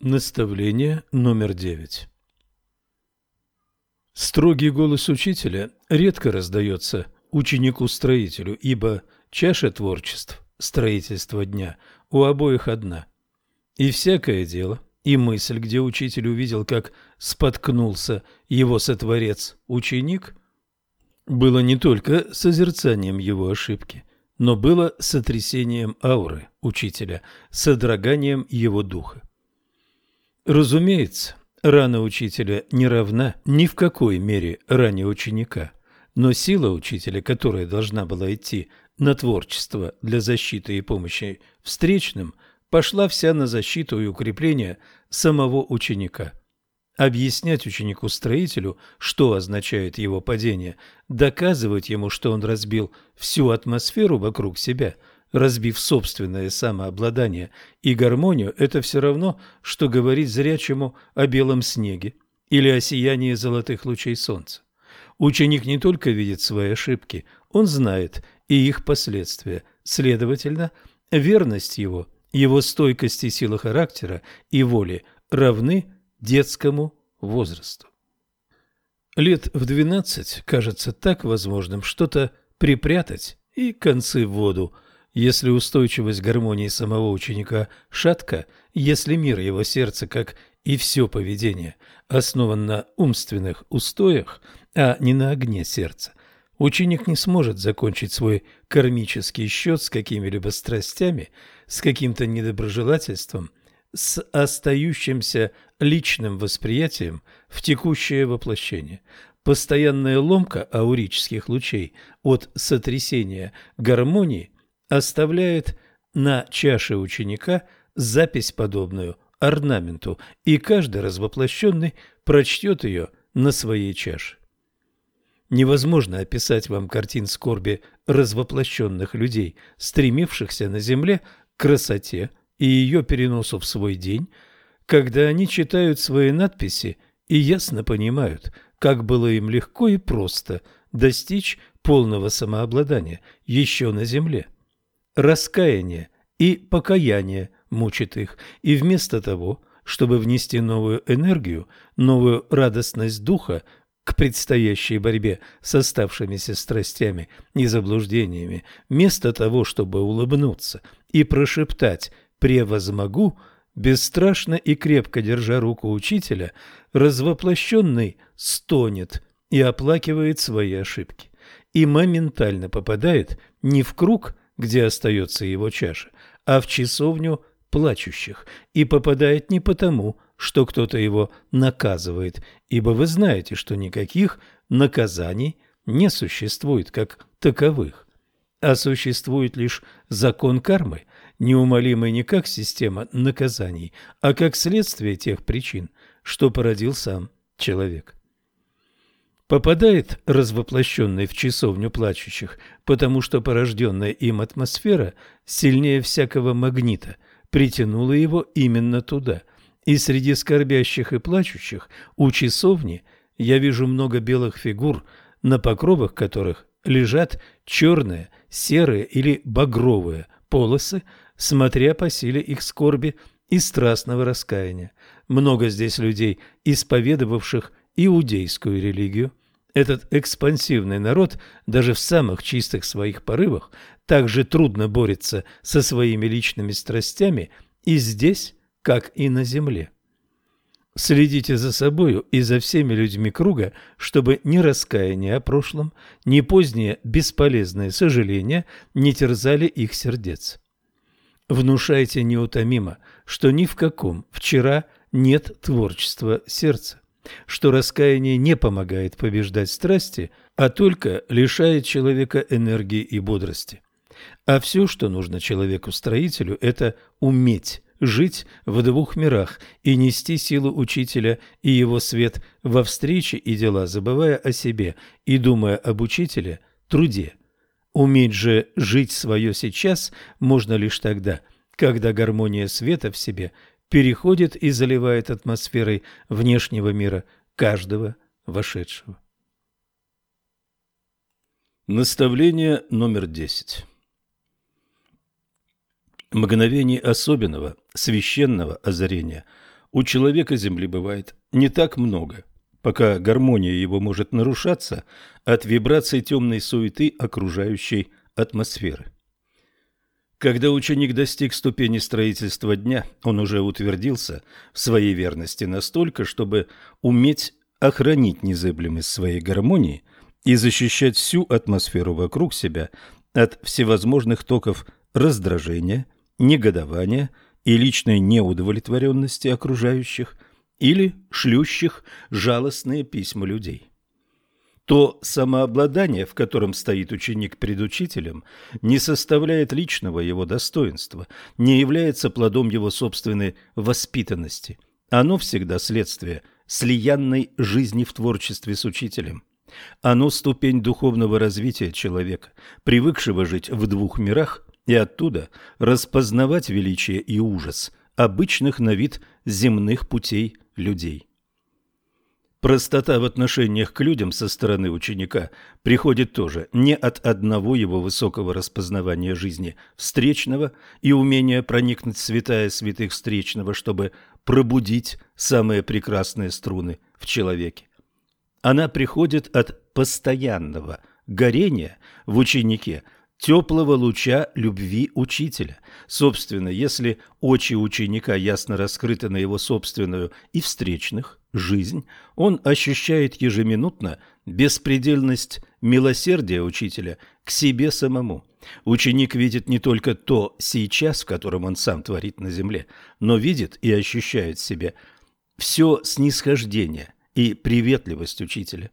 Наставление номер девять Строгий голос учителя редко раздается ученику-строителю, ибо чаша творчеств, строительства дня, у обоих одна. И всякое дело, и мысль, где учитель увидел, как споткнулся его сотворец ученик, было не только созерцанием его ошибки, но было сотрясением ауры учителя, содроганием его духа. Разумеется, рана учителя не равна ни в какой мере ране ученика, но сила учителя, которая должна была идти на творчество для защиты и помощи встречным, пошла вся на защиту и укрепление самого ученика. Объяснять ученику-строителю, что означает его падение, доказывать ему, что он разбил всю атмосферу вокруг себя – разбив собственное самообладание и гармонию, это все равно, что говорить зрячему о белом снеге или о сиянии золотых лучей солнца. Ученик не только видит свои ошибки, он знает и их последствия. Следовательно, верность его, его стойкость и сила характера и воли равны детскому возрасту. Лет в двенадцать кажется так возможным что-то припрятать и концы в воду – если устойчивость гармонии самого ученика шатка, если мир его сердца, как и все поведение, основан на умственных устоях, а не на огне сердца, ученик не сможет закончить свой кармический счет с какими-либо страстями, с каким-то недоброжелательством, с остающимся личным восприятием в текущее воплощение. Постоянная ломка аурических лучей от сотрясения гармонии – оставляет на чаше ученика запись подобную орнаменту, и каждый развоплощенный прочтет ее на своей чаше. Невозможно описать вам картин скорби развоплощенных людей, стремившихся на земле к красоте и ее переносу в свой день, когда они читают свои надписи и ясно понимают, как было им легко и просто достичь полного самообладания еще на земле раскаяние и покаяние мучит их, и вместо того, чтобы внести новую энергию, новую радостность духа к предстоящей борьбе с оставшимися страстями и заблуждениями, вместо того, чтобы улыбнуться и прошептать «превозмогу», бесстрашно и крепко держа руку учителя, развоплощенный стонет и оплакивает свои ошибки и моментально попадает не в круг где остается его чаша, а в часовню плачущих, и попадает не потому, что кто-то его наказывает, ибо вы знаете, что никаких наказаний не существует как таковых, а существует лишь закон кармы, неумолимый не как система наказаний, а как следствие тех причин, что породил сам человек. Попадает развоплощенный в часовню плачущих, потому что порожденная им атмосфера сильнее всякого магнита притянула его именно туда. И среди скорбящих и плачущих у часовни я вижу много белых фигур, на покровах которых лежат черные, серые или багровые полосы, смотря по силе их скорби и страстного раскаяния. Много здесь людей, исповедовавших иудейскую религию. Этот экспансивный народ даже в самых чистых своих порывах так же трудно борется со своими личными страстями и здесь, как и на земле. Следите за собою и за всеми людьми круга, чтобы ни раскаяние о прошлом, ни поздние бесполезные сожаления не терзали их сердец. Внушайте неутомимо, что ни в каком вчера нет творчества сердца что раскаяние не помогает побеждать страсти, а только лишает человека энергии и бодрости. А все, что нужно человеку-строителю, это уметь жить в двух мирах и нести силу учителя и его свет во встрече и дела, забывая о себе и думая об учителе, труде. Уметь же жить свое сейчас можно лишь тогда, когда гармония света в себе переходит и заливает атмосферой внешнего мира каждого вошедшего. Наставление номер десять. Мгновение особенного, священного озарения у человека Земли бывает не так много, пока гармония его может нарушаться от вибраций темной суеты окружающей атмосферы. Когда ученик достиг ступени строительства дня, он уже утвердился в своей верности настолько, чтобы уметь охранить незыблемость своей гармонии и защищать всю атмосферу вокруг себя от всевозможных токов раздражения, негодования и личной неудовлетворенности окружающих или шлющих жалостные письма людей. То самообладание, в котором стоит ученик пред учителем, не составляет личного его достоинства, не является плодом его собственной воспитанности. Оно всегда следствие слиянной жизни в творчестве с учителем. Оно ступень духовного развития человека, привыкшего жить в двух мирах и оттуда распознавать величие и ужас обычных на вид земных путей людей. Простота в отношениях к людям со стороны ученика приходит тоже не от одного его высокого распознавания жизни встречного и умения проникнуть в святая святых встречного, чтобы пробудить самые прекрасные струны в человеке. Она приходит от постоянного горения в ученике – теплого луча любви учителя. Собственно, если очи ученика ясно раскрыты на его собственную и встречных жизнь, он ощущает ежеминутно беспредельность милосердия учителя к себе самому. Ученик видит не только то сейчас, в котором он сам творит на земле, но видит и ощущает в себе все снисхождение и приветливость учителя.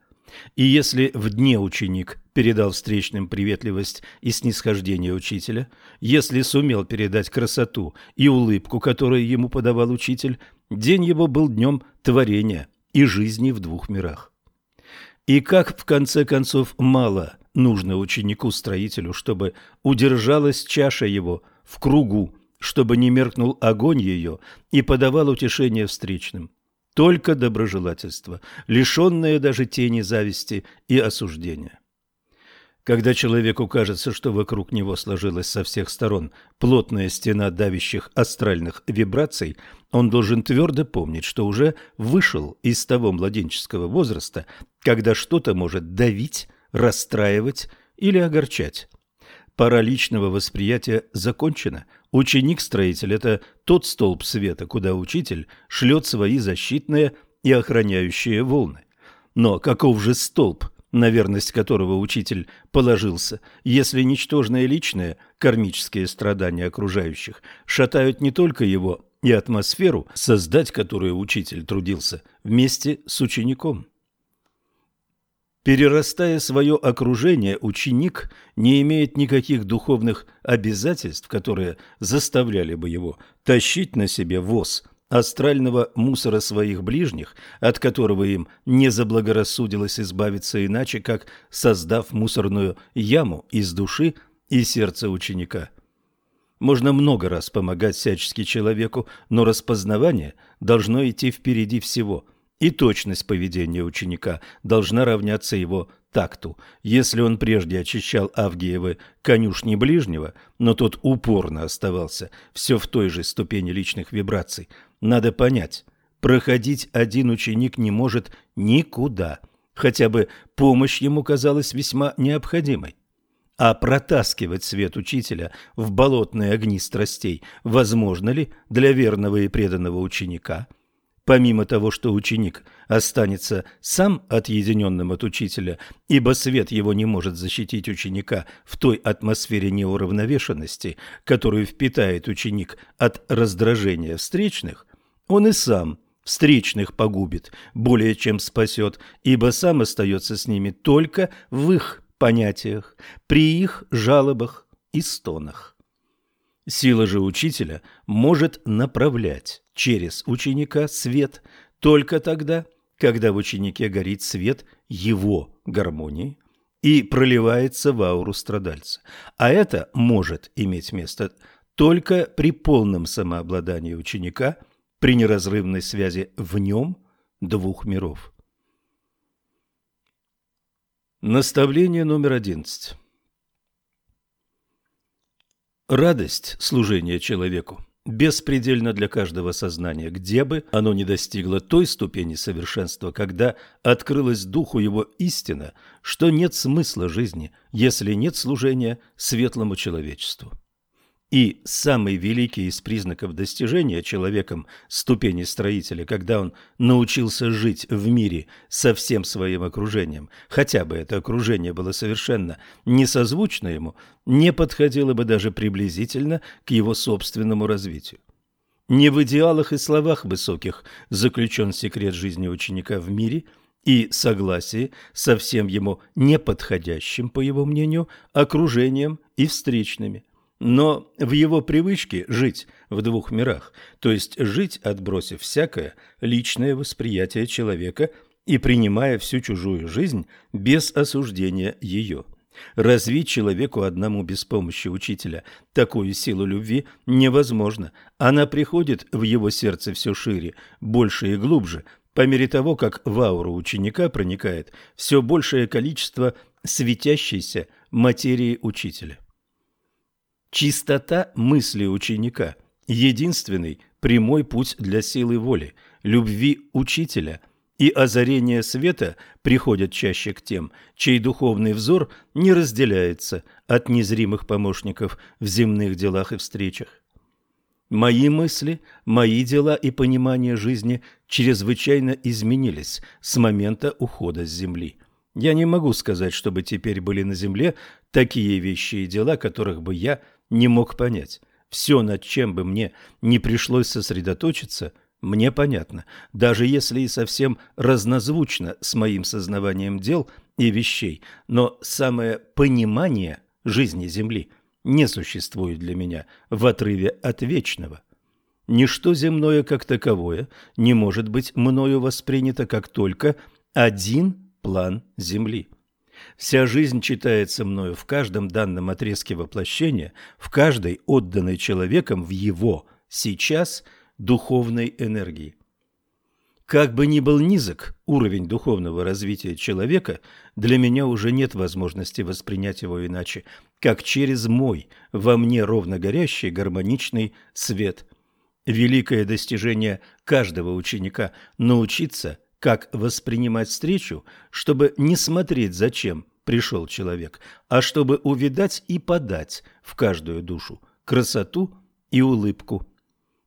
И если в дне ученик передал встречным приветливость и снисхождение учителя, если сумел передать красоту и улыбку, которую ему подавал учитель, день его был днем творения и жизни в двух мирах. И как, в конце концов, мало нужно ученику-строителю, чтобы удержалась чаша его в кругу, чтобы не меркнул огонь ее и подавал утешение встречным только доброжелательство, лишенное даже тени зависти и осуждения. Когда человеку кажется, что вокруг него сложилась со всех сторон плотная стена давящих астральных вибраций, он должен твердо помнить, что уже вышел из того младенческого возраста, когда что-то может давить, расстраивать или огорчать. Пора личного восприятия закончена, Ученик-строитель – это тот столб света, куда учитель шлет свои защитные и охраняющие волны. Но каков же столб, на верность которого учитель положился, если ничтожные личные кармические страдания окружающих шатают не только его и атмосферу, создать которую учитель трудился вместе с учеником? Перерастая свое окружение, ученик не имеет никаких духовных обязательств, которые заставляли бы его тащить на себе воз астрального мусора своих ближних, от которого им не заблагорассудилось избавиться иначе, как создав мусорную яму из души и сердца ученика. Можно много раз помогать всячески человеку, но распознавание должно идти впереди всего – и точность поведения ученика должна равняться его такту. Если он прежде очищал Авгиевы конюшни ближнего, но тот упорно оставался все в той же ступени личных вибраций, надо понять, проходить один ученик не может никуда, хотя бы помощь ему казалась весьма необходимой. А протаскивать свет учителя в болотные огни страстей возможно ли для верного и преданного ученика – Помимо того, что ученик останется сам отъединенным от учителя, ибо свет его не может защитить ученика в той атмосфере неуравновешенности, которую впитает ученик от раздражения встречных, он и сам встречных погубит, более чем спасет, ибо сам остается с ними только в их понятиях, при их жалобах и стонах. Сила же учителя может направлять через ученика свет только тогда, когда в ученике горит свет его гармонии и проливается в ауру страдальца. А это может иметь место только при полном самообладании ученика, при неразрывной связи в нем двух миров. Наставление номер одиннадцать. Радость служения человеку беспредельно для каждого сознания, где бы оно ни достигло той ступени совершенства, когда открылась духу его истина, что нет смысла жизни, если нет служения светлому человечеству. И самый великий из признаков достижения человеком ступени строителя, когда он научился жить в мире со всем своим окружением, хотя бы это окружение было совершенно несозвучно ему, не подходило бы даже приблизительно к его собственному развитию. Не в идеалах и словах высоких заключен секрет жизни ученика в мире и согласии со всем ему неподходящим, по его мнению, окружением и встречными – но в его привычке жить в двух мирах, то есть жить, отбросив всякое личное восприятие человека и принимая всю чужую жизнь без осуждения ее. Развить человеку одному без помощи учителя такую силу любви невозможно. Она приходит в его сердце все шире, больше и глубже, по мере того, как в ауру ученика проникает все большее количество светящейся материи учителя. Чистота мысли ученика – единственный прямой путь для силы воли, любви учителя и озарения света приходят чаще к тем, чей духовный взор не разделяется от незримых помощников в земных делах и встречах. Мои мысли, мои дела и понимание жизни чрезвычайно изменились с момента ухода с земли. Я не могу сказать, чтобы теперь были на земле такие вещи и дела, которых бы я не мог понять. Все, над чем бы мне не пришлось сосредоточиться, мне понятно, даже если и совсем разнозвучно с моим сознаванием дел и вещей, но самое понимание жизни Земли не существует для меня в отрыве от вечного. Ничто земное как таковое не может быть мною воспринято как только один план Земли. Вся жизнь читается мною в каждом данном отрезке воплощения, в каждой отданной человеком в его сейчас духовной энергии. Как бы ни был низок уровень духовного развития человека, для меня уже нет возможности воспринять его иначе, как через мой, во мне ровно горящий гармоничный свет. Великое достижение каждого ученика – научиться как воспринимать встречу, чтобы не смотреть, зачем пришел человек, а чтобы увидать и подать в каждую душу красоту и улыбку.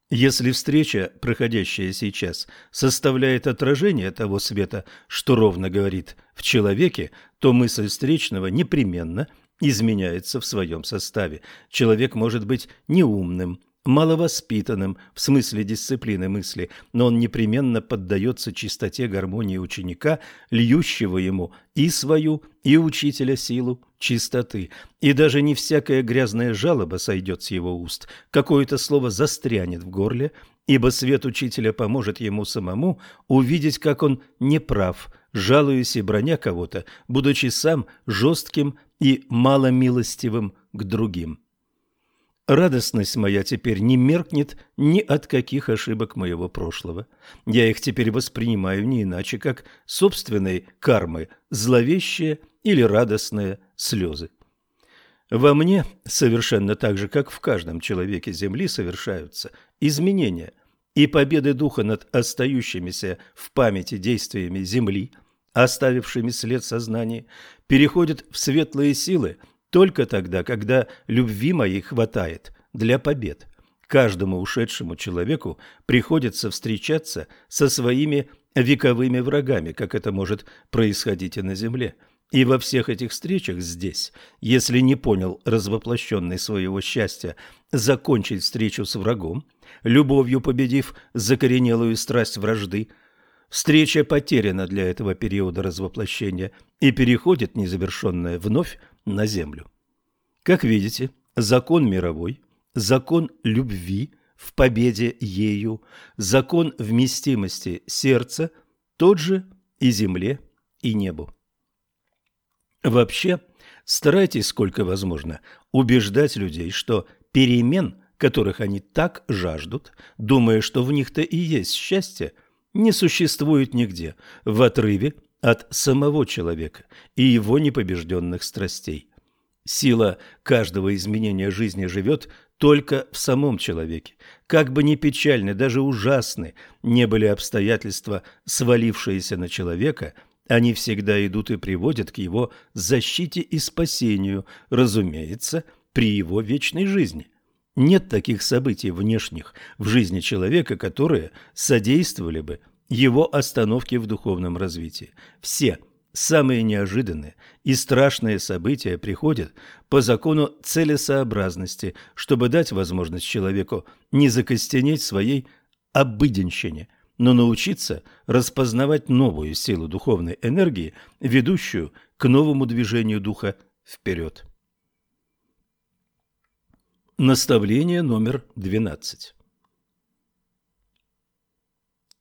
Если встреча, проходящая сейчас, составляет отражение того света, что ровно говорит в человеке, то мысль встречного непременно изменяется в своем составе. Человек может быть неумным, маловоспитанным в смысле дисциплины мысли, но он непременно поддается чистоте гармонии ученика, льющего ему и свою, и учителя силу чистоты. И даже не всякая грязная жалоба сойдет с его уст, какое-то слово застрянет в горле, ибо свет учителя поможет ему самому увидеть, как он неправ, жалуясь и броня кого-то, будучи сам жестким и маломилостивым к другим. Радостность моя теперь не меркнет ни от каких ошибок моего прошлого. Я их теперь воспринимаю не иначе, как собственной кармы, зловещие или радостные слезы. Во мне, совершенно так же, как в каждом человеке Земли, совершаются изменения, и победы духа над остающимися в памяти действиями Земли, оставившими след сознания, переходят в светлые силы, только тогда, когда любви моей хватает для побед. Каждому ушедшему человеку приходится встречаться со своими вековыми врагами, как это может происходить и на земле. И во всех этих встречах здесь, если не понял развоплощенный своего счастья закончить встречу с врагом, любовью победив закоренелую страсть вражды, встреча потеряна для этого периода развоплощения и переходит незавершенная вновь на землю. Как видите, закон мировой, закон любви в победе ею, закон вместимости сердца тот же и земле, и небу. Вообще, старайтесь сколько возможно убеждать людей, что перемен, которых они так жаждут, думая, что в них-то и есть счастье, не существует нигде в отрыве от самого человека и его непобежденных страстей. Сила каждого изменения жизни живет только в самом человеке. Как бы ни печальны, даже ужасны не были обстоятельства, свалившиеся на человека, они всегда идут и приводят к его защите и спасению, разумеется, при его вечной жизни. Нет таких событий внешних в жизни человека, которые содействовали бы его остановке в духовном развитии. Все самые неожиданные и страшные события приходят по закону целесообразности, чтобы дать возможность человеку не закостенеть своей обыденщине, но научиться распознавать новую силу духовной энергии, ведущую к новому движению духа вперед. Наставление номер 12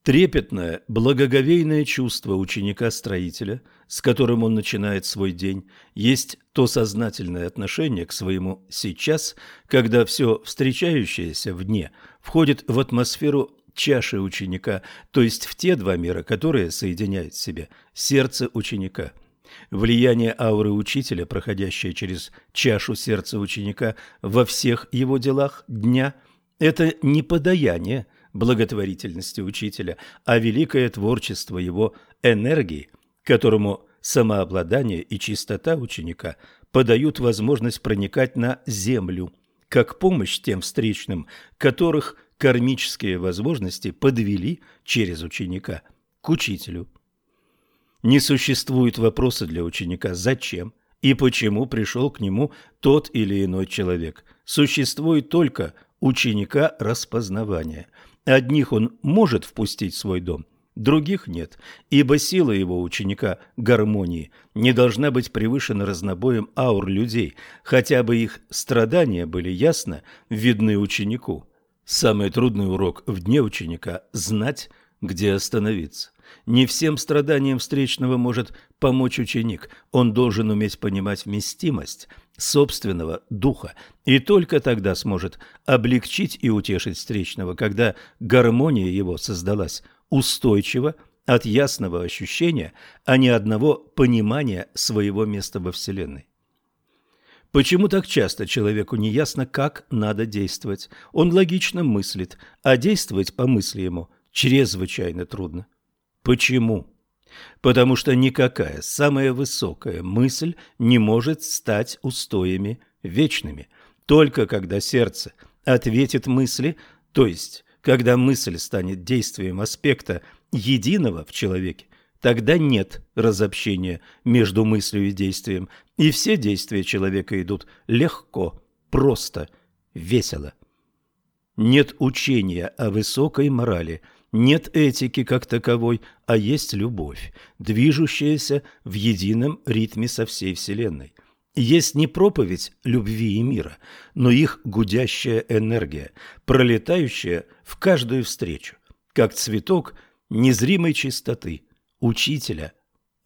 Трепетное, благоговейное чувство ученика-строителя, с которым он начинает свой день, есть то сознательное отношение к своему «сейчас», когда все встречающееся в дне входит в атмосферу чаши ученика, то есть в те два мира, которые соединяют в себе сердце ученика – Влияние ауры учителя, проходящее через чашу сердца ученика во всех его делах дня, это не подаяние благотворительности учителя, а великое творчество его энергии, которому самообладание и чистота ученика подают возможность проникать на землю, как помощь тем встречным, которых кармические возможности подвели через ученика к учителю. Не существует вопроса для ученика «зачем?» и почему пришел к нему тот или иной человек. Существует только ученика распознавания. Одних он может впустить в свой дом, других нет, ибо сила его ученика гармонии не должна быть превышена разнобоем аур людей, хотя бы их страдания были ясно видны ученику. Самый трудный урок в дне ученика – знать, где остановиться. Не всем страданиям встречного может помочь ученик. Он должен уметь понимать вместимость собственного духа, и только тогда сможет облегчить и утешить встречного, когда гармония его создалась устойчиво от ясного ощущения, а не одного понимания своего места во Вселенной. Почему так часто человеку не ясно, как надо действовать? Он логично мыслит, а действовать по мысли ему чрезвычайно трудно. Почему? Потому что никакая самая высокая мысль не может стать устоями вечными. Только когда сердце ответит мысли, то есть когда мысль станет действием аспекта единого в человеке, тогда нет разобщения между мыслью и действием, и все действия человека идут легко, просто, весело. Нет учения о высокой морали – нет этики как таковой, а есть любовь, движущаяся в едином ритме со всей Вселенной. Есть не проповедь любви и мира, но их гудящая энергия, пролетающая в каждую встречу, как цветок незримой чистоты, учителя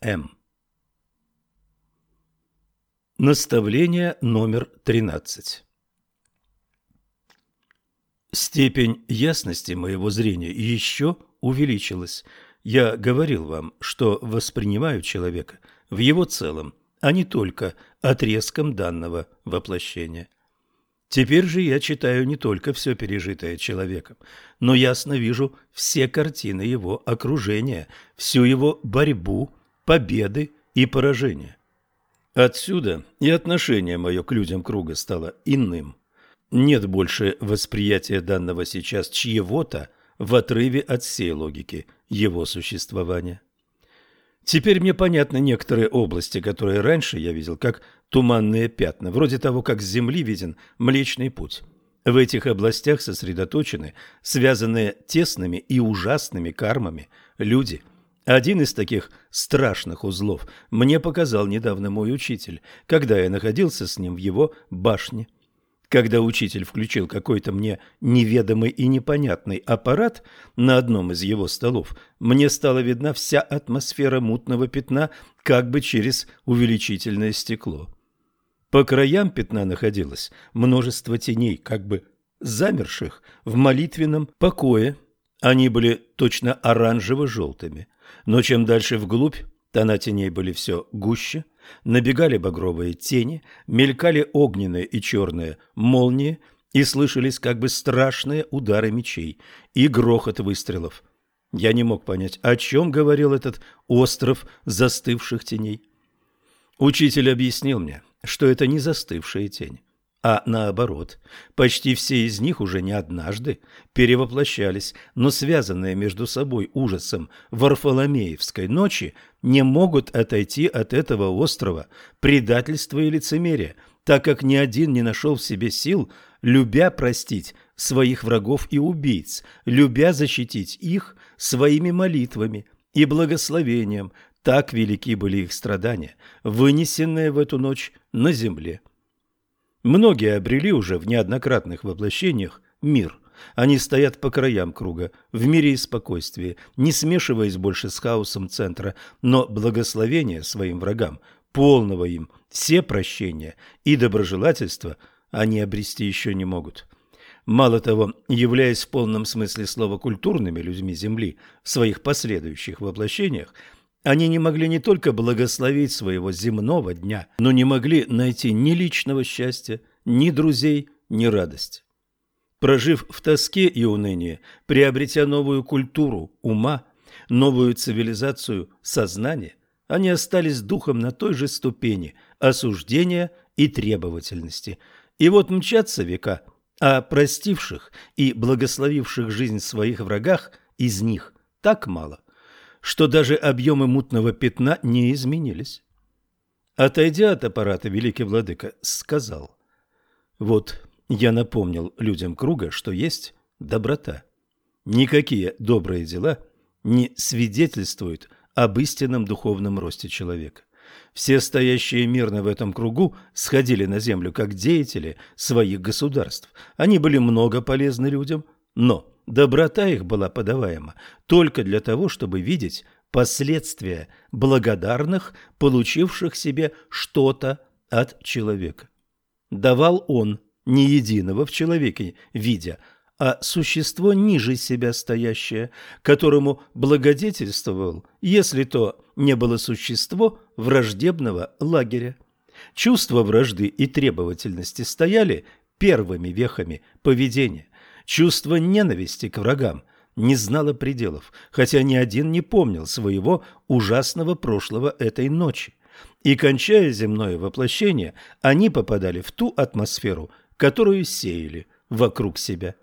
М. Наставление номер тринадцать. Степень ясности моего зрения еще увеличилась. Я говорил вам, что воспринимаю человека в его целом, а не только отрезком данного воплощения. Теперь же я читаю не только все пережитое человеком, но ясно вижу все картины его окружения, всю его борьбу, победы и поражения. Отсюда и отношение мое к людям круга стало иным. Нет больше восприятия данного сейчас чьего-то в отрыве от всей логики его существования. Теперь мне понятны некоторые области, которые раньше я видел как туманные пятна, вроде того, как с Земли виден Млечный Путь. В этих областях сосредоточены связанные тесными и ужасными кармами люди. Один из таких страшных узлов мне показал недавно мой учитель, когда я находился с ним в его башне. Когда учитель включил какой-то мне неведомый и непонятный аппарат на одном из его столов, мне стала видна вся атмосфера мутного пятна как бы через увеличительное стекло. По краям пятна находилось множество теней, как бы замерших в молитвенном покое. Они были точно оранжево-желтыми, но чем дальше вглубь, тона теней были все гуще, Набегали багровые тени, мелькали огненные и черные молнии, и слышались как бы страшные удары мечей и грохот выстрелов. Я не мог понять, о чем говорил этот остров застывших теней. Учитель объяснил мне, что это не застывшая тень, а наоборот, почти все из них уже не однажды перевоплощались, но связанные между собой ужасом Варфоломеевской ночи не могут отойти от этого острова предательства и лицемерия, так как ни один не нашел в себе сил, любя простить своих врагов и убийц, любя защитить их своими молитвами и благословением, так велики были их страдания, вынесенные в эту ночь на земле. Многие обрели уже в неоднократных воплощениях мир. Они стоят по краям круга, в мире и спокойствии, не смешиваясь больше с хаосом центра, но благословение своим врагам, полного им все прощения и доброжелательства они обрести еще не могут. Мало того, являясь в полном смысле слова культурными людьми Земли в своих последующих воплощениях, они не могли не только благословить своего земного дня, но не могли найти ни личного счастья, ни друзей, ни радости. Прожив в тоске и унынии, приобретя новую культуру ума, новую цивилизацию сознания, они остались духом на той же ступени осуждения и требовательности. И вот мчатся века, а простивших и благословивших жизнь своих врагах из них так мало – что даже объемы мутного пятна не изменились. Отойдя от аппарата, великий владыка сказал, «Вот я напомнил людям круга, что есть доброта. Никакие добрые дела не свидетельствуют об истинном духовном росте человека. Все стоящие мирно в этом кругу сходили на землю как деятели своих государств. Они были много полезны людям, но Доброта их была подаваема только для того, чтобы видеть последствия благодарных, получивших себе что-то от человека. Давал он не единого в человеке видя, а существо ниже себя стоящее, которому благодетельствовал, если то не было существо враждебного лагеря. Чувства вражды и требовательности стояли первыми вехами поведения. Чувство ненависти к врагам не знало пределов, хотя ни один не помнил своего ужасного прошлого этой ночи. И, кончая земное воплощение, они попадали в ту атмосферу, которую сеяли вокруг себя.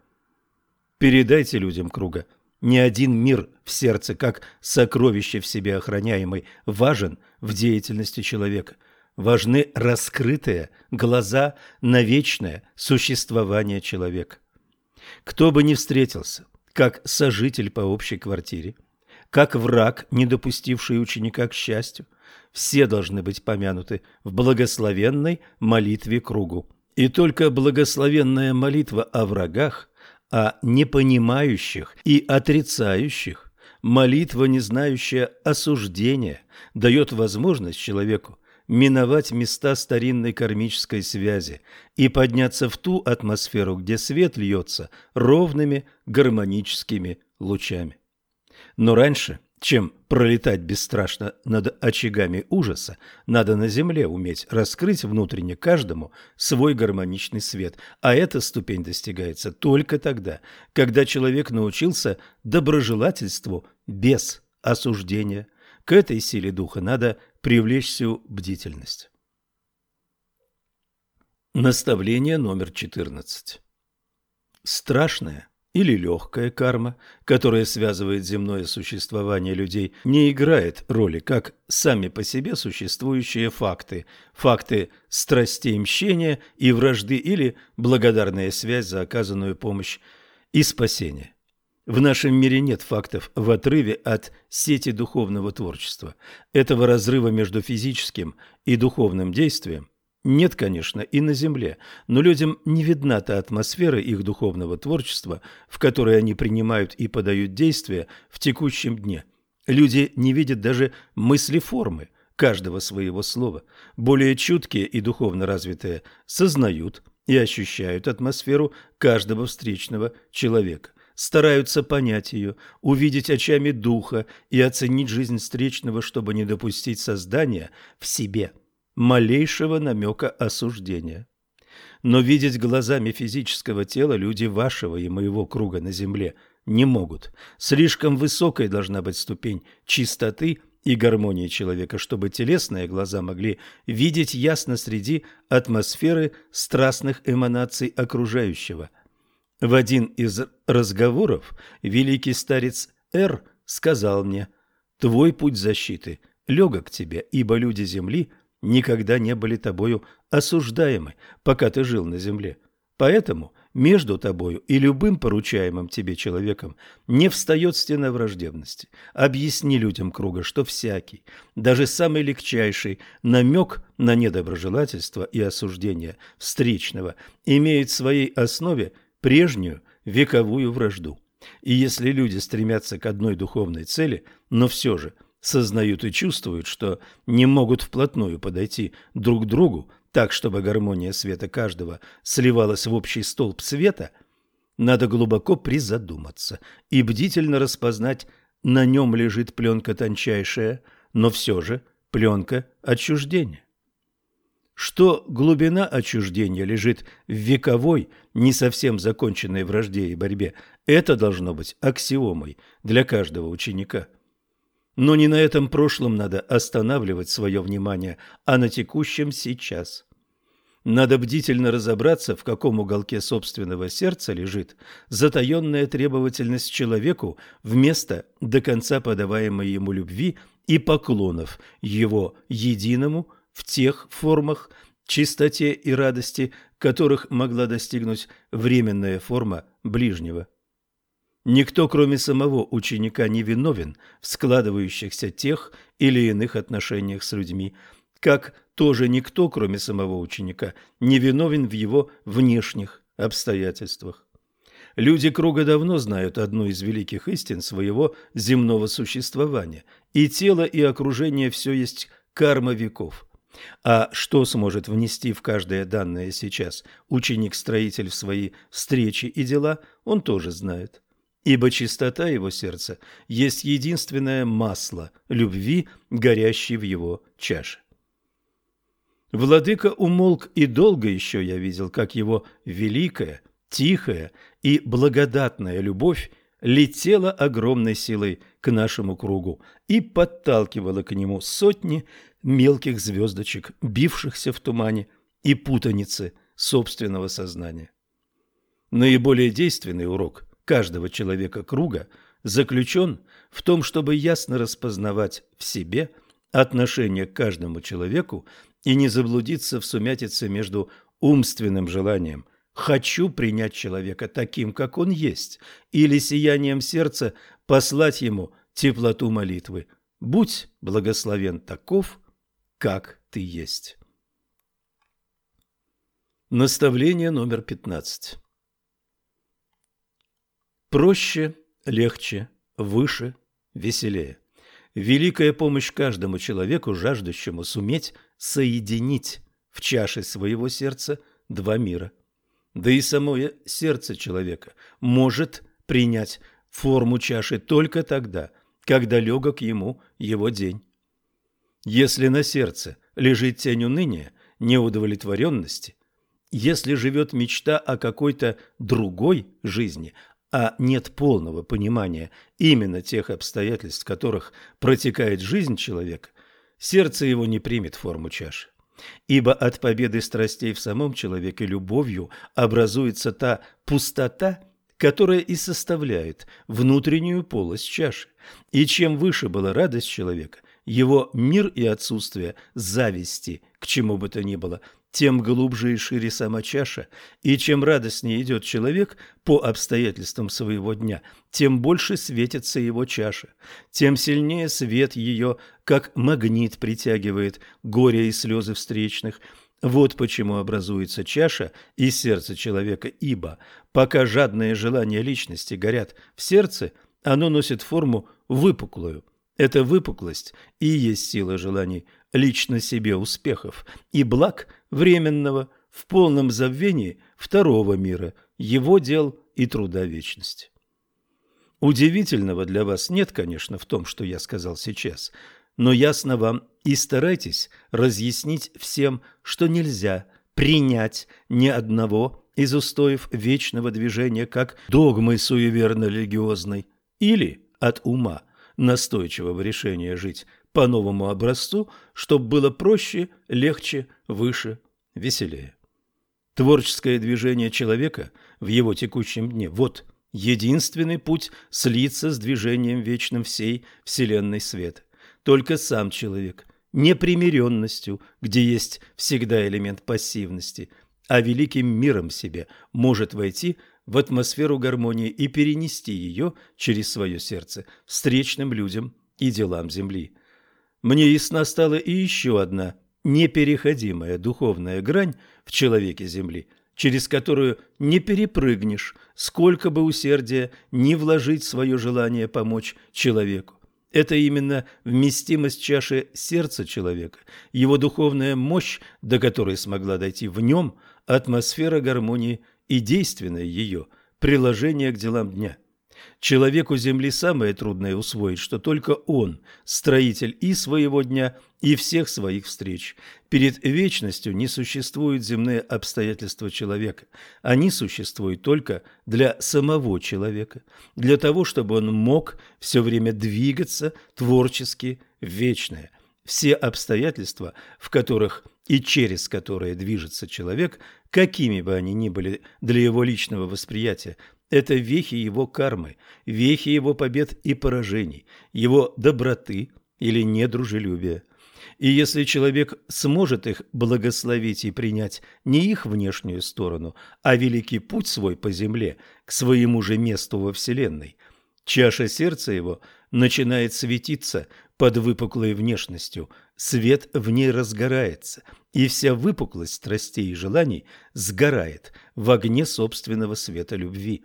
Передайте людям круга. Ни один мир в сердце, как сокровище в себе охраняемый, важен в деятельности человека. Важны раскрытые глаза на вечное существование человека. Кто бы ни встретился, как сожитель по общей квартире, как враг, не допустивший ученика к счастью, все должны быть помянуты в благословенной молитве кругу. И только благословенная молитва о врагах, о непонимающих и отрицающих, молитва, не знающая осуждения, дает возможность человеку миновать места старинной кармической связи и подняться в ту атмосферу, где свет льется ровными гармоническими лучами. Но раньше, чем пролетать бесстрашно над очагами ужаса, надо на земле уметь раскрыть внутренне каждому свой гармоничный свет, а эта ступень достигается только тогда, когда человек научился доброжелательству без осуждения. К этой силе духа надо привлечь всю бдительность. Наставление номер 14. Страшная или легкая карма, которая связывает земное существование людей, не играет роли как сами по себе существующие факты, факты страстей мщения и вражды или благодарная связь за оказанную помощь и спасение. В нашем мире нет фактов в отрыве от сети духовного творчества. Этого разрыва между физическим и духовным действием нет, конечно, и на Земле, но людям не видна та атмосфера их духовного творчества, в которой они принимают и подают действия в текущем дне. Люди не видят даже мысли формы каждого своего слова. Более чуткие и духовно развитые сознают и ощущают атмосферу каждого встречного человека стараются понять ее, увидеть очами духа и оценить жизнь встречного, чтобы не допустить создания в себе малейшего намека осуждения. но видеть глазами физического тела люди вашего и моего круга на земле не могут. Слишком высокой должна быть ступень чистоты и гармонии человека, чтобы телесные глаза могли видеть ясно среди атмосферы страстных эманаций окружающего. В один из разговоров великий старец Р сказал мне, «Твой путь защиты легок тебе, ибо люди земли никогда не были тобою осуждаемы, пока ты жил на земле. Поэтому между тобою и любым поручаемым тебе человеком не встает стена враждебности. Объясни людям круга, что всякий, даже самый легчайший намек на недоброжелательство и осуждение встречного имеет в своей основе прежнюю вековую вражду. И если люди стремятся к одной духовной цели, но все же сознают и чувствуют, что не могут вплотную подойти друг к другу, так, чтобы гармония света каждого сливалась в общий столб света, надо глубоко призадуматься и бдительно распознать, на нем лежит пленка тончайшая, но все же пленка отчуждения. Что глубина отчуждения лежит в вековой, не совсем законченной вражде и борьбе, это должно быть аксиомой для каждого ученика. Но не на этом прошлом надо останавливать свое внимание, а на текущем сейчас. Надо бдительно разобраться, в каком уголке собственного сердца лежит затаенная требовательность человеку вместо до конца подаваемой ему любви и поклонов его единому в тех формах чистоте и радости, которых могла достигнуть временная форма ближнего. Никто, кроме самого ученика, не виновен в складывающихся тех или иных отношениях с людьми, как тоже никто, кроме самого ученика, не виновен в его внешних обстоятельствах. Люди круга давно знают одну из великих истин своего земного существования. И тело, и окружение – все есть карма веков. А что сможет внести в каждое данное сейчас ученик-строитель в свои встречи и дела, он тоже знает ибо чистота его сердца есть единственное масло любви, горящей в его чаше. Владыка умолк, и долго еще я видел, как его великая, тихая и благодатная любовь летела огромной силой к нашему кругу и подталкивала к нему сотни мелких звездочек, бившихся в тумане и путанице собственного сознания. Наиболее действенный урок каждого человека круга заключен в том, чтобы ясно распознавать в себе отношение к каждому человеку и не заблудиться в сумятице между умственным желанием «хочу принять человека таким, как он есть» или сиянием сердца послать ему теплоту молитвы «Будь благословен таков, как ты есть». Наставление номер пятнадцать. Проще, легче, выше, веселее. Великая помощь каждому человеку, жаждущему суметь соединить в чаше своего сердца два мира. Да и самое сердце человека может принять форму чаши только тогда, когда легок ему его день. Если на сердце лежит тень уныния, неудовлетворенности, если живет мечта о какой-то другой жизни, а нет полного понимания именно тех обстоятельств, в которых протекает жизнь человека, сердце его не примет форму чаши. Ибо от победы страстей в самом человеке любовью образуется та пустота, которая и составляет внутреннюю полость чаши. И чем выше была радость человека, его мир и отсутствие зависти к чему бы то ни было – тем глубже и шире сама чаша, и чем радостнее идет человек по обстоятельствам своего дня, тем больше светится его чаша, тем сильнее свет ее, как магнит, притягивает горе и слезы встречных. Вот почему образуется чаша и сердце человека, ибо пока жадные желания личности горят в сердце, оно носит форму выпуклую. Эта выпуклость и есть сила желаний лично себе успехов и благ временного в полном забвении второго мира, его дел и труда вечности. Удивительного для вас нет, конечно, в том, что я сказал сейчас, но ясно вам и старайтесь разъяснить всем, что нельзя принять ни одного из устоев вечного движения как догмы суеверно-религиозной, или от ума настойчивого решения жить по новому образцу, чтобы было проще, легче, выше, веселее. Творческое движение человека в его текущем дне – вот единственный путь слиться с движением вечным всей Вселенной света. Только сам человек непримиренностью, где есть всегда элемент пассивности, а великим миром себе может войти в атмосферу гармонии и перенести ее через свое сердце встречным людям и делам Земли. Мне ясна стала и еще одна непереходимая духовная грань в человеке Земли, через которую не перепрыгнешь, сколько бы усердия не вложить свое желание помочь человеку. Это именно вместимость чаши сердца человека, его духовная мощь, до которой смогла дойти в нем атмосфера гармонии и действенное ее приложение к делам дня. Человеку Земли самое трудное усвоить, что только он – строитель и своего дня, и всех своих встреч. Перед вечностью не существуют земные обстоятельства человека. Они существуют только для самого человека, для того, чтобы он мог все время двигаться творчески в вечное. Все обстоятельства, в которых и через которые движется человек, какими бы они ни были для его личного восприятия, это вехи его кармы, вехи его побед и поражений, его доброты или недружелюбия. И если человек сможет их благословить и принять не их внешнюю сторону, а великий путь свой по земле, к своему же месту во Вселенной, чаша сердца его начинает светиться под выпуклой внешностью, свет в ней разгорается, и вся выпуклость страстей и желаний сгорает в огне собственного света любви.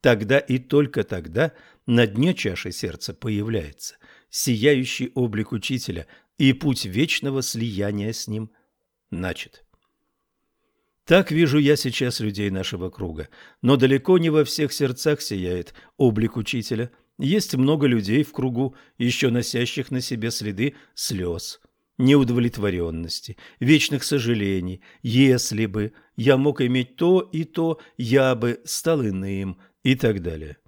Тогда и только тогда на дне чаши сердца появляется сияющий облик учителя, и путь вечного слияния с ним начат. Так вижу я сейчас людей нашего круга, но далеко не во всех сердцах сияет облик учителя. Есть много людей в кругу, еще носящих на себе следы слез, неудовлетворенности, вечных сожалений. Если бы я мог иметь то и то, я бы стал иным и так далее.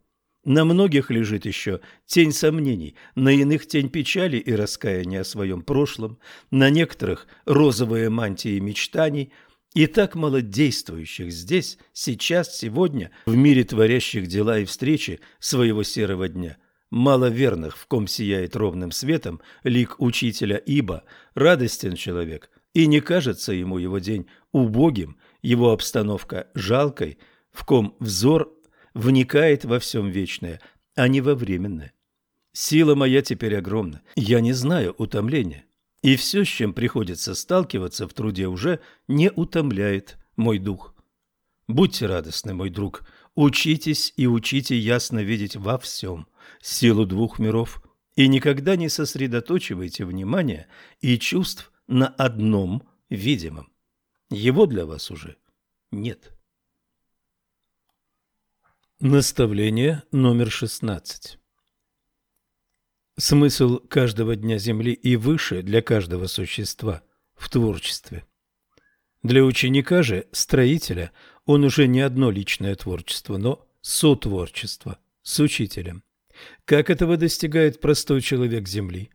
На многих лежит еще тень сомнений, на иных тень печали и раскаяния о своем прошлом, на некоторых розовые мантии мечтаний, и так мало действующих здесь, сейчас, сегодня, в мире творящих дела и встречи своего серого дня, мало верных, в ком сияет ровным светом лик учителя, ибо радостен человек, и не кажется ему его день убогим, его обстановка жалкой, в ком взор вникает во всем вечное, а не во временное. Сила моя теперь огромна, я не знаю утомления, и все, с чем приходится сталкиваться в труде, уже не утомляет мой дух. Будьте радостны, мой друг, учитесь и учите ясно видеть во всем силу двух миров, и никогда не сосредоточивайте внимание и чувств на одном видимом. Его для вас уже нет. Наставление номер 16 Смысл каждого дня Земли и выше для каждого существа в творчестве. Для ученика же, строителя, он уже не одно личное творчество, но сотворчество с учителем. Как этого достигает простой человек Земли?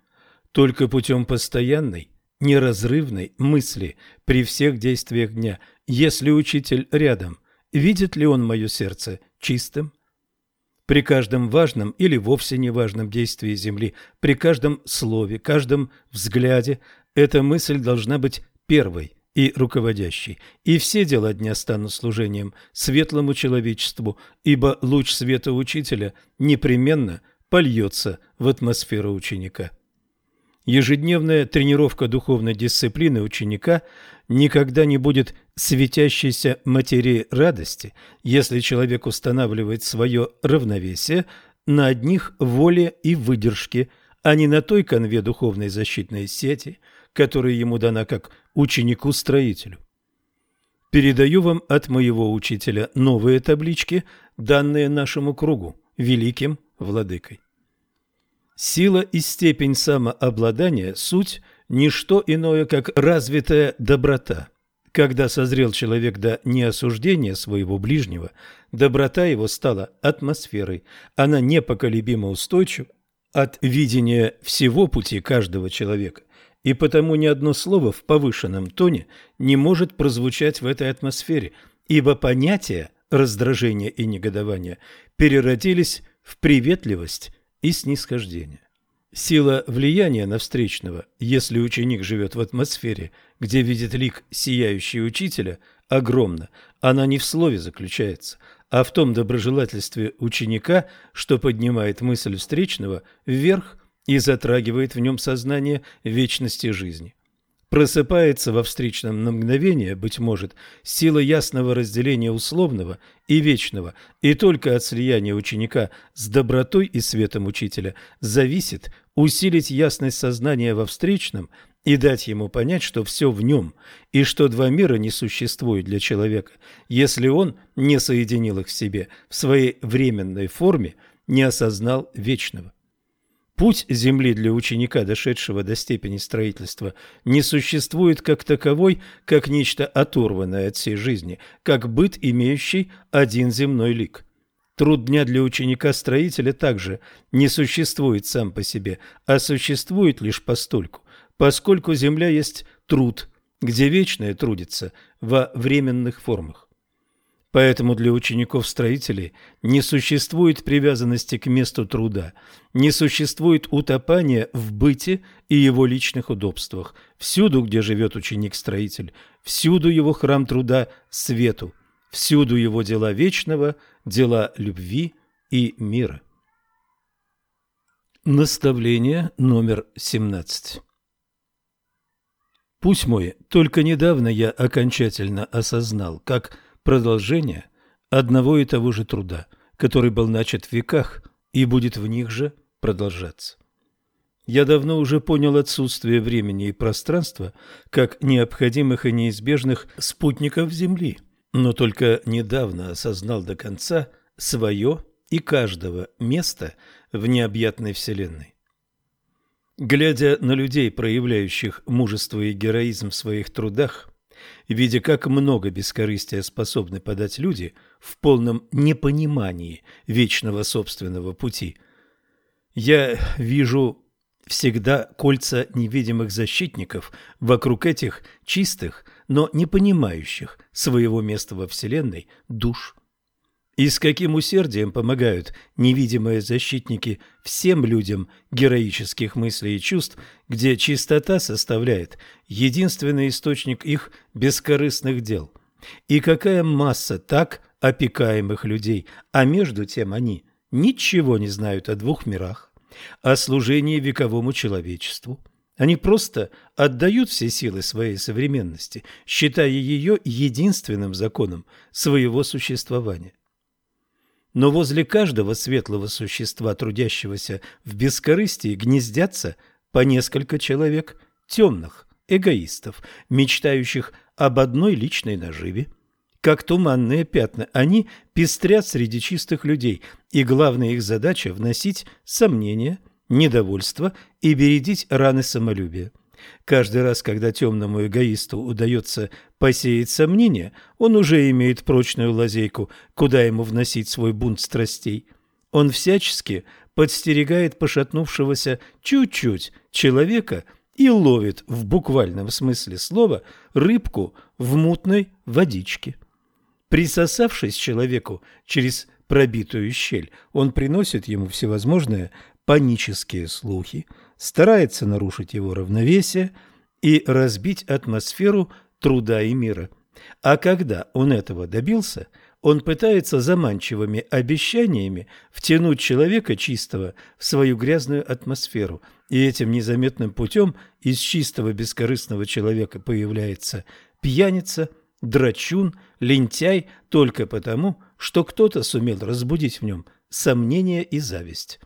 Только путем постоянной, неразрывной мысли при всех действиях дня. Если учитель рядом, видит ли он мое сердце чистым. При каждом важном или вовсе неважном действии Земли, при каждом слове, каждом взгляде эта мысль должна быть первой и руководящей, и все дела дня станут служением светлому человечеству, ибо луч света учителя непременно польется в атмосферу ученика. Ежедневная тренировка духовной дисциплины ученика никогда не будет светящейся материи радости, если человек устанавливает свое равновесие на одних воле и выдержке, а не на той конве духовной защитной сети, которая ему дана как ученику-строителю. Передаю вам от моего учителя новые таблички, данные нашему кругу, великим владыкой. Сила и степень самообладания – суть – не что иное, как развитая доброта. Когда созрел человек до неосуждения своего ближнего, доброта его стала атмосферой, она непоколебимо устойчива от видения всего пути каждого человека, и потому ни одно слово в повышенном тоне не может прозвучать в этой атмосфере, ибо понятия раздражения и негодования переродились в приветливость и снисхождение. Сила влияния на встречного, если ученик живет в атмосфере, где видит лик сияющий учителя, огромна. Она не в слове заключается, а в том доброжелательстве ученика, что поднимает мысль встречного вверх и затрагивает в нем сознание вечности жизни просыпается во встречном на мгновение, быть может, сила ясного разделения условного и вечного, и только от слияния ученика с добротой и светом учителя зависит усилить ясность сознания во встречном и дать ему понять, что все в нем, и что два мира не существуют для человека, если он не соединил их в себе в своей временной форме, не осознал вечного. Путь Земли для ученика, дошедшего до степени строительства, не существует как таковой, как нечто оторванное от всей жизни, как быт, имеющий один земной лик. Труд дня для ученика-строителя также не существует сам по себе, а существует лишь постольку, поскольку Земля есть труд, где вечное трудится во временных формах. Поэтому для учеников-строителей не существует привязанности к месту труда, не существует утопания в быте и его личных удобствах. Всюду, где живет ученик-строитель, всюду его храм труда свету, всюду его дела вечного, дела любви и мира. Наставление номер 17 Пусть мой, только недавно я окончательно осознал, как продолжение одного и того же труда, который был начат в веках и будет в них же продолжаться. Я давно уже понял отсутствие времени и пространства как необходимых и неизбежных спутников Земли, но только недавно осознал до конца свое и каждого места в необъятной Вселенной. Глядя на людей, проявляющих мужество и героизм в своих трудах, видя, как много бескорыстия способны подать люди в полном непонимании вечного собственного пути. Я вижу всегда кольца невидимых защитников вокруг этих чистых, но не понимающих своего места во Вселенной душ. И с каким усердием помогают невидимые защитники всем людям героических мыслей и чувств, где чистота составляет единственный источник их бескорыстных дел. И какая масса так опекаемых людей, а между тем они ничего не знают о двух мирах, о служении вековому человечеству. Они просто отдают все силы своей современности, считая ее единственным законом своего существования. Но возле каждого светлого существа, трудящегося в бескорыстии, гнездятся по несколько человек темных, эгоистов, мечтающих об одной личной наживе. Как туманные пятна, они пестрят среди чистых людей, и главная их задача – вносить сомнения, недовольство и бередить раны самолюбия. Каждый раз, когда темному эгоисту удается посеять сомнения, он уже имеет прочную лазейку, куда ему вносить свой бунт страстей. Он всячески подстерегает пошатнувшегося чуть-чуть человека и ловит в буквальном смысле слова рыбку в мутной водичке. Присосавшись человеку через пробитую щель, он приносит ему всевозможные панические слухи, старается нарушить его равновесие и разбить атмосферу труда и мира. А когда он этого добился, он пытается заманчивыми обещаниями втянуть человека чистого в свою грязную атмосферу, и этим незаметным путем из чистого бескорыстного человека появляется пьяница, драчун, лентяй только потому, что кто-то сумел разбудить в нем сомнения и зависть.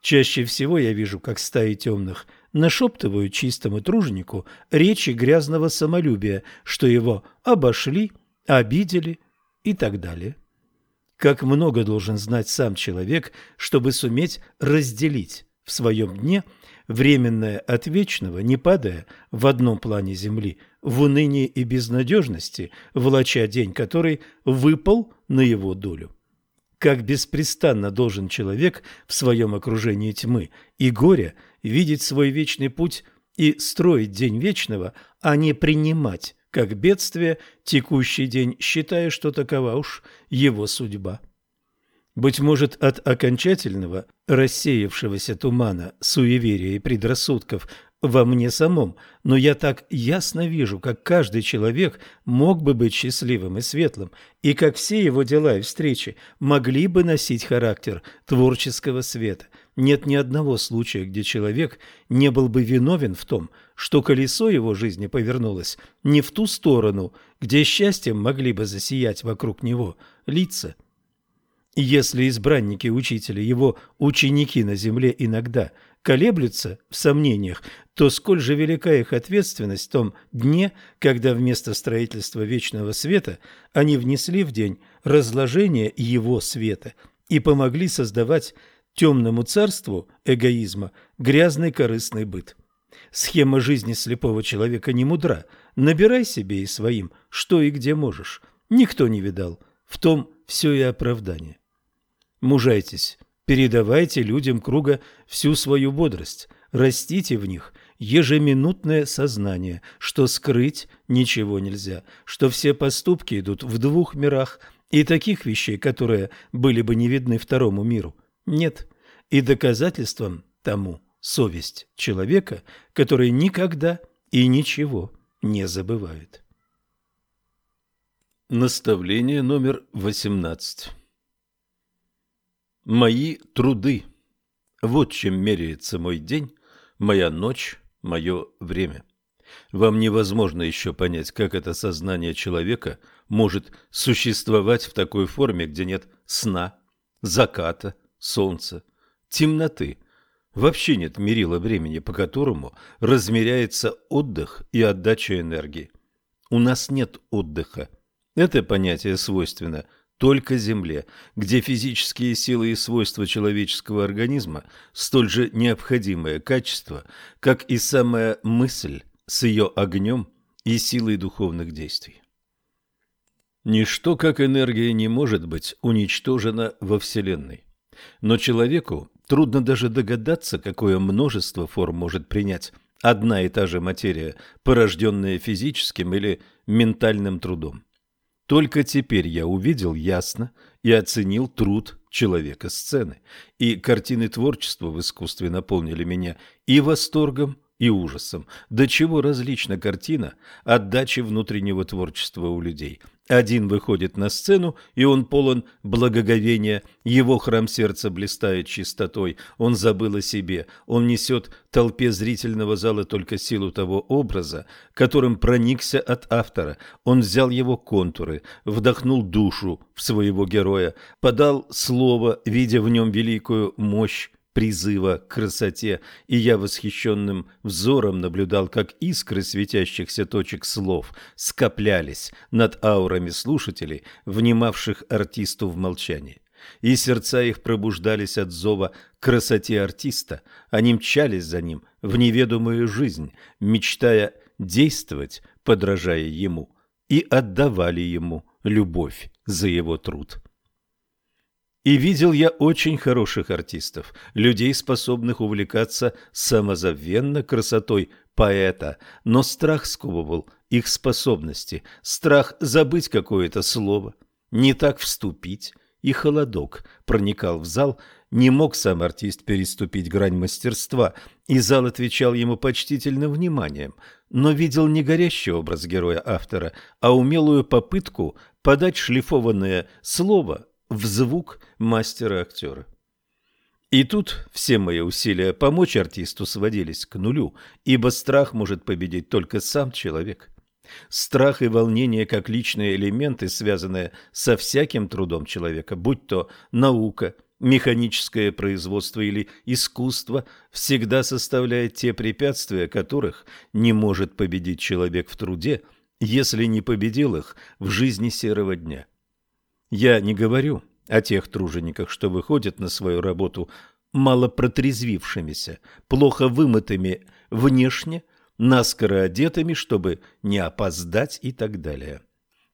Чаще всего я вижу, как стаи темных нашептывают чистому труженику речи грязного самолюбия, что его обошли, обидели и так далее. Как много должен знать сам человек, чтобы суметь разделить в своем дне временное от вечного, не падая в одном плане земли, в унынии и безнадежности, влача день, который выпал на его долю. Как беспрестанно должен человек в своем окружении тьмы и горя видеть свой вечный путь и строить день вечного, а не принимать как бедствие текущий день, считая, что такова уж его судьба. Быть может, от окончательного рассеявшегося тумана, суеверия и предрассудков во мне самом, но я так ясно вижу, как каждый человек мог бы быть счастливым и светлым, и как все его дела и встречи могли бы носить характер творческого света. Нет ни одного случая, где человек не был бы виновен в том, что колесо его жизни повернулось не в ту сторону, где счастьем могли бы засиять вокруг него лица – если избранники учителя, его ученики на земле иногда колеблются в сомнениях, то сколь же велика их ответственность в том дне, когда вместо строительства вечного света они внесли в день разложение его света и помогли создавать темному царству эгоизма грязный корыстный быт. Схема жизни слепого человека не мудра. Набирай себе и своим, что и где можешь. Никто не видал. В том все и оправдание. Мужайтесь, передавайте людям круга всю свою бодрость, растите в них ежеминутное сознание, что скрыть ничего нельзя, что все поступки идут в двух мирах, и таких вещей, которые были бы не видны второму миру, нет. И доказательством тому совесть человека, который никогда и ничего не забывает. Наставление номер восемнадцать Мои труды. Вот чем меряется мой день, моя ночь, мое время. Вам невозможно еще понять, как это сознание человека может существовать в такой форме, где нет сна, заката, солнца, темноты. Вообще нет мерила времени, по которому размеряется отдых и отдача энергии. У нас нет отдыха. Это понятие свойственно – только Земле, где физические силы и свойства человеческого организма столь же необходимое качество, как и самая мысль с ее огнем и силой духовных действий. Ничто, как энергия, не может быть уничтожено во Вселенной. Но человеку трудно даже догадаться, какое множество форм может принять одна и та же материя, порожденная физическим или ментальным трудом. Только теперь я увидел ясно и оценил труд человека-сцены, и картины творчества в искусстве наполнили меня и восторгом, и ужасом. До чего различна картина отдачи внутреннего творчества у людей – один выходит на сцену, и он полон благоговения, его храм сердца блистает чистотой, он забыл о себе, он несет толпе зрительного зала только силу того образа, которым проникся от автора, он взял его контуры, вдохнул душу в своего героя, подал слово, видя в нем великую мощь, призыва к красоте, и я восхищенным взором наблюдал, как искры светящихся точек слов скоплялись над аурами слушателей, внимавших артисту в молчании. И сердца их пробуждались от зова красоте артиста, они мчались за ним в неведомую жизнь, мечтая действовать, подражая ему, и отдавали ему любовь за его труд. И видел я очень хороших артистов, людей, способных увлекаться самозабвенно красотой поэта, но страх сковывал их способности, страх забыть какое-то слово, не так вступить, и холодок проникал в зал, не мог сам артист переступить грань мастерства, и зал отвечал ему почтительным вниманием, но видел не горящий образ героя автора, а умелую попытку подать шлифованное слово в звук мастера-актера. И тут все мои усилия помочь артисту сводились к нулю, ибо страх может победить только сам человек. Страх и волнение как личные элементы, связанные со всяким трудом человека, будь то наука, механическое производство или искусство, всегда составляет те препятствия, которых не может победить человек в труде, если не победил их в жизни серого дня. Я не говорю о тех тружениках, что выходят на свою работу мало протрезвившимися, плохо вымытыми внешне, наскоро одетыми, чтобы не опоздать и так далее.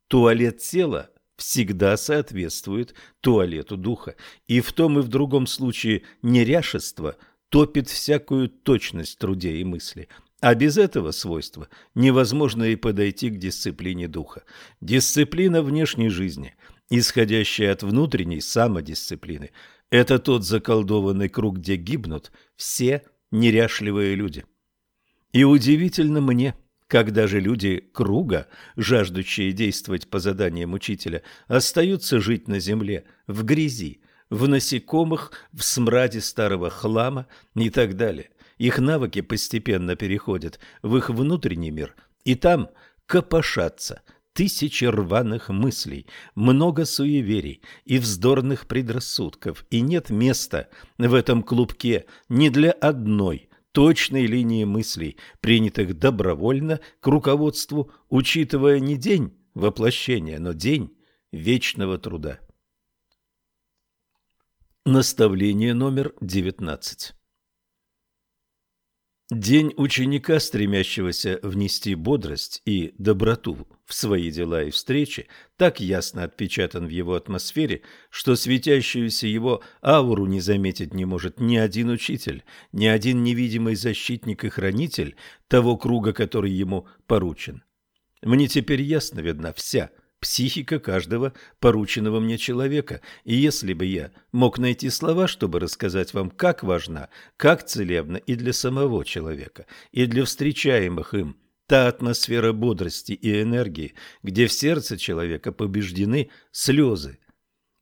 Туалет тела всегда соответствует туалету духа, и в том и в другом случае неряшество топит всякую точность труде и мысли, а без этого свойства невозможно и подойти к дисциплине духа. Дисциплина внешней жизни, исходящая от внутренней самодисциплины, это тот заколдованный круг, где гибнут все неряшливые люди. И удивительно мне – когда же люди круга, жаждущие действовать по заданиям учителя, остаются жить на земле, в грязи, в насекомых, в смраде старого хлама и так далее, их навыки постепенно переходят в их внутренний мир, и там копошатся тысячи рваных мыслей, много суеверий и вздорных предрассудков, и нет места в этом клубке ни для одной точной линии мыслей, принятых добровольно к руководству, учитывая не день воплощения, но день вечного труда. Наставление номер девятнадцать. День ученика, стремящегося внести бодрость и доброту в свои дела и встречи, так ясно отпечатан в его атмосфере, что светящуюся его ауру не заметить не может ни один учитель, ни один невидимый защитник и хранитель того круга, который ему поручен. Мне теперь ясно видна вся психика каждого порученного мне человека, и если бы я мог найти слова, чтобы рассказать вам, как важна, как целебна и для самого человека, и для встречаемых им та атмосфера бодрости и энергии, где в сердце человека побеждены слезы.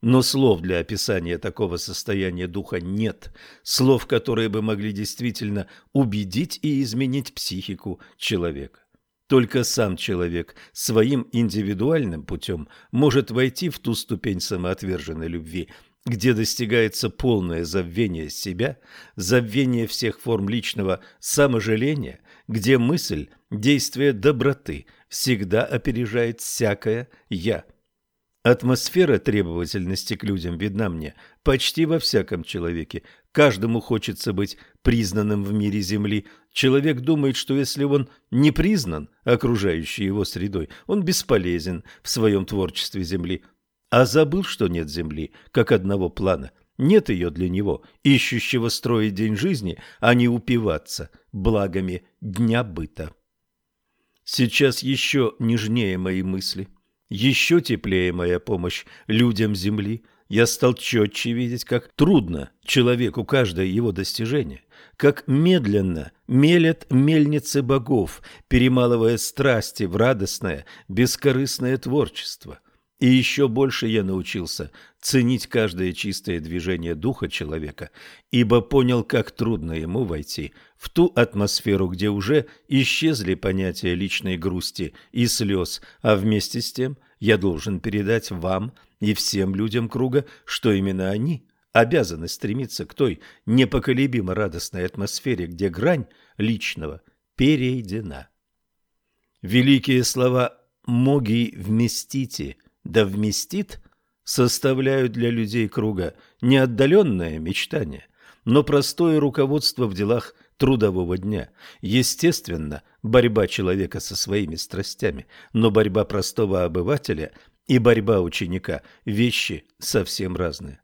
Но слов для описания такого состояния духа нет, слов, которые бы могли действительно убедить и изменить психику человека. Только сам человек своим индивидуальным путем может войти в ту ступень самоотверженной любви, где достигается полное забвение себя, забвение всех форм личного саможаления, где мысль, действие доброты всегда опережает всякое «я». Атмосфера требовательности к людям видна мне почти во всяком человеке. Каждому хочется быть признанным в мире Земли. Человек думает, что если он не признан окружающей его средой, он бесполезен в своем творчестве Земли. А забыл, что нет Земли, как одного плана. Нет ее для него, ищущего строить день жизни, а не упиваться благами дня быта. Сейчас еще нежнее мои мысли – еще теплее моя помощь людям Земли. Я стал четче видеть, как трудно человеку каждое его достижение, как медленно мелят мельницы богов, перемалывая страсти в радостное, бескорыстное творчество. И еще больше я научился ценить каждое чистое движение духа человека, ибо понял, как трудно ему войти в ту атмосферу, где уже исчезли понятия личной грусти и слез, а вместе с тем я должен передать вам и всем людям круга, что именно они обязаны стремиться к той непоколебимо радостной атмосфере, где грань личного перейдена. Великие слова «моги вместите» да вместит составляют для людей круга не отдаленное мечтание, но простое руководство в делах трудового дня. Естественно, борьба человека со своими страстями, но борьба простого обывателя и борьба ученика – вещи совсем разные.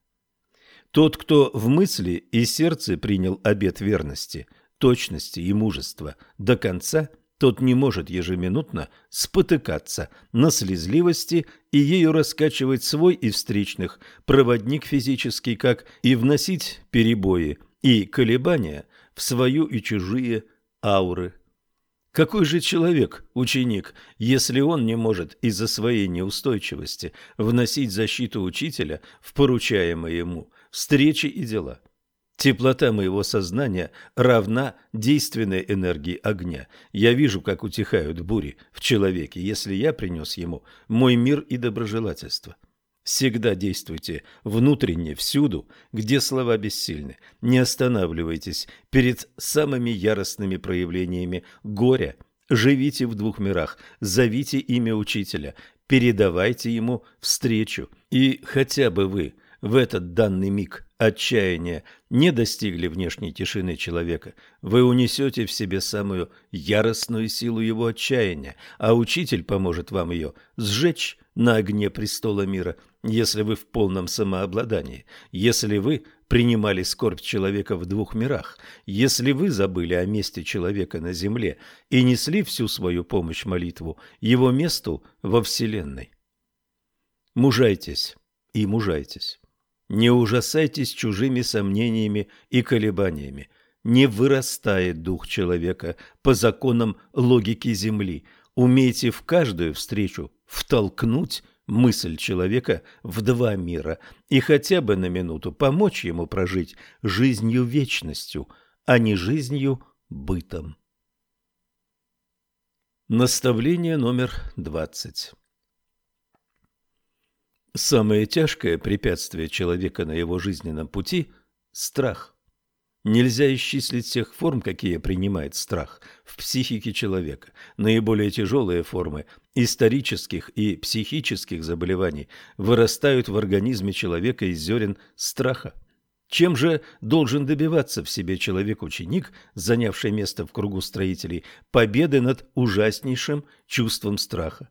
Тот, кто в мысли и сердце принял обет верности, точности и мужества до конца – тот не может ежеминутно спотыкаться на слезливости и ею раскачивать свой и встречных проводник физический, как и вносить перебои и колебания в свою и чужие ауры. Какой же человек, ученик, если он не может из-за своей неустойчивости вносить защиту учителя в поручаемые ему встречи и дела? Теплота моего сознания равна действенной энергии огня. Я вижу, как утихают бури в человеке, если я принес ему мой мир и доброжелательство. Всегда действуйте внутренне, всюду, где слова бессильны. Не останавливайтесь перед самыми яростными проявлениями горя. Живите в двух мирах, зовите имя учителя, передавайте ему встречу. И хотя бы вы в этот данный миг отчаяния не достигли внешней тишины человека, вы унесете в себе самую яростную силу его отчаяния, а учитель поможет вам ее сжечь на огне престола мира, если вы в полном самообладании, если вы принимали скорбь человека в двух мирах, если вы забыли о месте человека на земле и несли всю свою помощь молитву его месту во Вселенной. Мужайтесь и мужайтесь. Не ужасайтесь чужими сомнениями и колебаниями. Не вырастает дух человека по законам логики Земли. Умейте в каждую встречу втолкнуть мысль человека в два мира и хотя бы на минуту помочь ему прожить жизнью вечностью, а не жизнью бытом. Наставление номер двадцать Самое тяжкое препятствие человека на его жизненном пути – страх. Нельзя исчислить всех форм, какие принимает страх в психике человека. Наиболее тяжелые формы исторических и психических заболеваний вырастают в организме человека из зерен страха. Чем же должен добиваться в себе человек-ученик, занявший место в кругу строителей, победы над ужаснейшим чувством страха?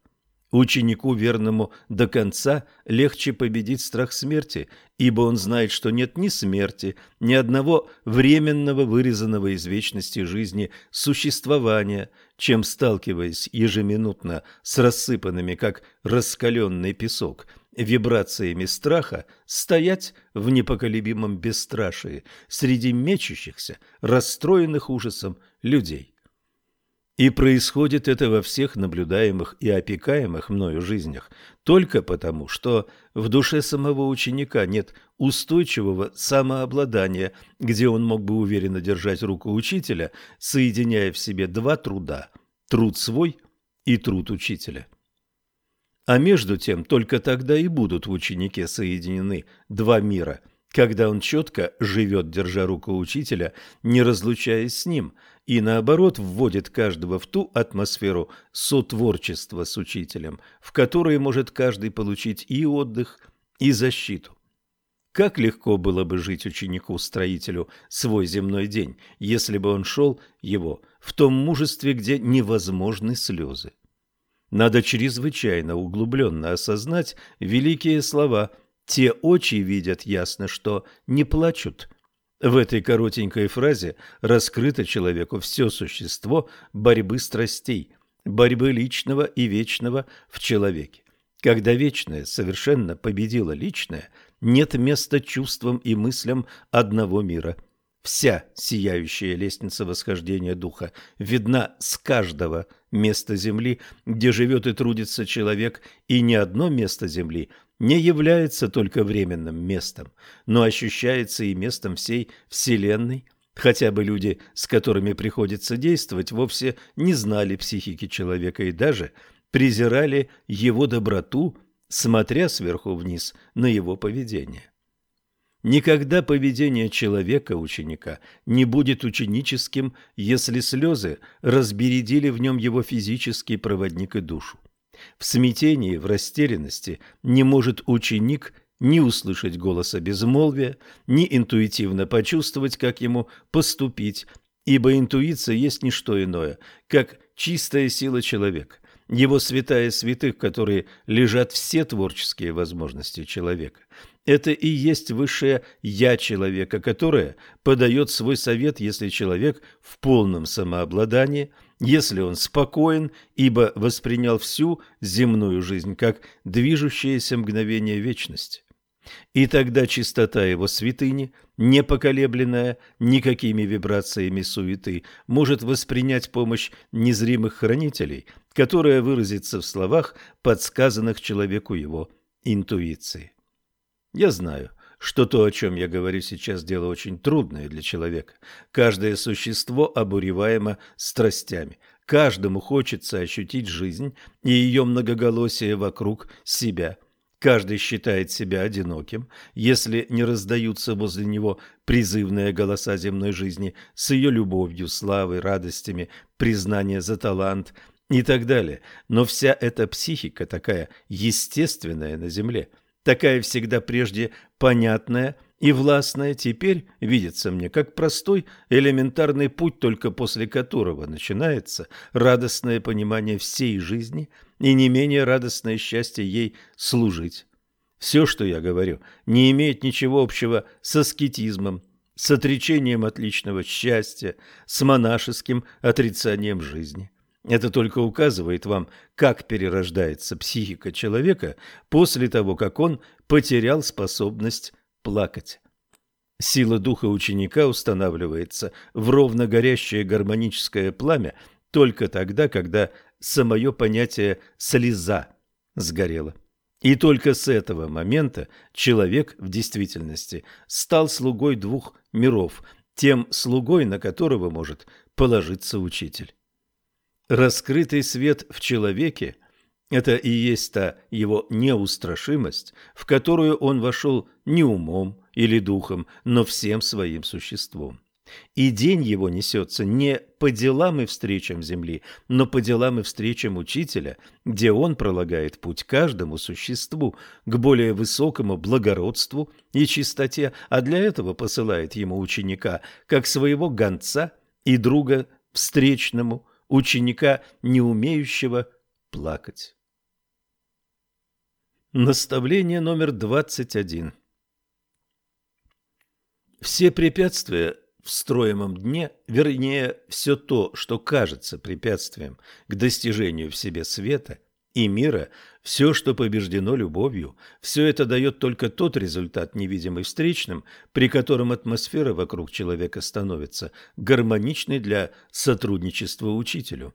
Ученику, верному до конца, легче победить страх смерти, ибо он знает, что нет ни смерти, ни одного временного, вырезанного из вечности жизни существования, чем, сталкиваясь ежеминутно с рассыпанными, как раскаленный песок, вибрациями страха, стоять в непоколебимом бесстрашии среди мечущихся, расстроенных ужасом людей. И происходит это во всех наблюдаемых и опекаемых мною жизнях только потому, что в душе самого ученика нет устойчивого самообладания, где он мог бы уверенно держать руку учителя, соединяя в себе два труда – труд свой и труд учителя. А между тем только тогда и будут в ученике соединены два мира – когда он четко живет, держа руку учителя, не разлучаясь с ним, и наоборот вводит каждого в ту атмосферу сотворчества с учителем, в которой может каждый получить и отдых, и защиту. Как легко было бы жить ученику-строителю свой земной день, если бы он шел его в том мужестве, где невозможны слезы. Надо чрезвычайно углубленно осознать великие слова те очи видят ясно, что не плачут. В этой коротенькой фразе раскрыто человеку все существо борьбы страстей, борьбы личного и вечного в человеке. Когда вечное совершенно победило личное, нет места чувствам и мыслям одного мира. Вся сияющая лестница восхождения духа видна с каждого места земли, где живет и трудится человек, и ни одно место земли не является только временным местом, но ощущается и местом всей Вселенной, хотя бы люди, с которыми приходится действовать, вовсе не знали психики человека и даже презирали его доброту, смотря сверху вниз на его поведение. Никогда поведение человека-ученика не будет ученическим, если слезы разбередили в нем его физический проводник и душу. В смятении, в растерянности не может ученик ни услышать голоса безмолвия, ни интуитивно почувствовать, как ему поступить, ибо интуиция есть не что иное, как чистая сила человека, его святая святых, в которой лежат все творческие возможности человека. Это и есть высшее «я» человека, которое подает свой совет, если человек в полном самообладании – если он спокоен, ибо воспринял всю земную жизнь как движущееся мгновение вечности. И тогда чистота его святыни, непоколебленная никакими вибрациями суеты, может воспринять помощь незримых хранителей, которая выразится в словах, подсказанных человеку его интуиции. Я знаю – что то, о чем я говорю сейчас, дело очень трудное для человека. Каждое существо обуреваемо страстями. Каждому хочется ощутить жизнь и ее многоголосие вокруг себя. Каждый считает себя одиноким, если не раздаются возле него призывные голоса земной жизни с ее любовью, славой, радостями, признание за талант и так далее. Но вся эта психика такая естественная на земле – такая всегда прежде понятная и властная, теперь видится мне как простой элементарный путь, только после которого начинается радостное понимание всей жизни и не менее радостное счастье ей служить. Все, что я говорю, не имеет ничего общего с аскетизмом, с отречением от личного счастья, с монашеским отрицанием жизни. Это только указывает вам, как перерождается психика человека после того, как он потерял способность плакать. Сила духа ученика устанавливается в ровно горящее гармоническое пламя только тогда, когда самое понятие «слеза» сгорело. И только с этого момента человек в действительности стал слугой двух миров, тем слугой, на которого может положиться учитель. Раскрытый свет в человеке – это и есть та его неустрашимость, в которую он вошел не умом или духом, но всем своим существом. И день его несется не по делам и встречам земли, но по делам и встречам учителя, где он пролагает путь каждому существу к более высокому благородству и чистоте, а для этого посылает ему ученика как своего гонца и друга встречному, ученика, не умеющего плакать. Наставление номер 21. Все препятствия в строимом дне, вернее, все то, что кажется препятствием к достижению в себе света и мира, все, что побеждено любовью, все это дает только тот результат, невидимый встречным, при котором атмосфера вокруг человека становится гармоничной для сотрудничества учителю.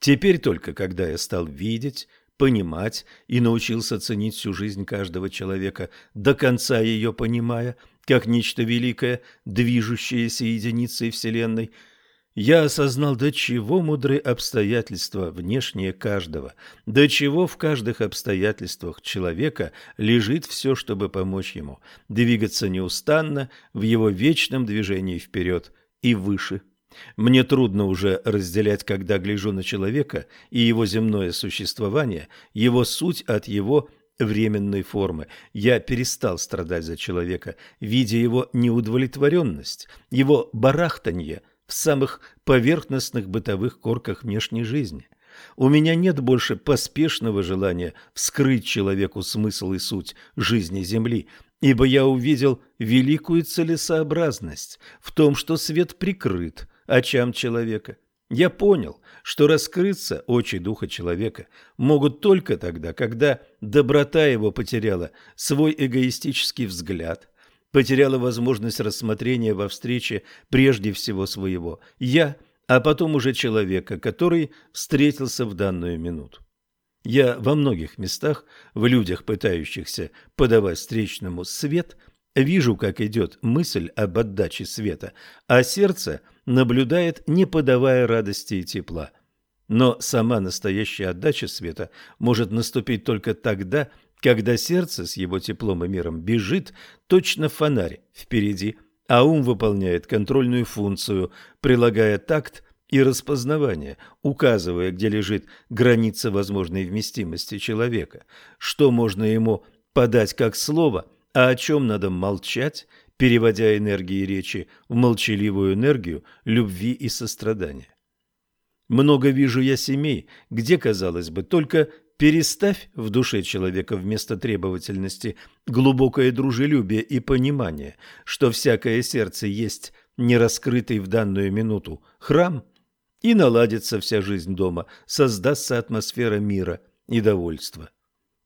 Теперь только, когда я стал видеть, понимать и научился ценить всю жизнь каждого человека, до конца ее понимая, как нечто великое, движущееся единицей Вселенной, я осознал, до чего мудры обстоятельства внешние каждого, до чего в каждых обстоятельствах человека лежит все, чтобы помочь ему двигаться неустанно в его вечном движении вперед и выше. Мне трудно уже разделять, когда гляжу на человека и его земное существование, его суть от его временной формы. Я перестал страдать за человека, видя его неудовлетворенность, его барахтанье в самых поверхностных бытовых корках внешней жизни. У меня нет больше поспешного желания вскрыть человеку смысл и суть жизни Земли, ибо я увидел великую целесообразность в том, что свет прикрыт очам человека – я понял, что раскрыться очи духа человека могут только тогда, когда доброта его потеряла свой эгоистический взгляд, потеряла возможность рассмотрения во встрече прежде всего своего «я», а потом уже человека, который встретился в данную минуту. Я во многих местах, в людях, пытающихся подавать встречному свет, вижу, как идет мысль об отдаче света, а сердце – наблюдает, не подавая радости и тепла. Но сама настоящая отдача света может наступить только тогда, когда сердце с его теплом и миром бежит точно фонарь впереди, а ум выполняет контрольную функцию, прилагая такт и распознавание, указывая, где лежит граница возможной вместимости человека, что можно ему подать как слово, а о чем надо молчать переводя энергии речи в молчаливую энергию любви и сострадания. Много вижу я семей, где, казалось бы, только переставь в душе человека вместо требовательности глубокое дружелюбие и понимание, что всякое сердце есть нераскрытый в данную минуту храм, и наладится вся жизнь дома, создастся атмосфера мира и довольства.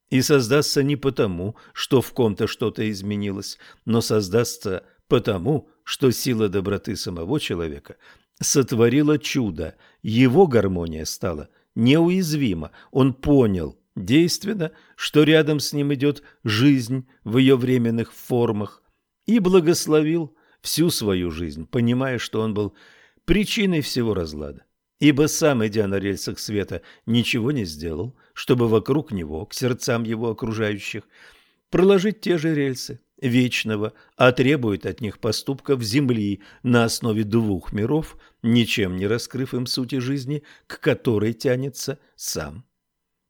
И создастся не потому, что в ком-то что-то изменилось, но создастся потому, что сила доброты самого человека сотворила чудо, его гармония стала неуязвима, он понял действенно, что рядом с ним идет жизнь в ее временных формах, и благословил всю свою жизнь, понимая, что он был причиной всего разлада. Ибо сам, идя на рельсах света, ничего не сделал, чтобы вокруг него, к сердцам его окружающих, проложить те же рельсы вечного, а требует от них поступков земли на основе двух миров, ничем не раскрыв им сути жизни, к которой тянется сам.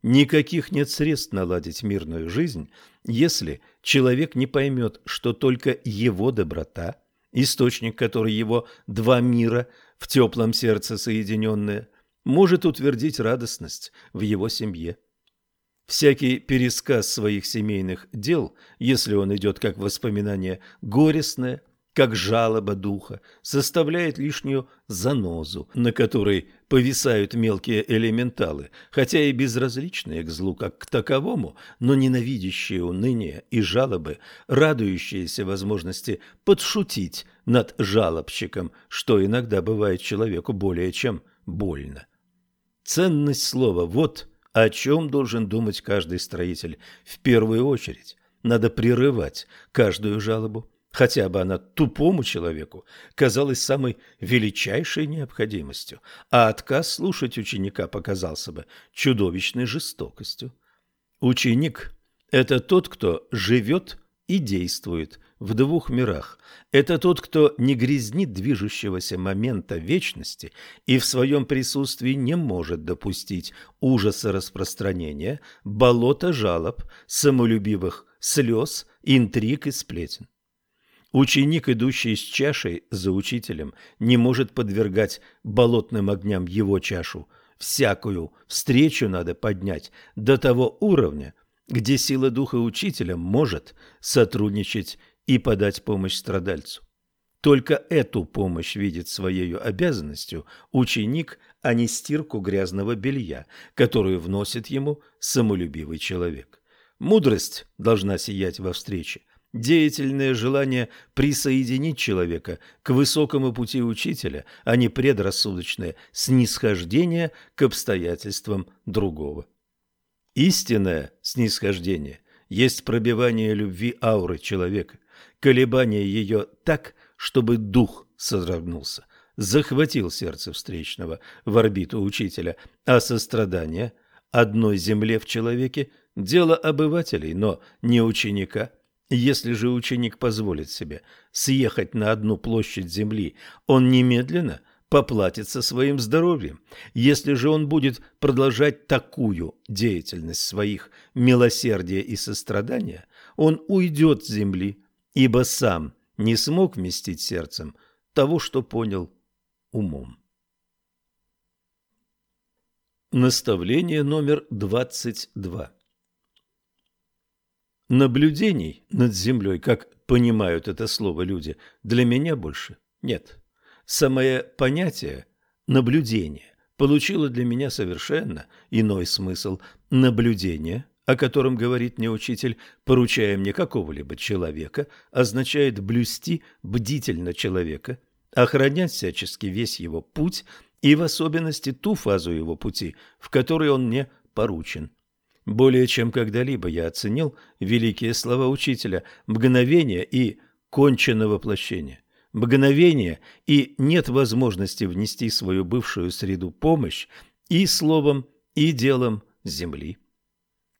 Никаких нет средств наладить мирную жизнь, если человек не поймет, что только его доброта, источник который его два мира в теплом сердце соединенные, может утвердить радостность в его семье. Всякий пересказ своих семейных дел, если он идет как воспоминание горестное, как жалоба духа, составляет лишнюю занозу, на которой повисают мелкие элементалы, хотя и безразличные к злу как к таковому, но ненавидящие уныние и жалобы, радующиеся возможности подшутить над жалобщиком, что иногда бывает человеку более чем больно. Ценность слова «вот» о чем должен думать каждый строитель в первую очередь. Надо прерывать каждую жалобу, хотя бы она тупому человеку казалась самой величайшей необходимостью, а отказ слушать ученика показался бы чудовищной жестокостью. Ученик – это тот, кто живет и действует в двух мирах. Это тот, кто не грязнит движущегося момента вечности и в своем присутствии не может допустить ужаса распространения, болота жалоб, самолюбивых слез, интриг и сплетен. Ученик, идущий с чашей за учителем, не может подвергать болотным огням его чашу. Всякую встречу надо поднять до того уровня, где сила духа учителя может сотрудничать и подать помощь страдальцу. Только эту помощь видит своей обязанностью ученик, а не стирку грязного белья, которую вносит ему самолюбивый человек. Мудрость должна сиять во встрече. Деятельное желание присоединить человека к высокому пути учителя, а не предрассудочное снисхождение к обстоятельствам другого. Истинное снисхождение есть пробивание любви ауры человека, колебание ее так, чтобы дух содрогнулся, захватил сердце встречного в орбиту учителя, а сострадание одной земле в человеке – дело обывателей, но не ученика. Если же ученик позволит себе съехать на одну площадь земли, он немедленно – поплатится своим здоровьем. Если же он будет продолжать такую деятельность своих милосердия и сострадания, он уйдет с земли, ибо сам не смог вместить сердцем того, что понял умом. Наставление номер 22 Наблюдений над землей, как понимают это слово люди, для меня больше нет. Самое понятие «наблюдение» получило для меня совершенно иной смысл. Наблюдение, о котором говорит мне учитель, поручая мне какого-либо человека, означает блюсти бдительно человека, охранять всячески весь его путь и в особенности ту фазу его пути, в которой он мне поручен. Более чем когда-либо я оценил великие слова учителя, мгновение и конченное воплощение мгновение и нет возможности внести свою бывшую среду помощь и словом, и делом земли.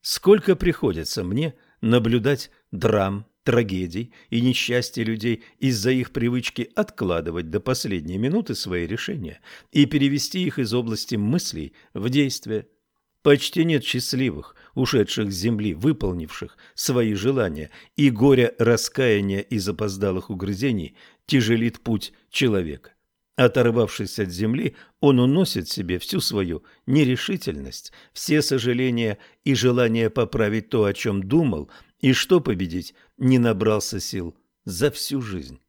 Сколько приходится мне наблюдать драм, трагедий и несчастья людей из-за их привычки откладывать до последней минуты свои решения и перевести их из области мыслей в действие. Почти нет счастливых, ушедших с земли, выполнивших свои желания, и горя раскаяния и запоздалых угрызений тяжелит путь человека. Оторвавшись от земли, он уносит себе всю свою нерешительность, все сожаления и желание поправить то, о чем думал, и что победить не набрался сил за всю жизнь.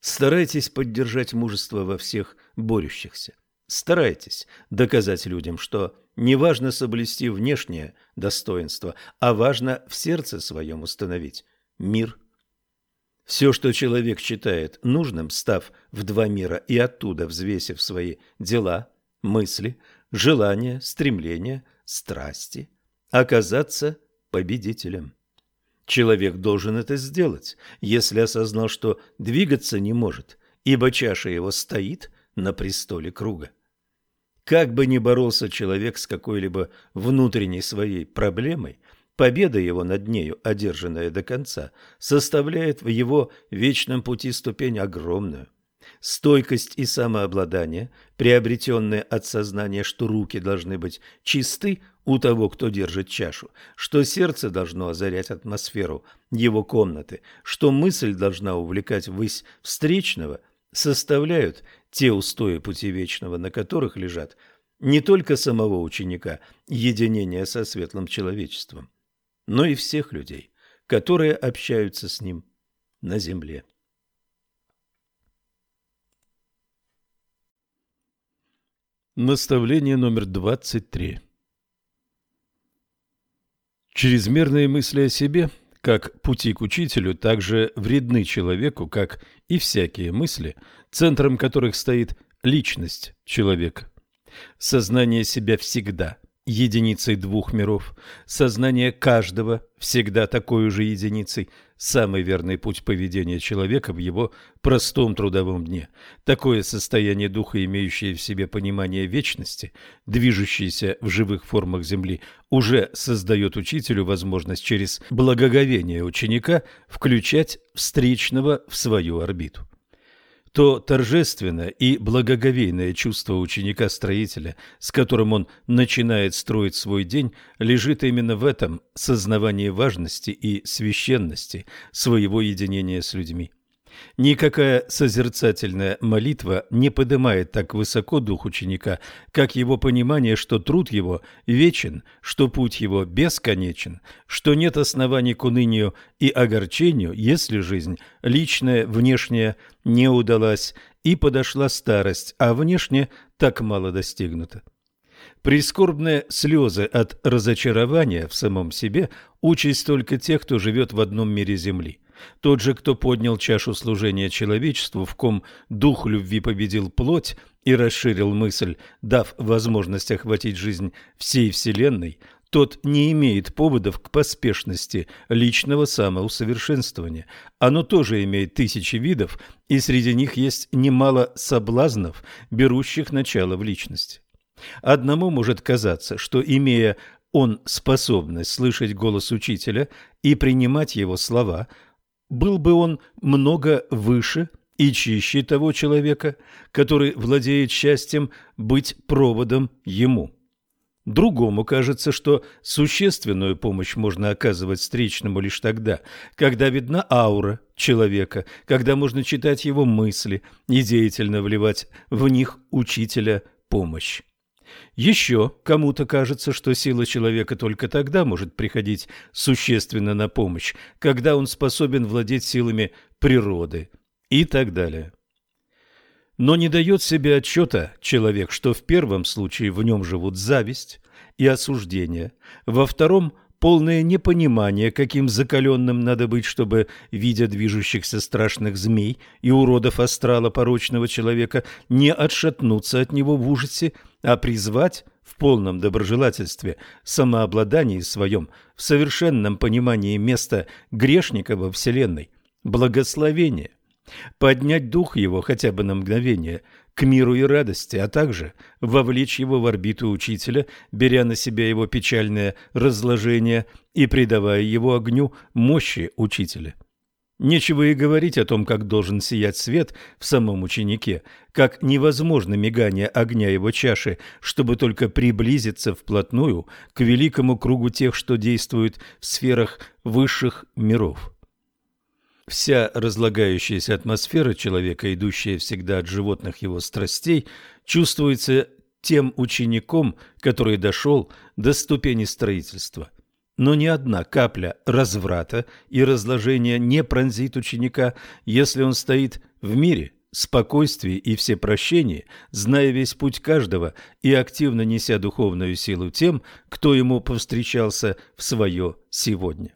Старайтесь поддержать мужество во всех борющихся. Старайтесь доказать людям, что не важно соблюсти внешнее достоинство, а важно в сердце своем установить мир все, что человек считает нужным, став в два мира и оттуда взвесив свои дела, мысли, желания, стремления, страсти, оказаться победителем. Человек должен это сделать, если осознал, что двигаться не может, ибо чаша его стоит на престоле круга. Как бы ни боролся человек с какой-либо внутренней своей проблемой, Победа его над нею, одержанная до конца, составляет в его вечном пути ступень огромную. стойкость и самообладание, приобретенные от сознания, что руки должны быть чисты у того, кто держит чашу, что сердце должно озарять атмосферу его комнаты, что мысль должна увлекать ввысь встречного, составляют те устои пути вечного, на которых лежат не только самого ученика единение со светлым человечеством, но и всех людей, которые общаются с ним на земле. Наставление номер 23 Чрезмерные мысли о себе, как пути к учителю, также вредны человеку, как и всякие мысли, центром которых стоит личность человека. Сознание себя всегда единицей двух миров, сознание каждого всегда такой же единицей, самый верный путь поведения человека в его простом трудовом дне. Такое состояние духа, имеющее в себе понимание вечности, движущееся в живых формах Земли, уже создает учителю возможность через благоговение ученика включать встречного в свою орбиту то торжественное и благоговейное чувство ученика-строителя, с которым он начинает строить свой день, лежит именно в этом сознавании важности и священности своего единения с людьми. Никакая созерцательная молитва не поднимает так высоко дух ученика, как его понимание, что труд его вечен, что путь его бесконечен, что нет оснований к унынию и огорчению, если жизнь личная, внешняя, не удалась и подошла старость, а внешне так мало достигнута. Прискорбные слезы от разочарования в самом себе – участь только тех, кто живет в одном мире Земли. Тот же, кто поднял чашу служения человечеству, в ком дух любви победил плоть и расширил мысль, дав возможность охватить жизнь всей Вселенной, тот не имеет поводов к поспешности личного самоусовершенствования. Оно тоже имеет тысячи видов, и среди них есть немало соблазнов, берущих начало в личности. Одному может казаться, что, имея он способность слышать голос учителя и принимать его слова – был бы он много выше и чище того человека, который владеет счастьем быть проводом ему. Другому кажется, что существенную помощь можно оказывать встречному лишь тогда, когда видна аура человека, когда можно читать его мысли и деятельно вливать в них учителя помощь. Еще кому-то кажется, что сила человека только тогда может приходить существенно на помощь, когда он способен владеть силами природы и так далее. Но не дает себе отчета человек, что в первом случае в нем живут зависть и осуждение, во втором – полное непонимание, каким закаленным надо быть, чтобы, видя движущихся страшных змей и уродов астрала порочного человека, не отшатнуться от него в ужасе, а призвать в полном доброжелательстве, самообладании своем, в совершенном понимании места грешника во Вселенной, благословение, поднять дух его хотя бы на мгновение – к миру и радости, а также вовлечь его в орбиту учителя, беря на себя его печальное разложение и придавая его огню мощи учителя. Нечего и говорить о том, как должен сиять свет в самом ученике, как невозможно мигание огня его чаши, чтобы только приблизиться вплотную к великому кругу тех, что действуют в сферах высших миров. Вся разлагающаяся атмосфера человека, идущая всегда от животных его страстей, чувствуется тем учеником, который дошел до ступени строительства. Но ни одна капля разврата и разложения не пронзит ученика, если он стоит в мире, спокойствии и всепрощении, зная весь путь каждого и активно неся духовную силу тем, кто ему повстречался в свое сегодня.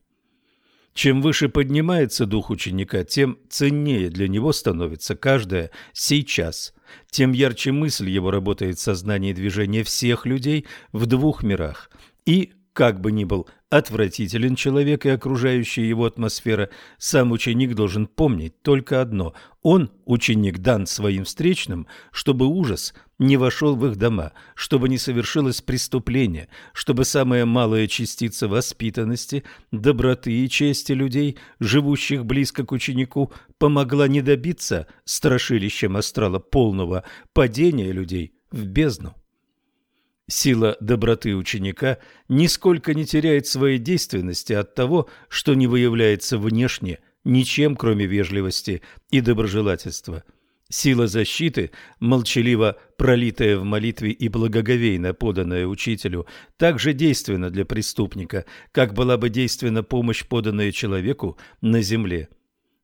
Чем выше поднимается дух ученика, тем ценнее для него становится каждое «сейчас», тем ярче мысль его работает в сознании движения всех людей в двух мирах. И как бы ни был отвратителен человек и окружающая его атмосфера, сам ученик должен помнить только одно – он, ученик, дан своим встречным, чтобы ужас не вошел в их дома, чтобы не совершилось преступление, чтобы самая малая частица воспитанности, доброты и чести людей, живущих близко к ученику, помогла не добиться страшилищем астрала полного падения людей в бездну. Сила доброты ученика нисколько не теряет своей действенности от того, что не выявляется внешне ничем, кроме вежливости и доброжелательства. Сила защиты, молчаливо пролитая в молитве и благоговейно поданная учителю, также действенна для преступника, как была бы действенна помощь, поданная человеку на земле.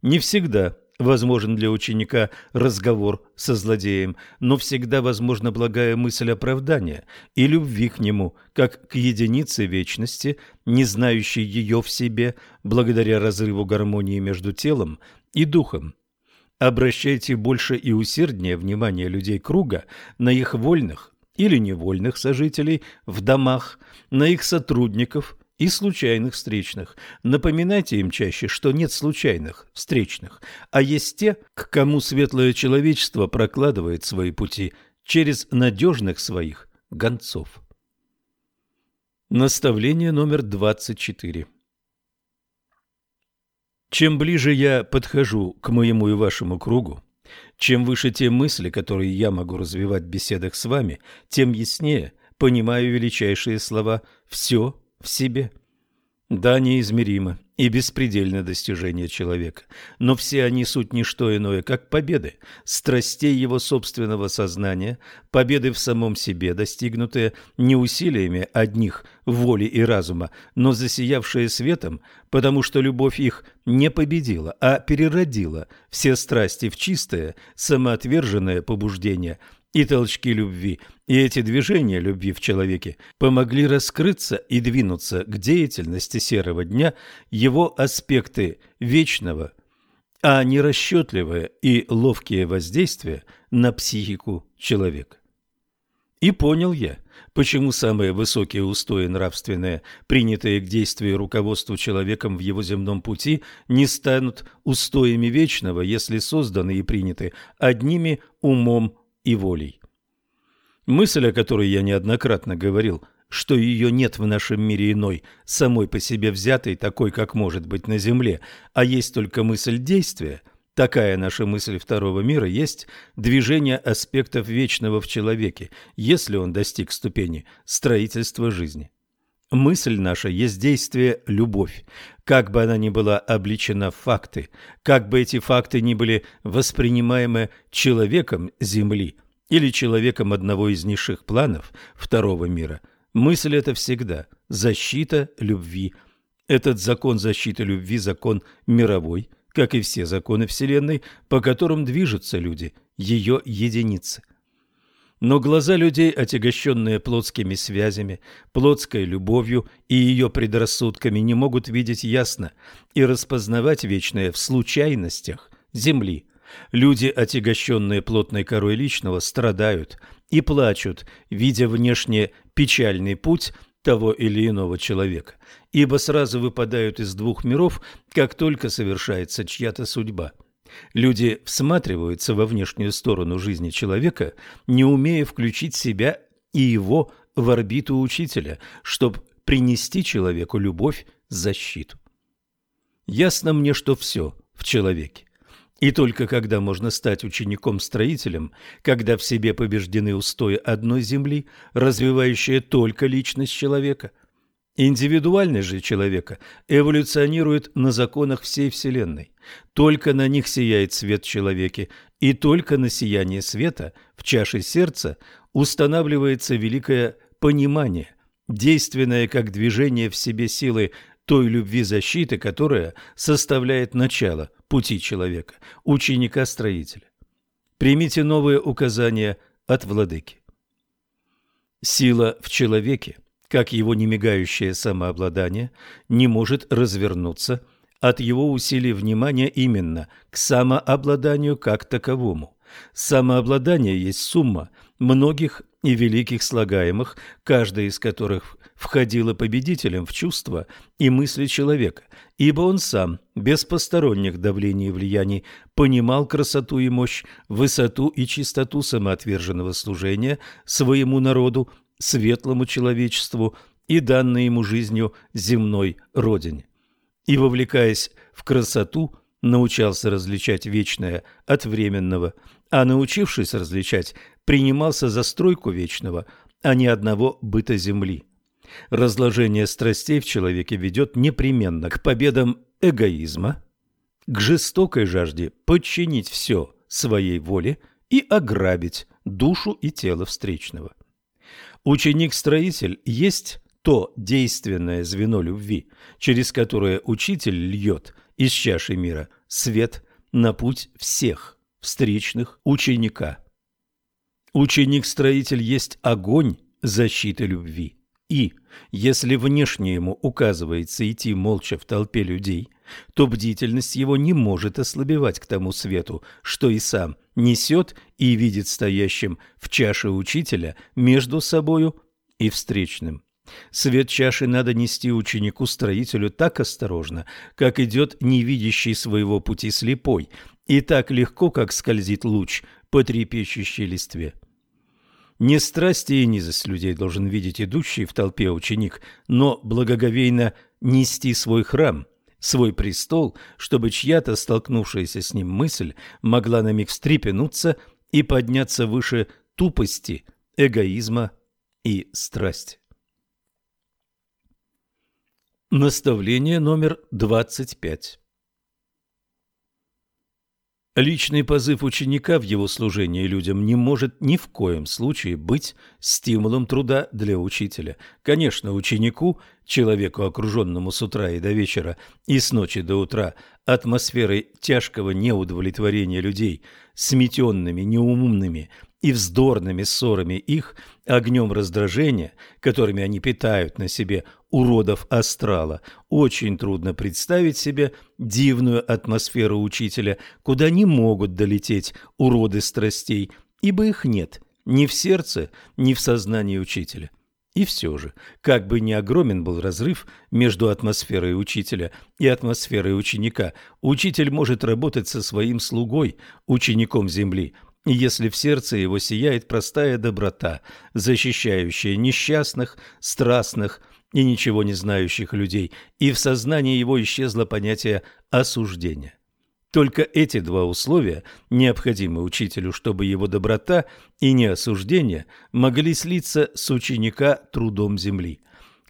Не всегда возможен для ученика разговор со злодеем, но всегда возможна благая мысль оправдания и любви к нему, как к единице вечности, не знающей ее в себе, благодаря разрыву гармонии между телом и духом. Обращайте больше и усерднее внимание людей круга на их вольных или невольных сожителей в домах, на их сотрудников, и случайных встречных. Напоминайте им чаще, что нет случайных встречных, а есть те, к кому светлое человечество прокладывает свои пути через надежных своих гонцов. Наставление номер 24 Чем ближе я подхожу к моему и вашему кругу, чем выше те мысли, которые я могу развивать в беседах с вами, тем яснее понимаю величайшие слова «все в себе. Да, неизмеримо и беспредельно достижение человека, но все они суть не что иное, как победы, страстей его собственного сознания, победы в самом себе, достигнутые не усилиями одних воли и разума, но засиявшие светом, потому что любовь их не победила, а переродила все страсти в чистое, самоотверженное побуждение и толчки любви, и эти движения любви в человеке помогли раскрыться и двинуться к деятельности серого дня его аспекты вечного, а не расчетливые и ловкие воздействия на психику человека. И понял я, почему самые высокие устои нравственные, принятые к действию руководству человеком в его земном пути, не станут устоями вечного, если созданы и приняты одними умом и волей. Мысль, о которой я неоднократно говорил, что ее нет в нашем мире иной, самой по себе взятой, такой, как может быть на Земле, а есть только мысль действия, такая наша мысль второго мира есть движение аспектов вечного в человеке, если он достиг ступени строительства жизни. Мысль наша есть действие любовь, как бы она ни была обличена в факты, как бы эти факты ни были воспринимаемы человеком Земли или человеком одного из низших планов второго мира, мысль это всегда защита любви. Этот закон защиты любви – закон мировой, как и все законы Вселенной, по которым движутся люди, ее единицы – но глаза людей, отягощенные плотскими связями, плотской любовью и ее предрассудками, не могут видеть ясно и распознавать вечное в случайностях земли. Люди, отягощенные плотной корой личного, страдают и плачут, видя внешне печальный путь того или иного человека, ибо сразу выпадают из двух миров, как только совершается чья-то судьба – Люди всматриваются во внешнюю сторону жизни человека, не умея включить себя и его в орбиту учителя, чтобы принести человеку любовь, защиту. Ясно мне, что все в человеке. И только когда можно стать учеником-строителем, когда в себе побеждены устои одной земли, развивающие только личность человека – Индивидуальность же человека эволюционирует на законах всей Вселенной. Только на них сияет свет человеке, и только на сияние света в чаше сердца устанавливается великое понимание, действенное как движение в себе силы той любви защиты, которая составляет начало пути человека, ученика-строителя. Примите новые указания от владыки. Сила в человеке – как его немигающее самообладание не может развернуться от его усилий внимания именно к самообладанию как таковому. Самообладание есть сумма многих и великих слагаемых, каждая из которых входила победителем в чувства и мысли человека, ибо он сам, без посторонних давлений и влияний, понимал красоту и мощь, высоту и чистоту самоотверженного служения своему народу, светлому человечеству и данной ему жизнью земной родине. И, вовлекаясь в красоту, научался различать вечное от временного, а научившись различать, принимался за стройку вечного, а не одного быта земли. Разложение страстей в человеке ведет непременно к победам эгоизма, к жестокой жажде подчинить все своей воле и ограбить душу и тело встречного. Ученик-строитель есть то действенное звено любви, через которое учитель льет из чаши мира свет на путь всех встречных ученика. Ученик-строитель есть огонь защиты любви. И, если внешне ему указывается идти молча в толпе людей, то бдительность его не может ослабевать к тому свету, что и сам несет и видит стоящим в чаше учителя между собою и встречным. Свет чаши надо нести ученику-строителю так осторожно, как идет невидящий своего пути слепой, и так легко, как скользит луч по трепещущей листве. Не страсти и низость людей должен видеть идущий в толпе ученик, но благоговейно нести свой храм, свой престол, чтобы чья-то столкнувшаяся с ним мысль могла на миг встрепенуться и подняться выше тупости, эгоизма и страсти. Наставление номер 25 Личный позыв ученика в его служении людям не может ни в коем случае быть стимулом труда для учителя. Конечно, ученику, человеку, окруженному с утра и до вечера, и с ночи до утра, атмосферой тяжкого неудовлетворения людей, сметенными, неумными и вздорными ссорами их, огнем раздражения, которыми они питают на себе уродов астрала, очень трудно представить себе дивную атмосферу учителя, куда не могут долететь уроды страстей, ибо их нет ни в сердце, ни в сознании учителя. И все же, как бы ни огромен был разрыв между атмосферой учителя и атмосферой ученика, учитель может работать со своим слугой, учеником Земли, если в сердце его сияет простая доброта, защищающая несчастных, страстных и ничего не знающих людей, и в сознании его исчезло понятие осуждения. Только эти два условия необходимы учителю, чтобы его доброта и неосуждение могли слиться с ученика трудом земли.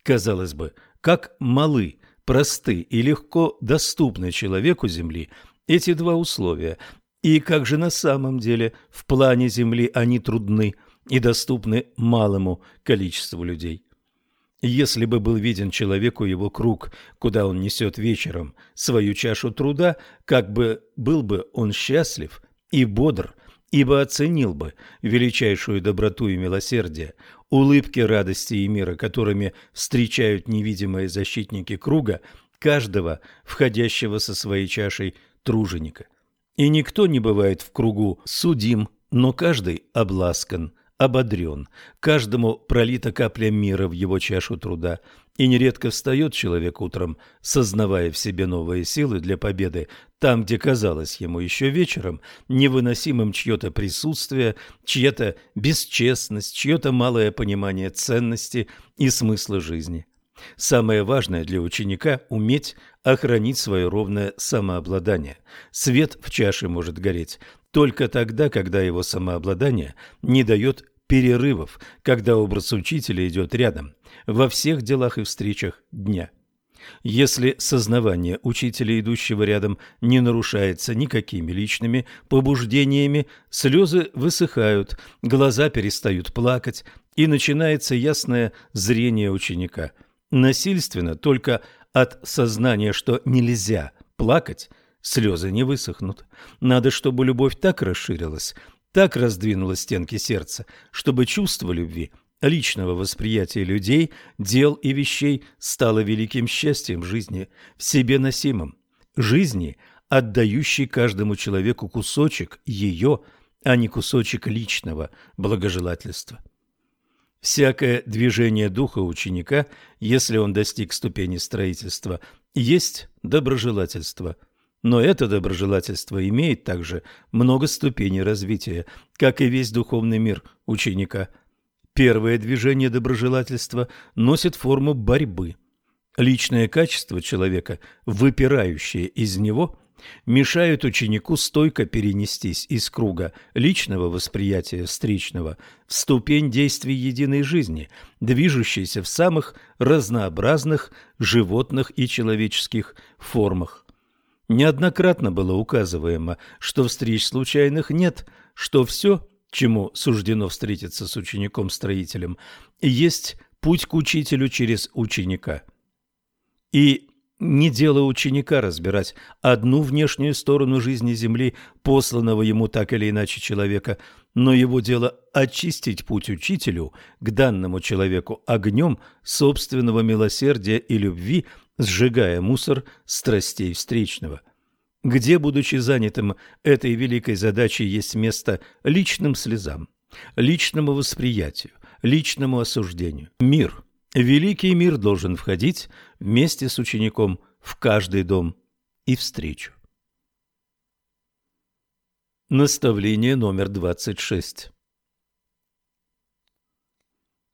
Казалось бы, как малы, просты и легко доступны человеку земли эти два условия, и как же на самом деле в плане Земли они трудны и доступны малому количеству людей. Если бы был виден человеку его круг, куда он несет вечером свою чашу труда, как бы был бы он счастлив и бодр, ибо оценил бы величайшую доброту и милосердие, улыбки радости и мира, которыми встречают невидимые защитники круга каждого входящего со своей чашей труженика. И никто не бывает в кругу. Судим, но каждый обласкан, ободрен, каждому пролита капля мира в его чашу труда, и нередко встает человек утром, сознавая в себе новые силы для победы, там, где казалось ему еще вечером невыносимым чье-то присутствие, чья-то бесчестность, чье-то малое понимание ценности и смысла жизни. Самое важное для ученика – уметь охранить свое ровное самообладание. Свет в чаше может гореть только тогда, когда его самообладание не дает перерывов, когда образ учителя идет рядом, во всех делах и встречах дня. Если сознавание учителя, идущего рядом, не нарушается никакими личными побуждениями, слезы высыхают, глаза перестают плакать, и начинается ясное зрение ученика. Насильственно только от сознания, что нельзя плакать, слезы не высохнут. Надо, чтобы любовь так расширилась, так раздвинула стенки сердца, чтобы чувство любви, личного восприятия людей, дел и вещей стало великим счастьем жизни, в себе носимым, жизни, отдающей каждому человеку кусочек ее, а не кусочек личного благожелательства. Всякое движение духа ученика, если он достиг ступени строительства, есть доброжелательство. Но это доброжелательство имеет также много ступеней развития, как и весь духовный мир ученика. Первое движение доброжелательства носит форму борьбы. Личное качество человека, выпирающее из него – мешают ученику стойко перенестись из круга личного восприятия встречного в ступень действий единой жизни, движущейся в самых разнообразных животных и человеческих формах. Неоднократно было указываемо, что встреч случайных нет, что все, чему суждено встретиться с учеником-строителем, есть путь к учителю через ученика. И не дело ученика разбирать одну внешнюю сторону жизни Земли, посланного ему так или иначе человека, но его дело очистить путь учителю к данному человеку огнем собственного милосердия и любви, сжигая мусор страстей встречного. Где, будучи занятым этой великой задачей, есть место личным слезам, личному восприятию, личному осуждению. Мир – Великий мир должен входить вместе с учеником в каждый дом и встречу. Наставление номер 26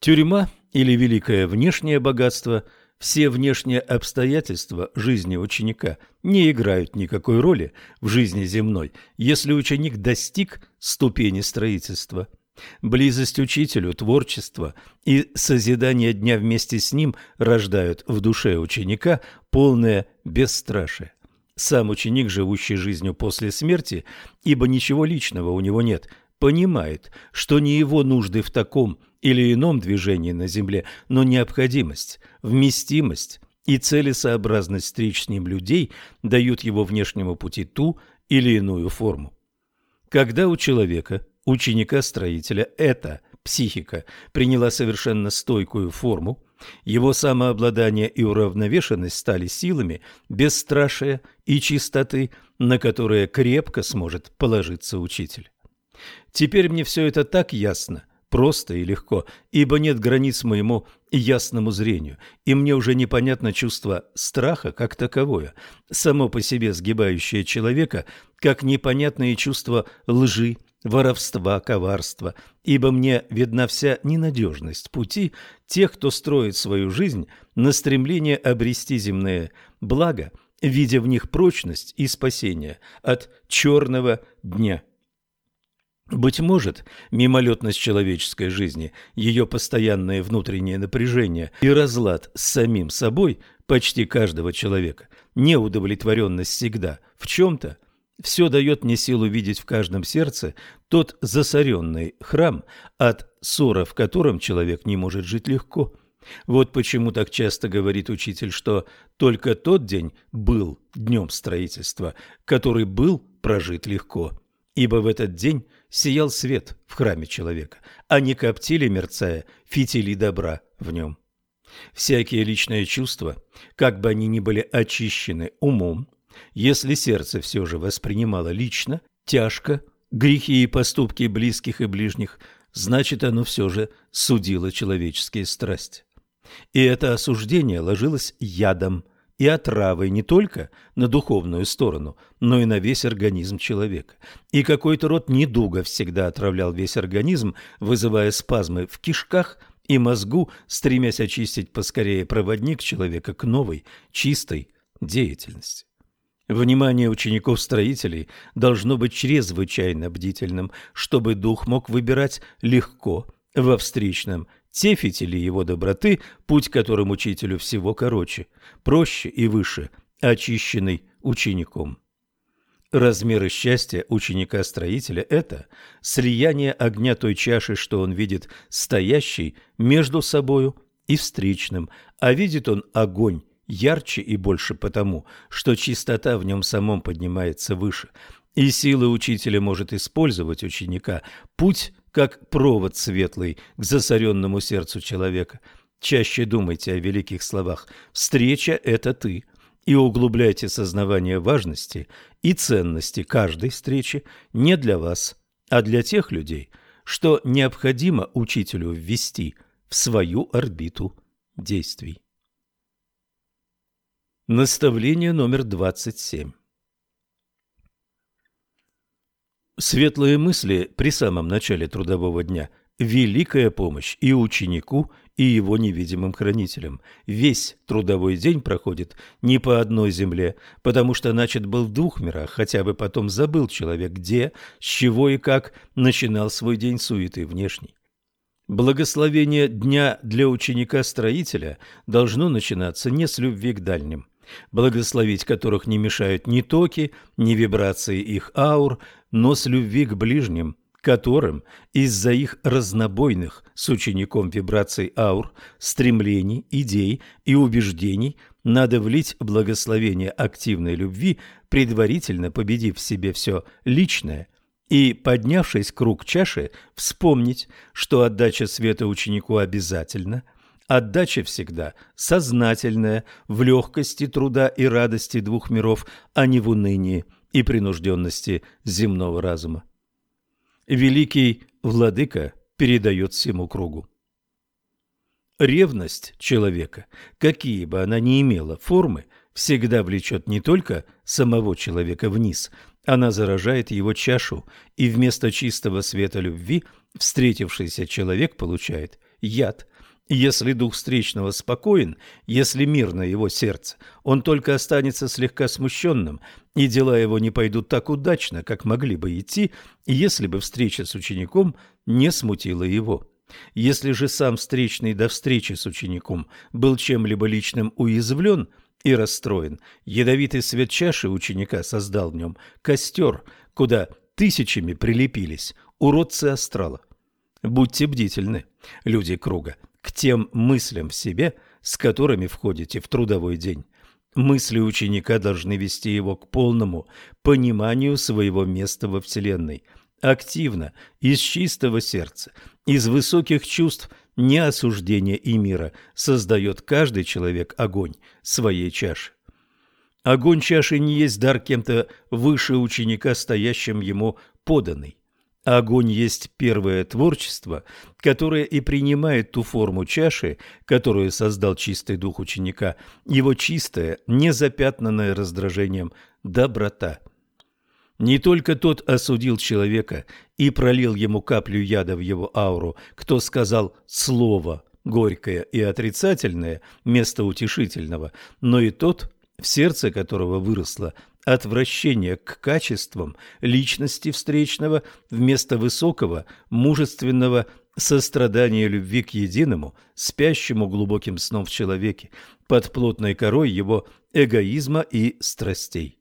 Тюрьма или великое внешнее богатство, все внешние обстоятельства жизни ученика не играют никакой роли в жизни земной, если ученик достиг ступени строительства – Близость учителю, творчество и созидание дня вместе с ним рождают в душе ученика полное бесстрашие. Сам ученик, живущий жизнью после смерти, ибо ничего личного у него нет, понимает, что не его нужды в таком или ином движении на земле, но необходимость, вместимость и целесообразность встреч с ним людей дают его внешнему пути ту или иную форму. Когда у человека ученика-строителя эта психика приняла совершенно стойкую форму, его самообладание и уравновешенность стали силами бесстрашия и чистоты, на которые крепко сможет положиться учитель. Теперь мне все это так ясно, просто и легко, ибо нет границ моему ясному зрению, и мне уже непонятно чувство страха как таковое, само по себе сгибающее человека, как непонятное чувство лжи воровства, коварства, ибо мне видна вся ненадежность пути тех, кто строит свою жизнь на стремление обрести земные блага, видя в них прочность и спасение от черного дня. Быть может, мимолетность человеческой жизни, ее постоянное внутреннее напряжение и разлад с самим собой почти каждого человека, неудовлетворенность всегда в чем-то – все дает мне силу видеть в каждом сердце тот засоренный храм, от ссора в котором человек не может жить легко. Вот почему так часто говорит учитель, что только тот день был днем строительства, который был прожит легко, ибо в этот день сиял свет в храме человека, а не коптили, мерцая, фитили добра в нем. Всякие личные чувства, как бы они ни были очищены умом, если сердце все же воспринимало лично, тяжко, грехи и поступки близких и ближних, значит, оно все же судило человеческие страсти. И это осуждение ложилось ядом и отравой не только на духовную сторону, но и на весь организм человека. И какой-то род недуга всегда отравлял весь организм, вызывая спазмы в кишках и мозгу, стремясь очистить поскорее проводник человека к новой, чистой деятельности. Внимание учеников-строителей должно быть чрезвычайно бдительным, чтобы дух мог выбирать легко во встречном те фитили его доброты, путь которым учителю всего короче, проще и выше, очищенный учеником. Размеры счастья ученика-строителя – это слияние огня той чаши, что он видит стоящей между собою и встречным, а видит он огонь ярче и больше потому, что чистота в нем самом поднимается выше, и сила учителя может использовать ученика, путь как провод светлый к засоренному сердцу человека. Чаще думайте о великих словах «встреча – это ты», и углубляйте сознавание важности и ценности каждой встречи не для вас, а для тех людей, что необходимо учителю ввести в свою орбиту действий. Наставление номер 27 Светлые мысли при самом начале трудового дня – великая помощь и ученику, и его невидимым хранителям. Весь трудовой день проходит не по одной земле, потому что начат был в двух мирах, хотя бы потом забыл человек, где, с чего и как начинал свой день суеты внешней. Благословение дня для ученика-строителя должно начинаться не с любви к дальним, благословить которых не мешают ни токи, ни вибрации их аур, но с любви к ближним, которым из-за их разнобойных с учеником вибраций аур, стремлений, идей и убеждений надо влить благословение активной любви, предварительно победив в себе все личное и, поднявшись круг чаши, вспомнить, что отдача света ученику обязательна – Отдача всегда сознательная, в легкости труда и радости двух миров, а не в унынии и принужденности земного разума. Великий владыка передает всему кругу. Ревность человека, какие бы она ни имела формы, всегда влечет не только самого человека вниз, она заражает его чашу, и вместо чистого света любви встретившийся человек получает яд, если дух встречного спокоен, если мирно его сердце, он только останется слегка смущенным, и дела его не пойдут так удачно, как могли бы идти, если бы встреча с учеником не смутила его. Если же сам встречный до встречи с учеником был чем-либо личным уязвлен и расстроен, ядовитый свет чаши ученика создал в нем костер, куда тысячами прилепились уродцы астрала. Будьте бдительны, люди круга, к тем мыслям в себе, с которыми входите в трудовой день. Мысли ученика должны вести его к полному пониманию своего места во Вселенной. Активно, из чистого сердца, из высоких чувств не осуждения и мира создает каждый человек огонь своей чаши. Огонь чаши не есть дар кем-то выше ученика, стоящим ему поданный. Огонь есть первое творчество, которое и принимает ту форму чаши, которую создал чистый дух ученика, его чистая, незапятнанная раздражением доброта. Не только тот осудил человека и пролил ему каплю яда в его ауру, кто сказал слово горькое и отрицательное вместо утешительного, но и тот, в сердце которого выросло отвращение к качествам личности встречного вместо высокого, мужественного сострадания любви к единому, спящему глубоким сном в человеке, под плотной корой его эгоизма и страстей.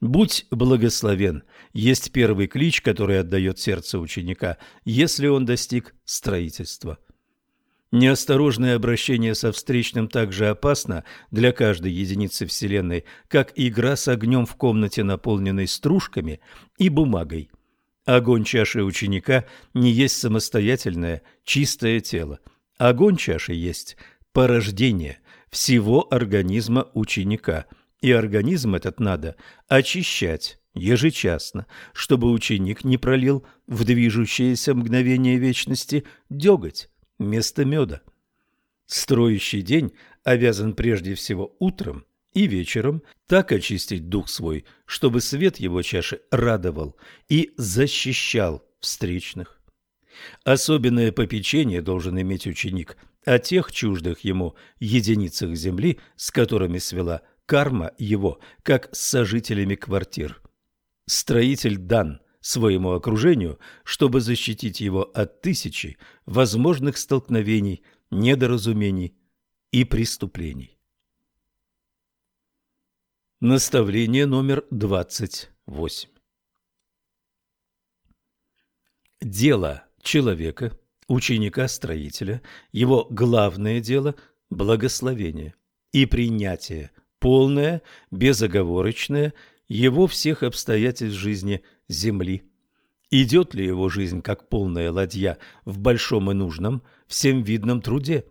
«Будь благословен» есть первый клич, который отдает сердце ученика, если он достиг строительства. Неосторожное обращение со встречным также опасно для каждой единицы Вселенной, как игра с огнем в комнате, наполненной стружками и бумагой. Огонь чаши ученика не есть самостоятельное, чистое тело. Огонь чаши есть порождение всего организма ученика, и организм этот надо очищать ежечасно, чтобы ученик не пролил в движущееся мгновение вечности деготь вместо меда. Строящий день обязан прежде всего утром и вечером так очистить дух свой, чтобы свет его чаши радовал и защищал встречных. Особенное попечение должен иметь ученик о тех чуждых ему единицах земли, с которыми свела карма его, как с сожителями квартир. Строитель дан своему окружению, чтобы защитить его от тысячи возможных столкновений, недоразумений и преступлений. Наставление номер 28 Дело человека, ученика-строителя, его главное дело – благословение и принятие, полное, безоговорочное – его всех обстоятельств жизни Земли. Идет ли его жизнь, как полная ладья, в большом и нужном, всем видном труде?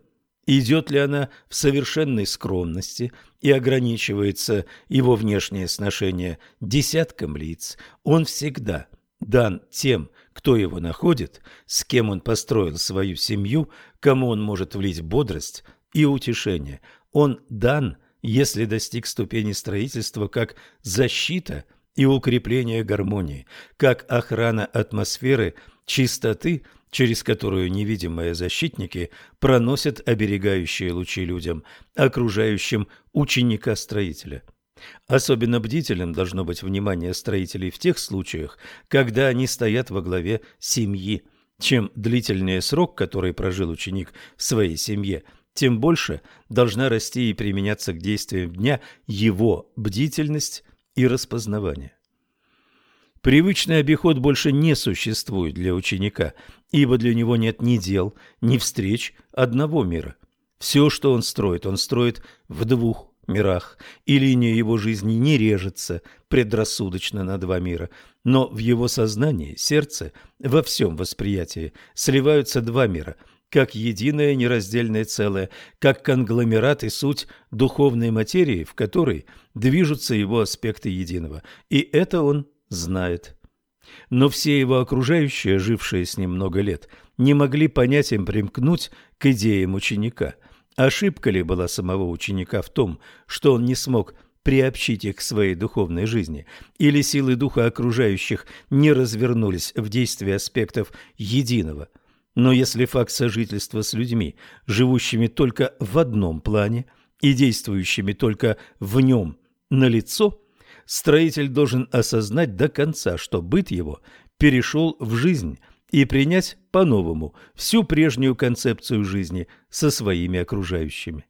Идет ли она в совершенной скромности и ограничивается его внешнее сношение десятком лиц? Он всегда дан тем, кто его находит, с кем он построил свою семью, кому он может влить бодрость и утешение. Он дан, если достиг ступени строительства как защита и укрепление гармонии, как охрана атмосферы чистоты, через которую невидимые защитники проносят оберегающие лучи людям, окружающим ученика-строителя. Особенно бдительным должно быть внимание строителей в тех случаях, когда они стоят во главе семьи. Чем длительнее срок, который прожил ученик в своей семье, тем больше должна расти и применяться к действиям дня его бдительность и распознавание. Привычный обиход больше не существует для ученика, ибо для него нет ни дел, ни встреч одного мира. Все, что он строит, он строит в двух мирах, и линия его жизни не режется предрассудочно на два мира, но в его сознании, сердце, во всем восприятии сливаются два мира, как единое нераздельное целое, как конгломерат и суть духовной материи, в которой движутся его аспекты единого, и это он знает. Но все его окружающие, жившие с ним много лет, не могли понять им примкнуть к идеям ученика – Ошибка ли была самого ученика в том, что он не смог приобщить их к своей духовной жизни, или силы духа окружающих не развернулись в действии аспектов единого? Но если факт сожительства с людьми, живущими только в одном плане и действующими только в нем, налицо, строитель должен осознать до конца, что быт его перешел в жизнь – и принять по-новому всю прежнюю концепцию жизни со своими окружающими.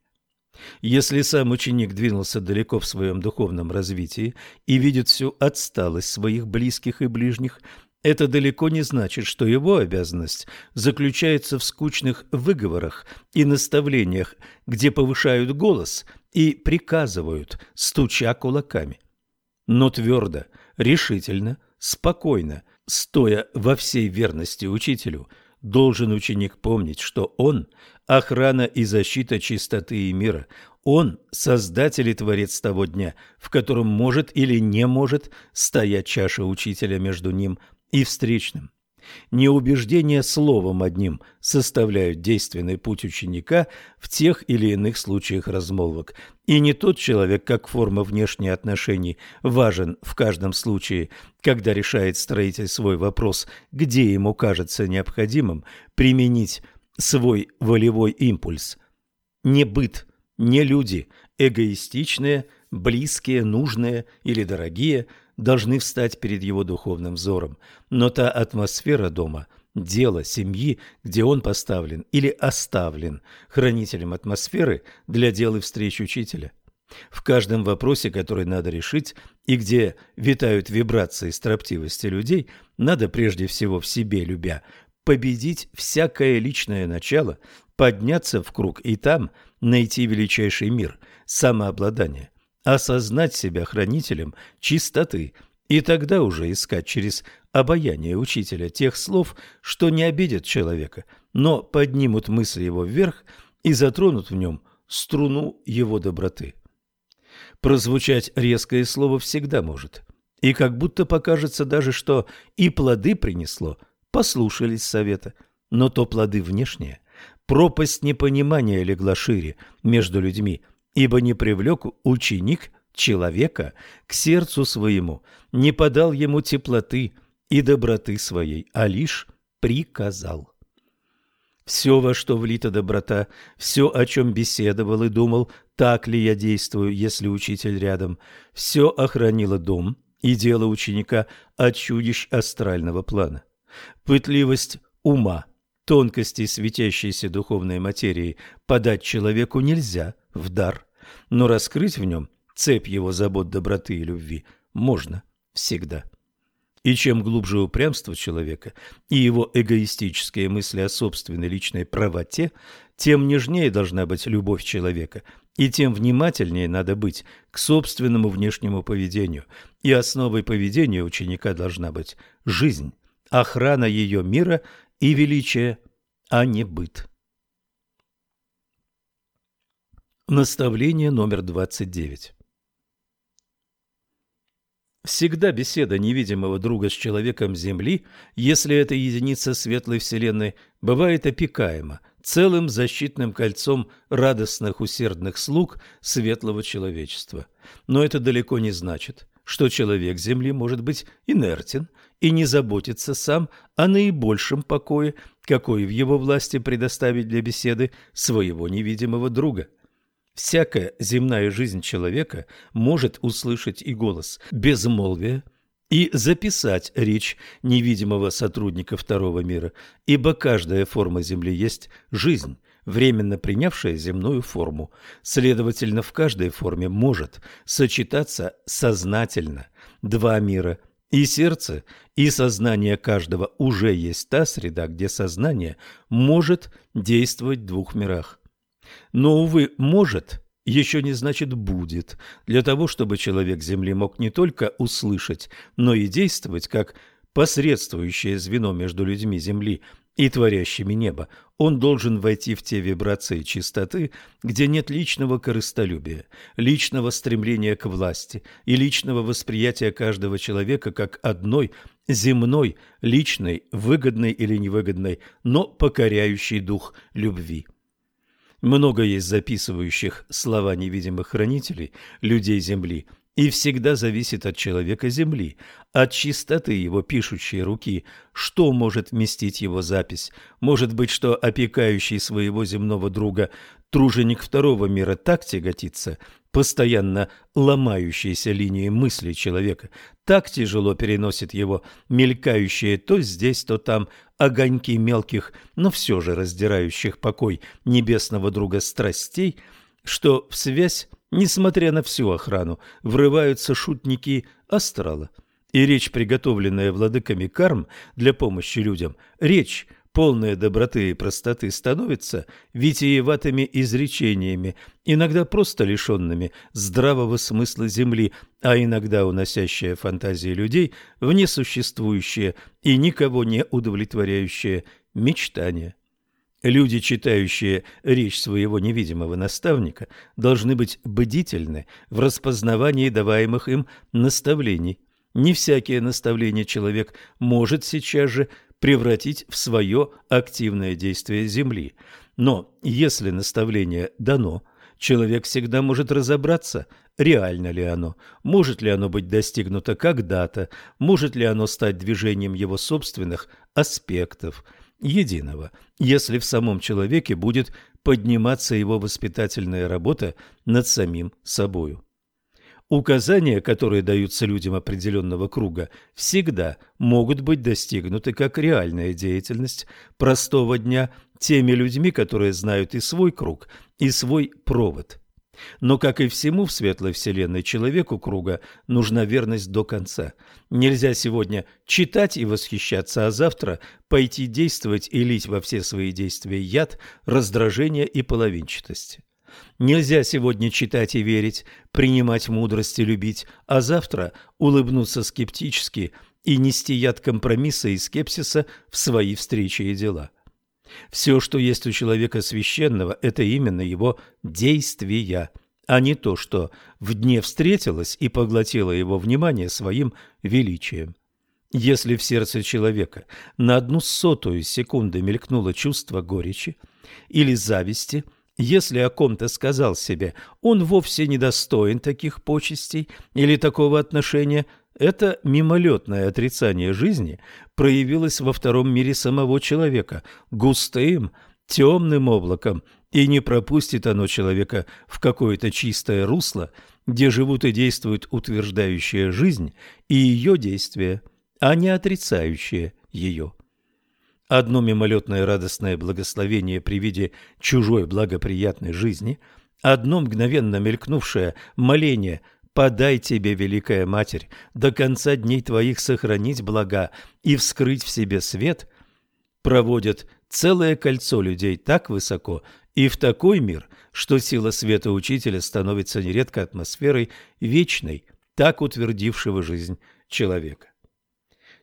Если сам ученик двинулся далеко в своем духовном развитии и видит всю отсталость своих близких и ближних, это далеко не значит, что его обязанность заключается в скучных выговорах и наставлениях, где повышают голос и приказывают, стуча кулаками. Но твердо, решительно, спокойно – Стоя во всей верности учителю, должен ученик помнить, что он – охрана и защита чистоты и мира. Он – создатель и творец того дня, в котором может или не может стоять чаша учителя между ним и встречным. Не убеждения словом одним составляют действенный путь ученика в тех или иных случаях размолвок, и не тот человек, как форма внешних отношений, важен в каждом случае, когда решает строитель свой вопрос, где ему кажется необходимым применить свой волевой импульс. Не быт, не люди, эгоистичные, близкие, нужные или дорогие – должны встать перед его духовным взором. Но та атмосфера дома, дело, семьи, где он поставлен или оставлен хранителем атмосферы для дел и встреч учителя. В каждом вопросе, который надо решить, и где витают вибрации строптивости людей, надо прежде всего в себе любя победить всякое личное начало, подняться в круг и там найти величайший мир, самообладание осознать себя хранителем чистоты и тогда уже искать через обаяние учителя тех слов, что не обидят человека, но поднимут мысли его вверх и затронут в нем струну его доброты. Прозвучать резкое слово всегда может, и как будто покажется даже, что и плоды принесло, послушались совета, но то плоды внешние. Пропасть непонимания легла шире между людьми – ибо не привлек ученик человека к сердцу своему, не подал ему теплоты и доброты своей, а лишь приказал. Все, во что влита доброта, все, о чем беседовал и думал, так ли я действую, если учитель рядом, все охранило дом и дело ученика от чудищ астрального плана. Пытливость ума, тонкости светящейся духовной материи подать человеку нельзя в дар но раскрыть в нем цепь его забот, доброты и любви можно всегда. И чем глубже упрямство человека и его эгоистические мысли о собственной личной правоте, тем нежнее должна быть любовь человека, и тем внимательнее надо быть к собственному внешнему поведению. И основой поведения ученика должна быть жизнь, охрана ее мира и величия, а не быт. Наставление номер 29. Всегда беседа невидимого друга с человеком Земли, если это единица светлой Вселенной, бывает опекаема целым защитным кольцом радостных усердных слуг светлого человечества. Но это далеко не значит, что человек Земли может быть инертен и не заботиться сам о наибольшем покое, какой в его власти предоставить для беседы своего невидимого друга. Всякая земная жизнь человека может услышать и голос безмолвия, и записать речь невидимого сотрудника второго мира, ибо каждая форма Земли есть жизнь, временно принявшая земную форму. Следовательно, в каждой форме может сочетаться сознательно два мира, и сердце, и сознание каждого уже есть та среда, где сознание может действовать в двух мирах. Но, увы, может еще не значит будет. Для того, чтобы человек Земли мог не только услышать, но и действовать как посредствующее звено между людьми Земли и творящими небо, он должен войти в те вибрации чистоты, где нет личного корыстолюбия, личного стремления к власти и личного восприятия каждого человека как одной земной, личной, выгодной или невыгодной, но покоряющей дух любви. Много есть записывающих слова невидимых хранителей, людей Земли, и всегда зависит от человека Земли, от чистоты его пишущей руки, что может вместить его запись. Может быть, что опекающий своего земного друга труженик второго мира так тяготится постоянно ломающейся линии мысли человека, так тяжело переносит его мелькающие то здесь, то там огоньки мелких, но все же раздирающих покой небесного друга страстей, что в связь, несмотря на всю охрану, врываются шутники астрала. И речь, приготовленная владыками карм для помощи людям, речь, полная доброты и простоты, становится витиеватыми изречениями, иногда просто лишенными здравого смысла земли, а иногда уносящая фантазии людей в несуществующее и никого не удовлетворяющее мечтание. Люди, читающие речь своего невидимого наставника, должны быть бдительны в распознавании даваемых им наставлений. Не всякие наставления человек может сейчас же превратить в свое активное действие Земли. Но если наставление дано, человек всегда может разобраться, реально ли оно, может ли оно быть достигнуто когда-то, может ли оно стать движением его собственных аспектов единого, если в самом человеке будет подниматься его воспитательная работа над самим собою. Указания, которые даются людям определенного круга, всегда могут быть достигнуты как реальная деятельность простого дня теми людьми, которые знают и свой круг, и свой провод. Но, как и всему в светлой вселенной, человеку круга нужна верность до конца. Нельзя сегодня читать и восхищаться, а завтра пойти действовать и лить во все свои действия яд, раздражение и половинчатость. Нельзя сегодня читать и верить, принимать мудрость и любить, а завтра улыбнуться скептически и нести яд компромисса и скепсиса в свои встречи и дела. Все, что есть у человека священного, это именно его действия, а не то, что в дне встретилось и поглотило его внимание своим величием. Если в сердце человека на одну сотую секунды мелькнуло чувство горечи или зависти – если о ком-то сказал себе, он вовсе не достоин таких почестей или такого отношения, это мимолетное отрицание жизни проявилось во втором мире самого человека, густым, темным облаком, и не пропустит оно человека в какое-то чистое русло, где живут и действуют утверждающая жизнь и ее действия, а не отрицающие ее. Одно мимолетное радостное благословение при виде чужой благоприятной жизни, одно мгновенно мелькнувшее моление «Подай тебе, Великая Матерь, до конца дней твоих сохранить блага и вскрыть в себе свет» проводят целое кольцо людей так высоко и в такой мир, что сила света учителя становится нередко атмосферой вечной, так утвердившего жизнь человека.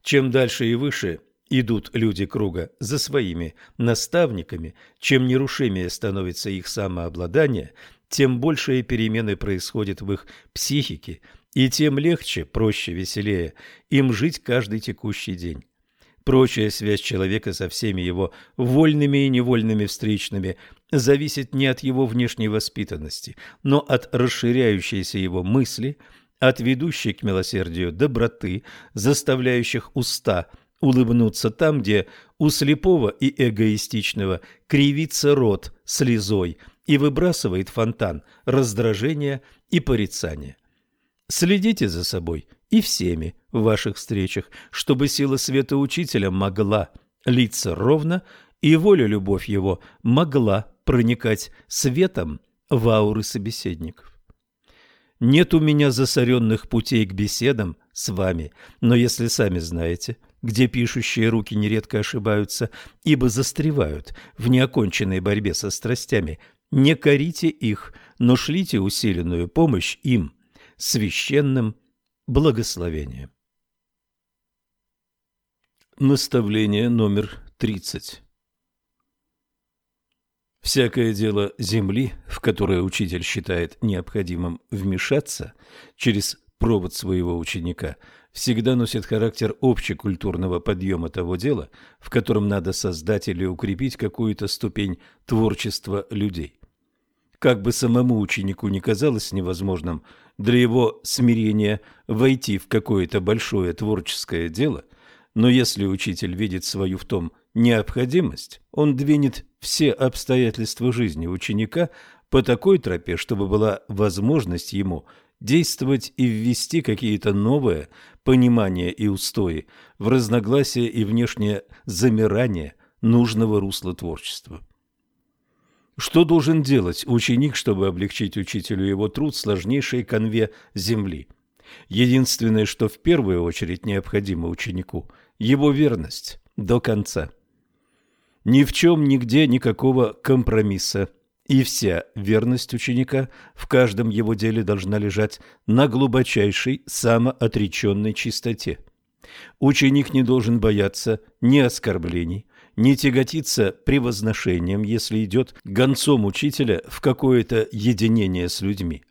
Чем дальше и выше – идут люди круга за своими наставниками, чем нерушимее становится их самообладание, тем большие перемены происходят в их психике и тем легче, проще, веселее им жить каждый текущий день. Прочая связь человека со всеми его вольными и невольными встречными зависит не от его внешней воспитанности, но от расширяющейся его мысли, от ведущей к милосердию доброты, заставляющих уста улыбнуться там, где у слепого и эгоистичного кривится рот слезой и выбрасывает фонтан раздражения и порицания. Следите за собой и всеми в ваших встречах, чтобы сила света учителя могла литься ровно, и воля любовь его могла проникать светом в ауры собеседников. Нет у меня засоренных путей к беседам с вами, но если сами знаете, где пишущие руки нередко ошибаются, ибо застревают в неоконченной борьбе со страстями, не корите их, но шлите усиленную помощь им священным благословением. Наставление номер 30 Всякое дело земли, в которое учитель считает необходимым вмешаться через провод своего ученика, всегда носит характер общекультурного подъема того дела, в котором надо создать или укрепить какую-то ступень творчества людей. Как бы самому ученику не казалось невозможным для его смирения войти в какое-то большое творческое дело, но если учитель видит свою в том необходимость, он двинет все обстоятельства жизни ученика по такой тропе, чтобы была возможность ему действовать и ввести какие-то новые понимания и устои в разногласие и внешнее замирание нужного русла творчества. Что должен делать ученик, чтобы облегчить учителю его труд сложнейшей конве земли? Единственное, что в первую очередь необходимо ученику – его верность до конца. Ни в чем, нигде никакого компромисса, и вся верность ученика в каждом его деле должна лежать на глубочайшей самоотреченной чистоте. Ученик не должен бояться ни оскорблений, не тяготиться превозношением, если идет гонцом учителя в какое-то единение с людьми.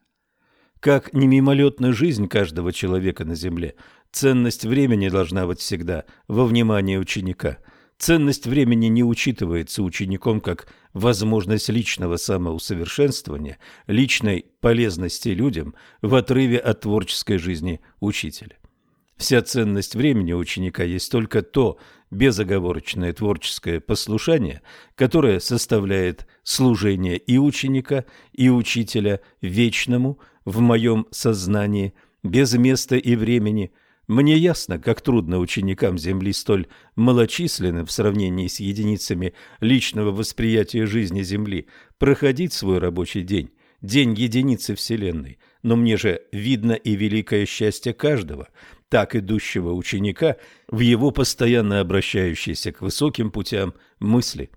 Как не мимолетна жизнь каждого человека на земле, ценность времени должна быть всегда во внимании ученика. Ценность времени не учитывается учеником как возможность личного самоусовершенствования, личной полезности людям в отрыве от творческой жизни учителя. Вся ценность времени ученика есть только то безоговорочное творческое послушание, которое составляет служение и ученика, и учителя вечному в моем сознании, без места и времени. Мне ясно, как трудно ученикам Земли столь малочисленным в сравнении с единицами личного восприятия жизни Земли проходить свой рабочий день, день единицы Вселенной. Но мне же видно и великое счастье каждого, так идущего ученика в его постоянно обращающейся к высоким путям мысли.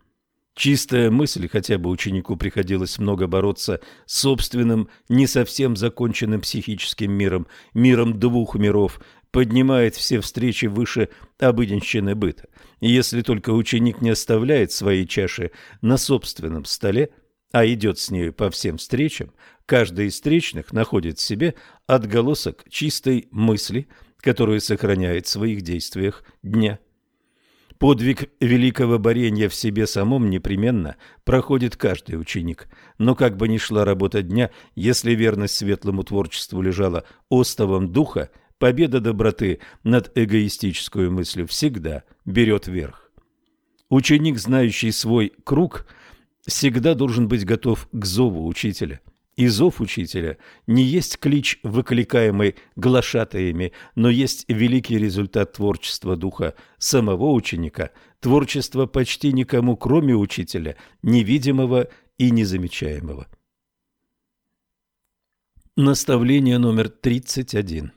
Чистая мысль, хотя бы ученику приходилось много бороться с собственным, не совсем законченным психическим миром, миром двух миров, поднимает все встречи выше обыденщины быта. Если только ученик не оставляет своей чаши на собственном столе, а идет с нею по всем встречам, каждый из встречных находит в себе отголосок чистой мысли – которую сохраняет в своих действиях дня. Подвиг великого борения в себе самом непременно проходит каждый ученик, но как бы ни шла работа дня, если верность светлому творчеству лежала остовом духа, победа доброты над эгоистической мыслью всегда берет верх. Ученик, знающий свой круг, всегда должен быть готов к зову учителя – и зов учителя не есть клич, выкликаемый глашатаями, но есть великий результат творчества духа самого ученика, творчества почти никому, кроме учителя, невидимого и незамечаемого. Наставление номер 31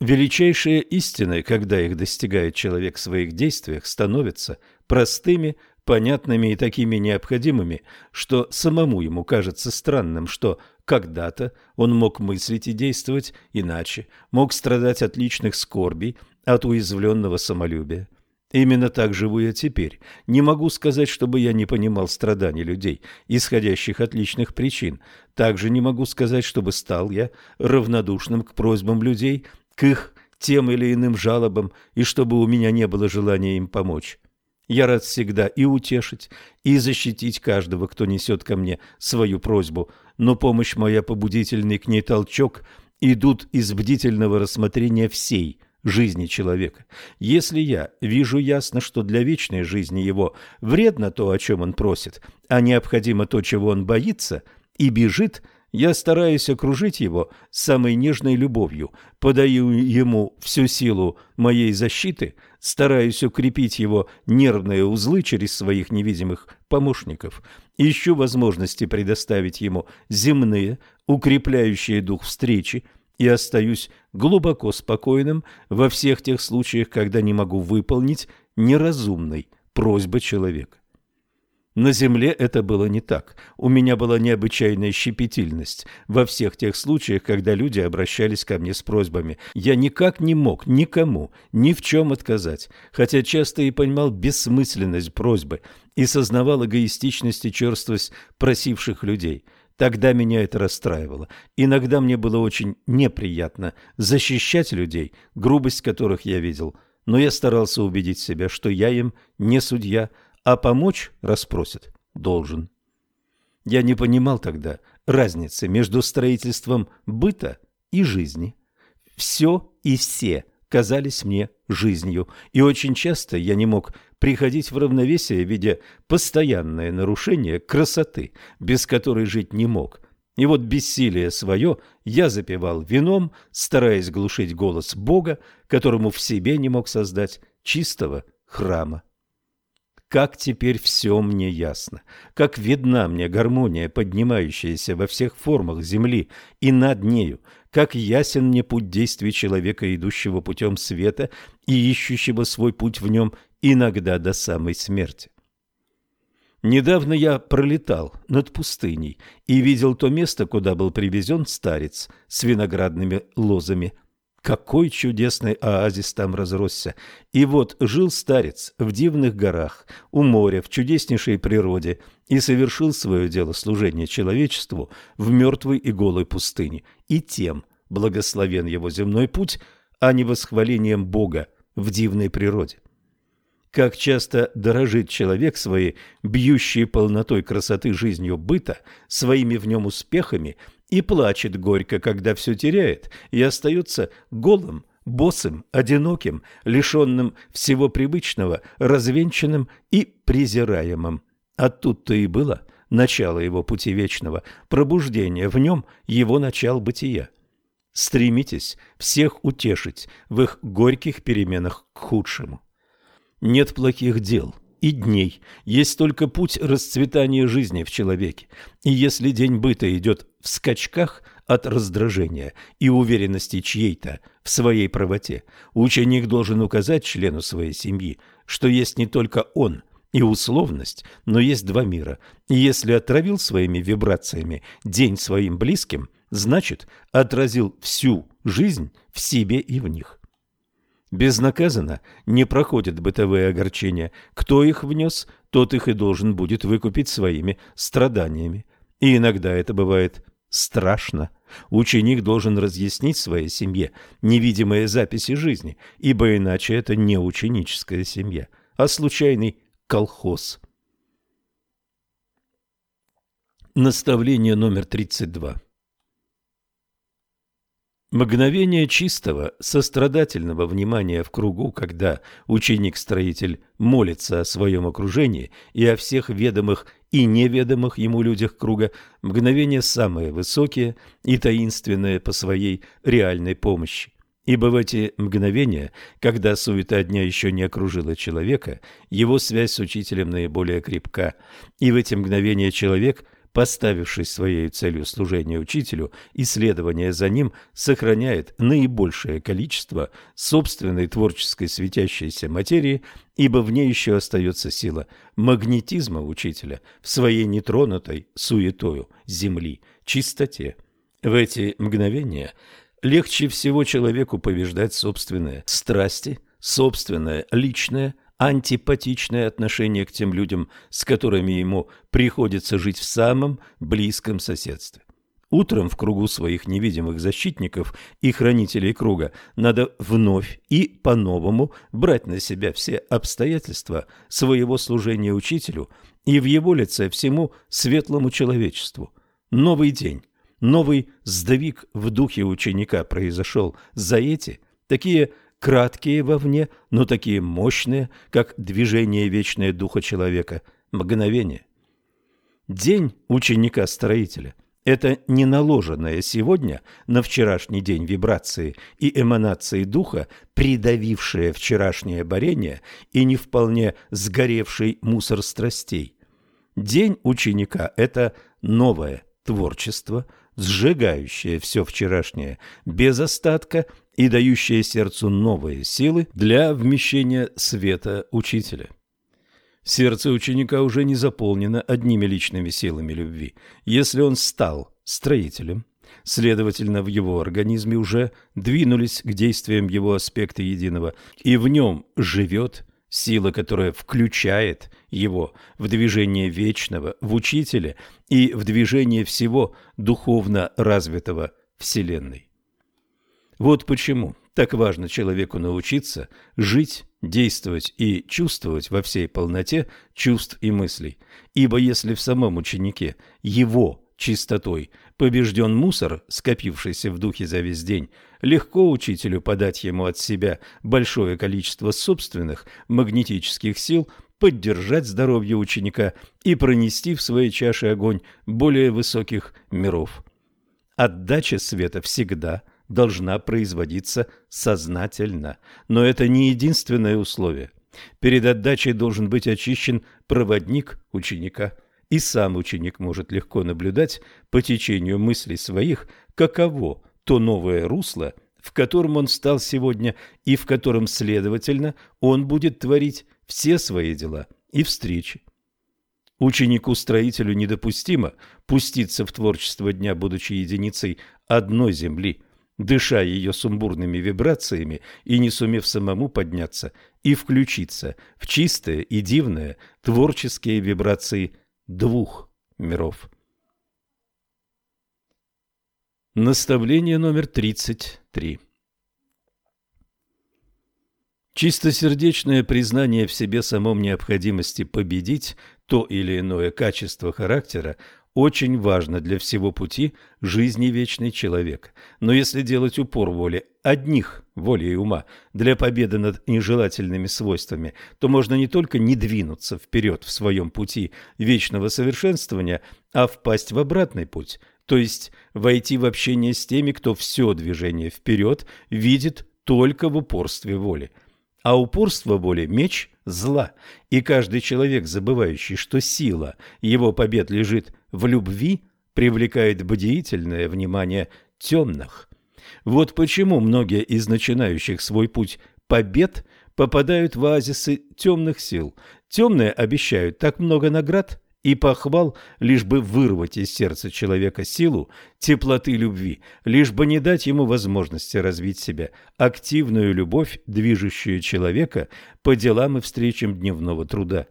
Величайшие истины, когда их достигает человек в своих действиях, становятся простыми, понятными и такими необходимыми, что самому ему кажется странным, что когда-то он мог мыслить и действовать иначе, мог страдать от личных скорбей, от уязвленного самолюбия. Именно так живу я теперь. Не могу сказать, чтобы я не понимал страданий людей, исходящих от личных причин. Также не могу сказать, чтобы стал я равнодушным к просьбам людей, к их тем или иным жалобам, и чтобы у меня не было желания им помочь. Я рад всегда и утешить, и защитить каждого, кто несет ко мне свою просьбу, но помощь моя побудительный к ней толчок идут из бдительного рассмотрения всей жизни человека. Если я вижу ясно, что для вечной жизни его вредно то, о чем он просит, а необходимо то, чего он боится и бежит, я стараюсь окружить его самой нежной любовью, подаю ему всю силу моей защиты, стараюсь укрепить его нервные узлы через своих невидимых помощников, ищу возможности предоставить ему земные, укрепляющие дух встречи, и остаюсь глубоко спокойным во всех тех случаях, когда не могу выполнить неразумной просьбы человека. На земле это было не так. У меня была необычайная щепетильность во всех тех случаях, когда люди обращались ко мне с просьбами. Я никак не мог никому ни в чем отказать, хотя часто и понимал бессмысленность просьбы и сознавал эгоистичность и черствость просивших людей. Тогда меня это расстраивало. Иногда мне было очень неприятно защищать людей, грубость которых я видел. Но я старался убедить себя, что я им не судья, а помочь расспросят должен. Я не понимал тогда разницы между строительством быта и жизни. Все и все казались мне жизнью, и очень часто я не мог приходить в равновесие, видя постоянное нарушение красоты, без которой жить не мог. И вот бессилие свое я запивал вином, стараясь глушить голос Бога, которому в себе не мог создать чистого храма. Как теперь все мне ясно, как видна мне гармония, поднимающаяся во всех формах земли и над нею, как ясен мне путь действий человека, идущего путем света и ищущего свой путь в нем иногда до самой смерти. Недавно я пролетал над пустыней и видел то место, куда был привезен старец с виноградными лозами – какой чудесный оазис там разросся! И вот жил старец в дивных горах, у моря, в чудеснейшей природе, и совершил свое дело служения человечеству в мертвой и голой пустыне. И тем благословен его земной путь, а не восхвалением Бога в дивной природе. Как часто дорожит человек своей бьющей полнотой красоты жизнью быта, своими в нем успехами – и плачет горько, когда все теряет, и остается голым, босым, одиноким, лишенным всего привычного, развенчанным и презираемым. А тут-то и было начало его пути вечного, пробуждение в нем его начал бытия. Стремитесь всех утешить в их горьких переменах к худшему. Нет плохих дел – и дней. Есть только путь расцветания жизни в человеке. И если день быта идет в скачках от раздражения и уверенности чьей-то в своей правоте, ученик должен указать члену своей семьи, что есть не только он и условность, но есть два мира. И если отравил своими вибрациями день своим близким, значит, отразил всю жизнь в себе и в них. Безнаказанно не проходят бытовые огорчения. Кто их внес, тот их и должен будет выкупить своими страданиями. И иногда это бывает страшно. Ученик должен разъяснить своей семье невидимые записи жизни, ибо иначе это не ученическая семья, а случайный колхоз. Наставление номер 32 Мгновение чистого, сострадательного внимания в кругу, когда ученик-строитель молится о своем окружении и о всех ведомых и неведомых ему людях круга, мгновение самые высокие и таинственные по своей реальной помощи. Ибо в эти мгновения, когда суета дня еще не окружила человека, его связь с учителем наиболее крепка, и в эти мгновения человек поставившись своей целью служения учителю и следования за ним, сохраняет наибольшее количество собственной творческой светящейся материи, ибо в ней еще остается сила магнетизма учителя в своей нетронутой суетою земли, чистоте. В эти мгновения легче всего человеку побеждать собственные страсти, собственное личное антипатичное отношение к тем людям, с которыми ему приходится жить в самом близком соседстве. Утром в кругу своих невидимых защитников и хранителей круга надо вновь и по-новому брать на себя все обстоятельства своего служения учителю и в его лице всему светлому человечеству. Новый день, новый сдвиг в духе ученика произошел за эти, такие краткие вовне, но такие мощные, как движение вечное духа человека, мгновение. День ученика-строителя – это не наложенное сегодня на вчерашний день вибрации и эманации духа, придавившее вчерашнее борение и не вполне сгоревший мусор страстей. День ученика – это новое творчество, сжигающее все вчерашнее без остатка и дающее сердцу новые силы для вмещения света учителя. Сердце ученика уже не заполнено одними личными силами любви. Если он стал строителем, следовательно, в его организме уже двинулись к действиям его аспекта единого, и в нем живет сила, которая включает его в движение вечного, в учителя и в движение всего духовно развитого Вселенной. Вот почему так важно человеку научиться жить, действовать и чувствовать во всей полноте чувств и мыслей. Ибо если в самом ученике его чистотой побежден мусор, скопившийся в духе за весь день, легко учителю подать ему от себя большое количество собственных магнетических сил, поддержать здоровье ученика и пронести в своей чаше огонь более высоких миров. Отдача света всегда – должна производиться сознательно. Но это не единственное условие. Перед отдачей должен быть очищен проводник ученика. И сам ученик может легко наблюдать по течению мыслей своих, каково то новое русло, в котором он стал сегодня и в котором, следовательно, он будет творить все свои дела и встречи. Ученику-строителю недопустимо пуститься в творчество дня, будучи единицей одной земли – дыша ее сумбурными вибрациями и не сумев самому подняться и включиться в чистые и дивные творческие вибрации двух миров. Наставление номер 33 Чистосердечное признание в себе самом необходимости победить то или иное качество характера очень важно для всего пути жизни вечной человека. Но если делать упор воли одних воли и ума для победы над нежелательными свойствами, то можно не только не двинуться вперед в своем пути вечного совершенствования, а впасть в обратный путь, то есть войти в общение с теми, кто все движение вперед видит только в упорстве воли. А упорство воли – меч зла, и каждый человек, забывающий, что сила его побед лежит в любви привлекает бдительное внимание темных. Вот почему многие из начинающих свой путь побед попадают в оазисы темных сил. Темные обещают так много наград и похвал, лишь бы вырвать из сердца человека силу теплоты любви, лишь бы не дать ему возможности развить себя, активную любовь, движущую человека по делам и встречам дневного труда.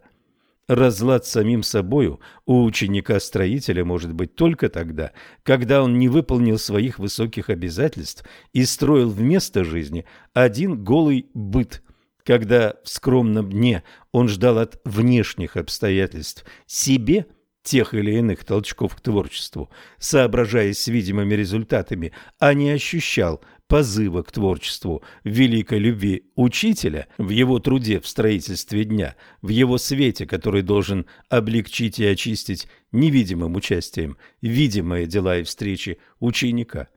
Разлад самим собою у ученика-строителя может быть только тогда, когда он не выполнил своих высоких обязательств и строил вместо жизни один голый быт, когда в скромном дне он ждал от внешних обстоятельств себе тех или иных толчков к творчеству, соображаясь с видимыми результатами, а не ощущал – позыва к творчеству, великой любви учителя, в его труде в строительстве дня, в его свете, который должен облегчить и очистить невидимым участием видимые дела и встречи ученика.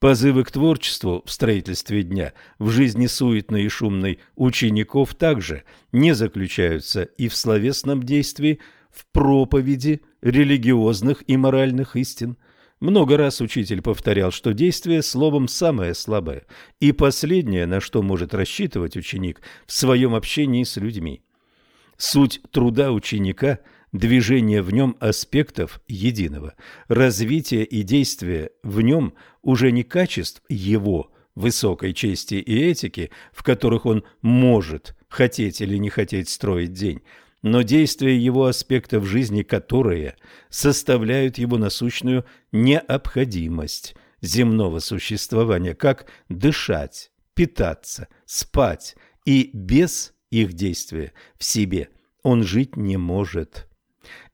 Позывы к творчеству в строительстве дня, в жизни суетной и шумной учеников также не заключаются и в словесном действии, в проповеди религиозных и моральных истин – много раз учитель повторял, что действие словом самое слабое и последнее, на что может рассчитывать ученик в своем общении с людьми. Суть труда ученика – движение в нем аспектов единого, развитие и действие в нем уже не качеств его высокой чести и этики, в которых он может хотеть или не хотеть строить день, но действия его аспектов жизни, которые составляют его насущную необходимость земного существования, как дышать, питаться, спать, и без их действия в себе он жить не может.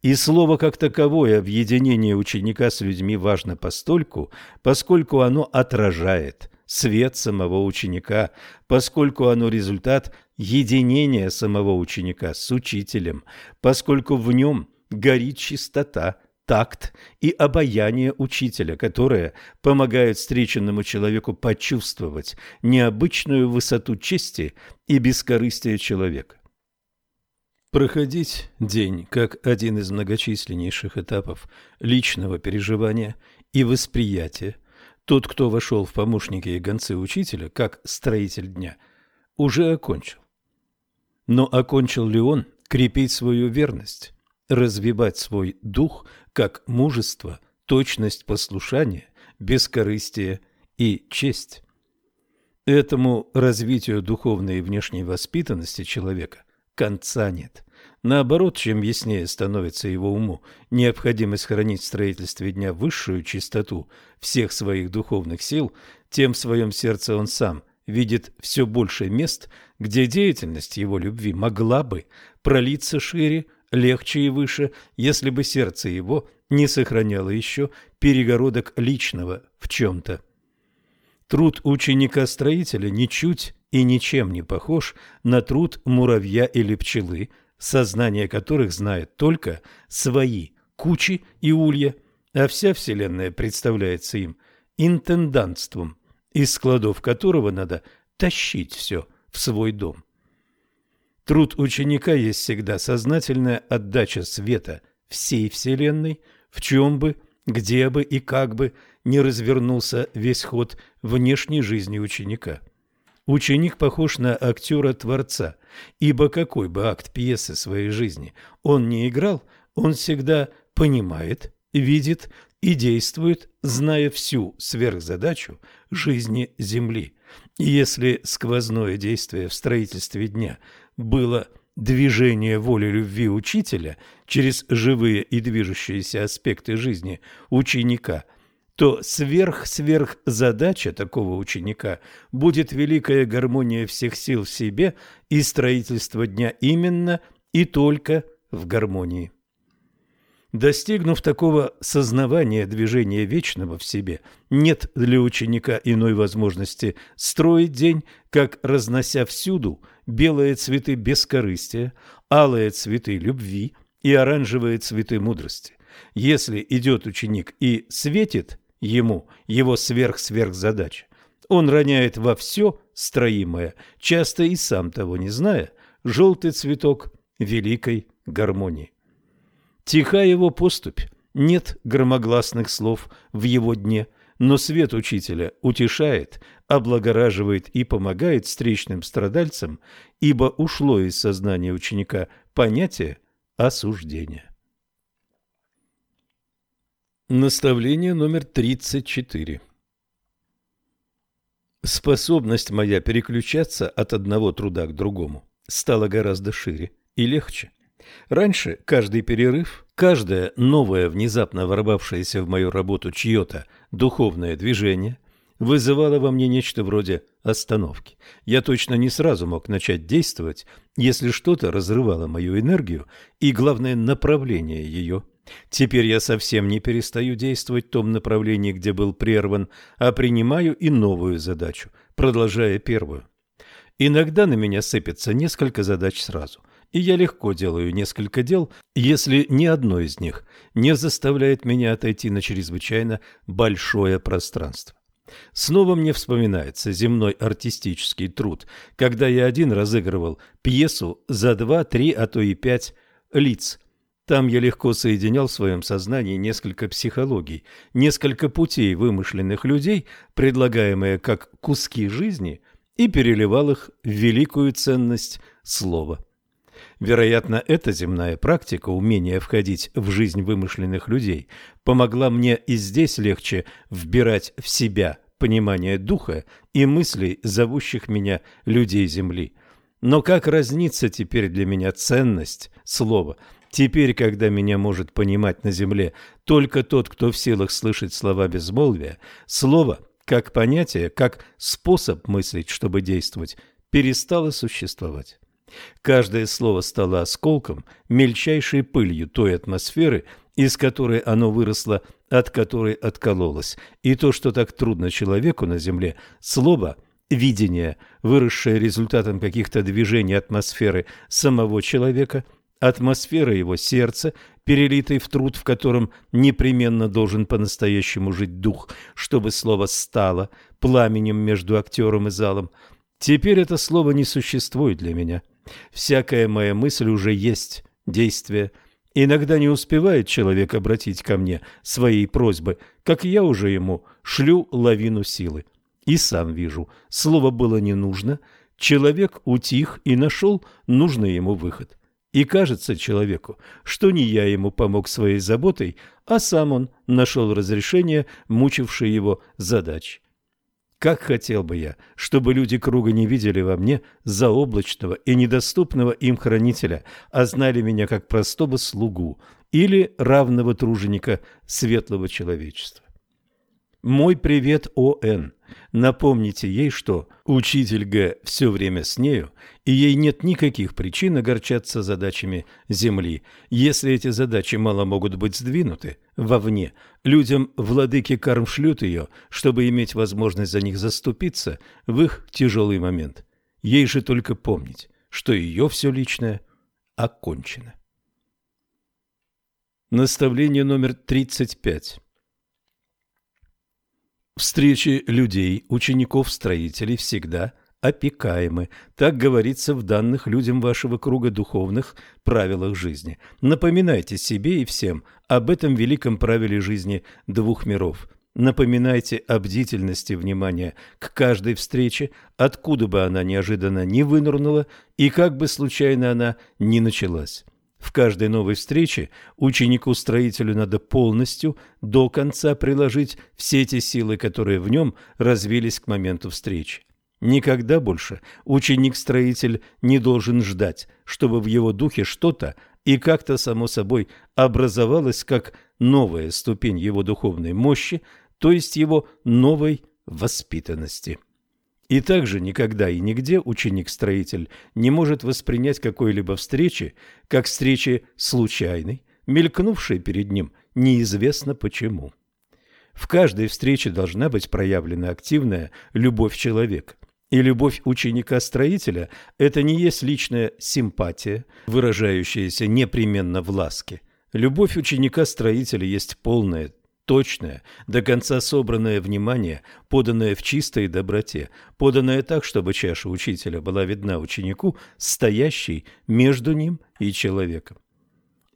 И слово как таковое в единении ученика с людьми важно постольку, поскольку оно отражает свет самого ученика, поскольку оно результат единения самого ученика с учителем, поскольку в нем горит чистота, такт и обаяние учителя, которые помогают встреченному человеку почувствовать необычную высоту чести и бескорыстия человека. Проходить день как один из многочисленнейших этапов личного переживания и восприятия, тот, кто вошел в помощники и гонцы учителя, как строитель дня, уже окончил. Но окончил ли он крепить свою верность, развивать свой дух как мужество, точность послушания, бескорыстие и честь? Этому развитию духовной и внешней воспитанности человека конца нет. Наоборот, чем яснее становится его уму необходимость хранить в строительстве дня высшую чистоту всех своих духовных сил, тем в своем сердце он сам видит все больше мест, где деятельность его любви могла бы пролиться шире, легче и выше, если бы сердце его не сохраняло еще перегородок личного в чем-то. Труд ученика-строителя ничуть и ничем не похож на труд муравья или пчелы – сознание которых знает только свои кучи и улья, а вся Вселенная представляется им интендантством, из складов которого надо тащить все в свой дом. Труд ученика есть всегда сознательная отдача света всей Вселенной, в чем бы, где бы и как бы не развернулся весь ход внешней жизни ученика – Ученик похож на актера-творца, ибо какой бы акт пьесы своей жизни он не играл, он всегда понимает, видит и действует, зная всю сверхзадачу жизни Земли. И если сквозное действие в строительстве дня было движение воли любви учителя через живые и движущиеся аспекты жизни ученика – то сверх-сверх задача такого ученика будет великая гармония всех сил в себе и строительство дня именно и только в гармонии. Достигнув такого сознавания движения вечного в себе, нет для ученика иной возможности строить день, как разнося всюду белые цветы бескорыстия, алые цветы любви и оранжевые цветы мудрости. Если идет ученик и светит ему его сверх-сверхзадача. Он роняет во все строимое, часто и сам того не зная, желтый цветок великой гармонии. Тиха его поступь, нет громогласных слов в его дне, но свет учителя утешает, облагораживает и помогает встречным страдальцам, ибо ушло из сознания ученика понятие осуждения. Наставление номер 34 Способность моя переключаться от одного труда к другому стала гораздо шире и легче. Раньше каждый перерыв, каждое новое внезапно ворвавшееся в мою работу чье-то духовное движение вызывало во мне нечто вроде остановки. Я точно не сразу мог начать действовать, если что-то разрывало мою энергию и, главное, направление ее Теперь я совсем не перестаю действовать в том направлении, где был прерван, а принимаю и новую задачу, продолжая первую. Иногда на меня сыпется несколько задач сразу, и я легко делаю несколько дел, если ни одно из них не заставляет меня отойти на чрезвычайно большое пространство. Снова мне вспоминается земной артистический труд, когда я один разыгрывал пьесу за два, три, а то и пять лиц – там я легко соединял в своем сознании несколько психологий, несколько путей вымышленных людей, предлагаемые как куски жизни, и переливал их в великую ценность слова. Вероятно, эта земная практика, умение входить в жизнь вымышленных людей, помогла мне и здесь легче вбирать в себя понимания духа и мыслей, зовущих меня людей земли. Но как разнится теперь для меня ценность слова? Теперь, когда меня может понимать на земле только тот, кто в силах слышать слова безмолвия, слово, как понятие, как способ мыслить, чтобы действовать, перестало существовать. Каждое слово стало осколком, мельчайшей пылью той атмосферы, из которой оно выросло, от которой откололось. И то, что так трудно человеку на земле, слово видение, выросшее результатом каких-то движений атмосферы самого человека, атмосфера его сердца, перелитой в труд, в котором непременно должен по-настоящему жить дух, чтобы слово стало пламенем между актером и залом. Теперь это слово не существует для меня. Всякая моя мысль уже есть действие. Иногда не успевает человек обратить ко мне свои просьбы, как я уже ему шлю лавину силы. И сам вижу, слово было не нужно, человек утих и нашел нужный ему выход. И кажется человеку, что не я ему помог своей заботой, а сам он нашел разрешение мучившей его задач. Как хотел бы я, чтобы люди круга не видели во мне заоблачного и недоступного им хранителя, а знали меня как простого слугу или равного труженика светлого человечества. Мой привет, О.Н. Напомните ей, что учитель Г. все время с нею, и ей нет никаких причин огорчаться задачами Земли. Если эти задачи мало могут быть сдвинуты вовне, людям владыки карм шлют ее, чтобы иметь возможность за них заступиться в их тяжелый момент. Ей же только помнить, что ее все личное окончено. Наставление номер 35. Встречи людей, учеников, строителей всегда опекаемы. Так говорится в данных людям вашего круга духовных правилах жизни. Напоминайте себе и всем об этом великом правиле жизни двух миров. Напоминайте о бдительности внимания к каждой встрече, откуда бы она неожиданно не вынырнула и как бы случайно она ни началась. В каждой новой встрече ученику-строителю надо полностью до конца приложить все эти силы, которые в нем развились к моменту встречи. Никогда больше ученик-строитель не должен ждать, чтобы в его духе что-то и как-то само собой образовалось как новая ступень его духовной мощи, то есть его новой воспитанности. И также никогда и нигде ученик-строитель не может воспринять какой-либо встречи как встречи случайной, мелькнувшей перед ним неизвестно почему. В каждой встрече должна быть проявлена активная любовь человека. И любовь ученика-строителя – это не есть личная симпатия, выражающаяся непременно в ласке. Любовь ученика-строителя есть полная точное, до конца собранное внимание, поданное в чистой доброте, поданное так, чтобы чаша учителя была видна ученику, стоящей между ним и человеком.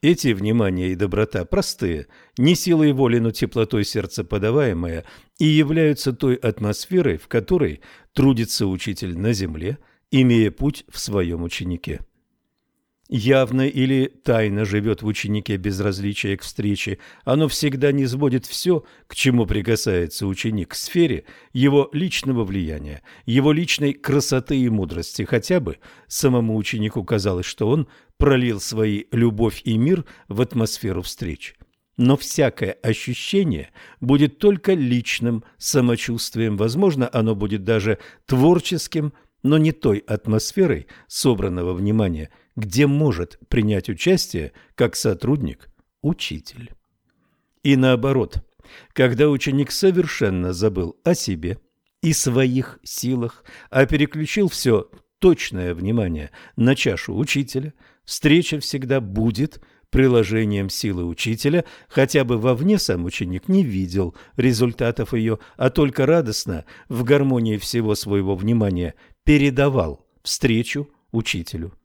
Эти внимание и доброта простые, не силой воли, но теплотой сердца подаваемые, и являются той атмосферой, в которой трудится учитель на земле, имея путь в своем ученике явно или тайно живет в ученике безразличие к встрече, оно всегда не сводит все, к чему прикасается ученик, к сфере его личного влияния, его личной красоты и мудрости. Хотя бы самому ученику казалось, что он пролил свои любовь и мир в атмосферу встреч. Но всякое ощущение будет только личным самочувствием, возможно, оно будет даже творческим, но не той атмосферой собранного внимания – где может принять участие как сотрудник учитель. И наоборот, когда ученик совершенно забыл о себе и своих силах, а переключил все точное внимание на чашу учителя, встреча всегда будет приложением силы учителя, хотя бы вовне сам ученик не видел результатов ее, а только радостно, в гармонии всего своего внимания, передавал встречу учителю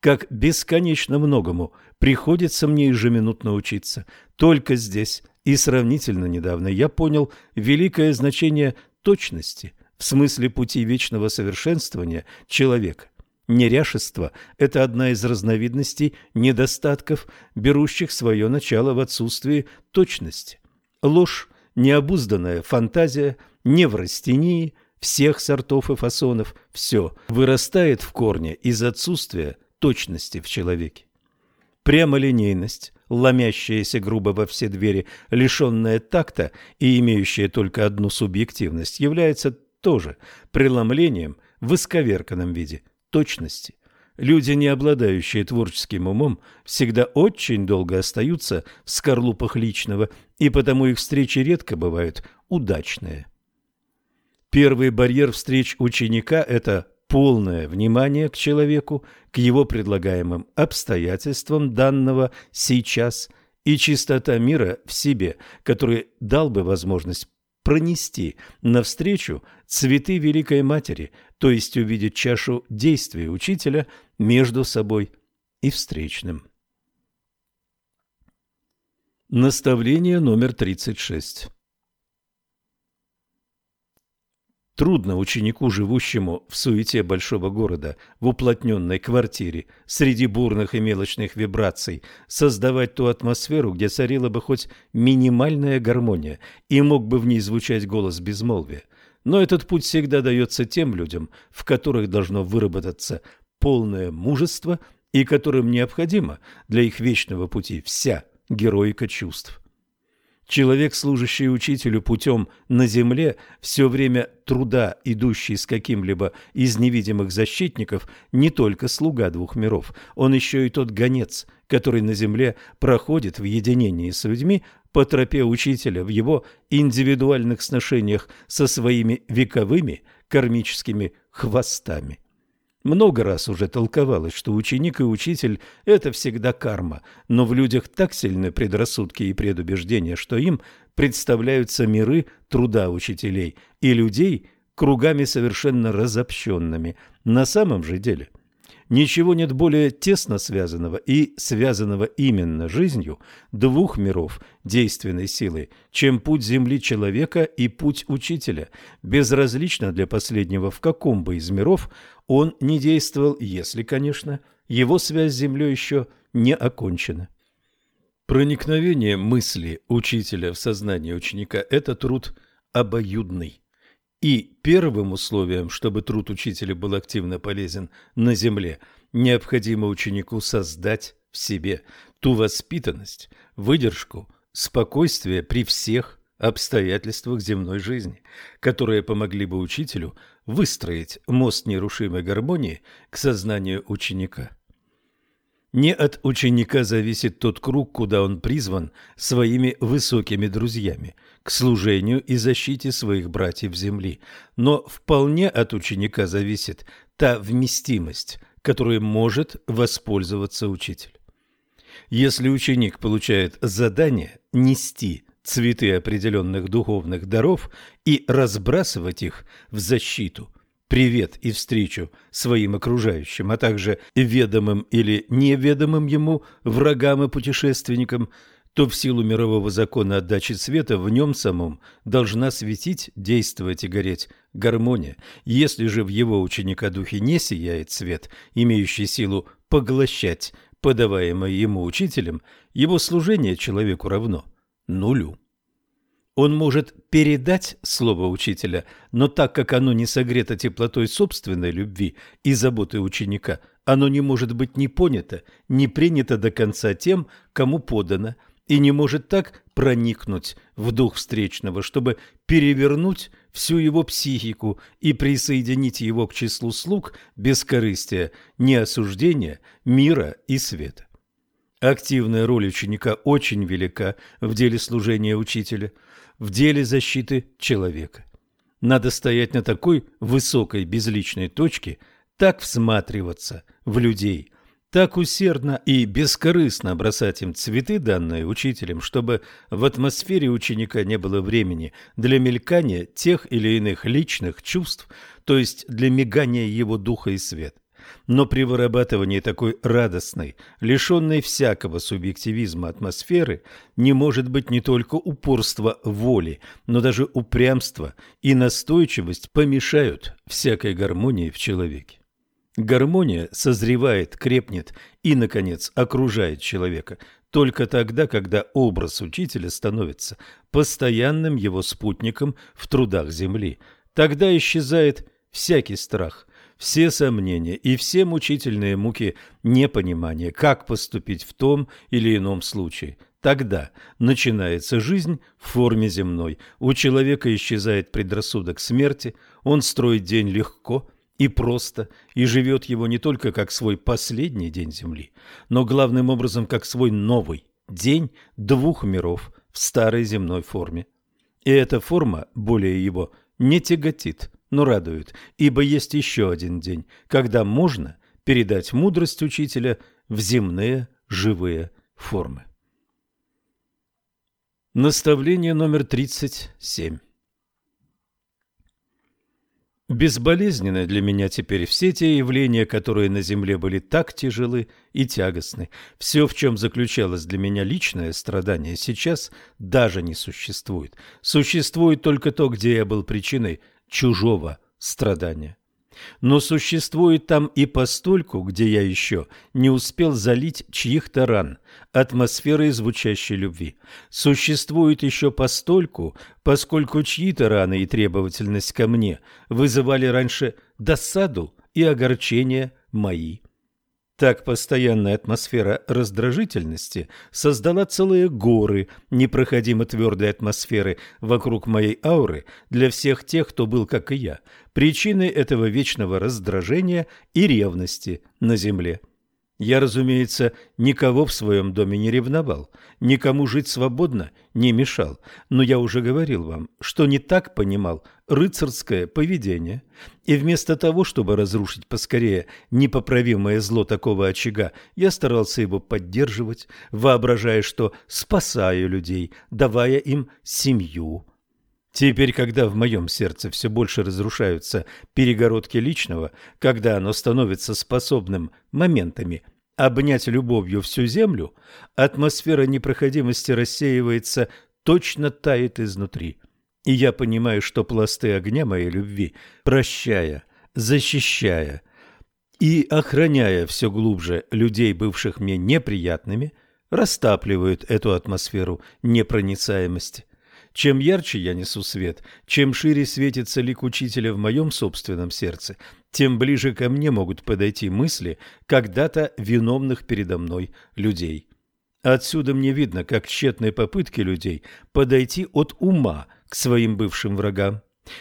как бесконечно многому приходится мне ежеминутно учиться. Только здесь и сравнительно недавно я понял великое значение точности в смысле пути вечного совершенствования человека. Неряшество – это одна из разновидностей недостатков, берущих свое начало в отсутствии точности. Ложь необузданная фантазия, неврастении всех сортов и фасонов – все вырастает в корне из отсутствия точности в человеке. Прямолинейность, ломящаяся грубо во все двери, лишенная такта и имеющая только одну субъективность, является тоже преломлением в исковерканном виде точности. Люди, не обладающие творческим умом, всегда очень долго остаются в скорлупах личного, и потому их встречи редко бывают удачные. Первый барьер встреч ученика – это полное внимание к человеку, к его предлагаемым обстоятельствам данного сейчас и чистота мира в себе, который дал бы возможность пронести навстречу цветы Великой Матери, то есть увидеть чашу действий учителя между собой и встречным. Наставление номер 36 Трудно ученику, живущему в суете большого города, в уплотненной квартире, среди бурных и мелочных вибраций, создавать ту атмосферу, где царила бы хоть минимальная гармония и мог бы в ней звучать голос безмолвия. Но этот путь всегда дается тем людям, в которых должно выработаться полное мужество и которым необходима для их вечного пути вся героика чувств. Человек, служащий учителю путем на земле, все время труда, идущий с каким-либо из невидимых защитников, не только слуга двух миров, он еще и тот гонец, который на земле проходит в единении с людьми по тропе учителя в его индивидуальных сношениях со своими вековыми кармическими хвостами. Много раз уже толковалось, что ученик и учитель – это всегда карма, но в людях так сильны предрассудки и предубеждения, что им представляются миры труда учителей и людей кругами совершенно разобщенными. На самом же деле – Ничего нет более тесно связанного и связанного именно жизнью двух миров действенной силы, чем путь земли человека и путь учителя. Безразлично для последнего, в каком бы из миров он не действовал, если, конечно, его связь с землей еще не окончена. Проникновение мысли учителя в сознание ученика – это труд обоюдный. И первым условием, чтобы труд учителя был активно полезен на земле, необходимо ученику создать в себе ту воспитанность, выдержку, спокойствие при всех обстоятельствах земной жизни, которые помогли бы учителю выстроить мост нерушимой гармонии к сознанию ученика. Не от ученика зависит тот круг, куда он призван своими высокими друзьями, к служению и защите своих братьев земли, но вполне от ученика зависит та вместимость, которой может воспользоваться учитель. Если ученик получает задание нести цветы определенных духовных даров и разбрасывать их в защиту, привет и встречу своим окружающим, а также ведомым или неведомым ему врагам и путешественникам, то в силу мирового закона отдачи света в нем самом должна светить, действовать и гореть гармония. Если же в его ученика духе не сияет свет, имеющий силу поглощать подаваемое ему учителем, его служение человеку равно нулю. Он может передать слово учителя, но так как оно не согрето теплотой собственной любви и заботы ученика, оно не может быть ни понято, ни принято до конца тем, кому подано, и не может так проникнуть в дух встречного, чтобы перевернуть всю его психику и присоединить его к числу слуг бескорыстия, неосуждения, мира и света. Активная роль ученика очень велика в деле служения учителя – в деле защиты человека. Надо стоять на такой высокой безличной точке, так всматриваться в людей, так усердно и бескорыстно бросать им цветы, данные учителем, чтобы в атмосфере ученика не было времени для мелькания тех или иных личных чувств, то есть для мигания его духа и света. Но при вырабатывании такой радостной, лишенной всякого субъективизма атмосферы не может быть не только упорство воли, но даже упрямство и настойчивость помешают всякой гармонии в человеке. Гармония созревает, крепнет и, наконец, окружает человека только тогда, когда образ учителя становится постоянным его спутником в трудах земли. Тогда исчезает всякий страх, все сомнения и все мучительные муки непонимания, как поступить в том или ином случае. Тогда начинается жизнь в форме земной. У человека исчезает предрассудок смерти, он строит день легко – и просто, и живет его не только как свой последний день Земли, но главным образом как свой новый день двух миров в старой земной форме. И эта форма более его не тяготит, но радует, ибо есть еще один день, когда можно передать мудрость учителя в земные живые формы. Наставление номер 37 Безболезненны для меня теперь все те явления, которые на земле были так тяжелы и тягостны. Все, в чем заключалось для меня личное страдание, сейчас даже не существует. Существует только то, где я был причиной чужого страдания. Но существует там и постольку, где я еще не успел залить чьих-то ран, атмосферой звучащей любви. Существует еще постольку, поскольку чьи-то раны и требовательность ко мне вызывали раньше досаду и огорчение мои. Так постоянная атмосфера раздражительности создала целые горы непроходимо твердой атмосферы вокруг моей ауры для всех тех, кто был, как и я, причиной этого вечного раздражения и ревности на земле. Я, разумеется, никого в своем доме не ревновал, никому жить свободно не мешал, но я уже говорил вам, что не так понимал рыцарское поведение, и вместо того, чтобы разрушить поскорее непоправимое зло такого очага, я старался его поддерживать, воображая, что спасаю людей, давая им семью. Теперь, когда в моем сердце все больше разрушаются перегородки личного, когда оно становится способным моментами обнять любовью всю землю, атмосфера непроходимости рассеивается, точно тает изнутри. И я понимаю, что пласты огня моей любви, прощая, защищая и охраняя все глубже людей, бывших мне неприятными, растапливают эту атмосферу непроницаемости. Чем ярче я несу свет, чем шире светится лик учителя в моем собственном сердце, тем ближе ко мне могут подойти мысли когда-то виновных передо мной людей. Отсюда мне видно, как тщетные попытки людей подойти от ума к своим бывшим врагам,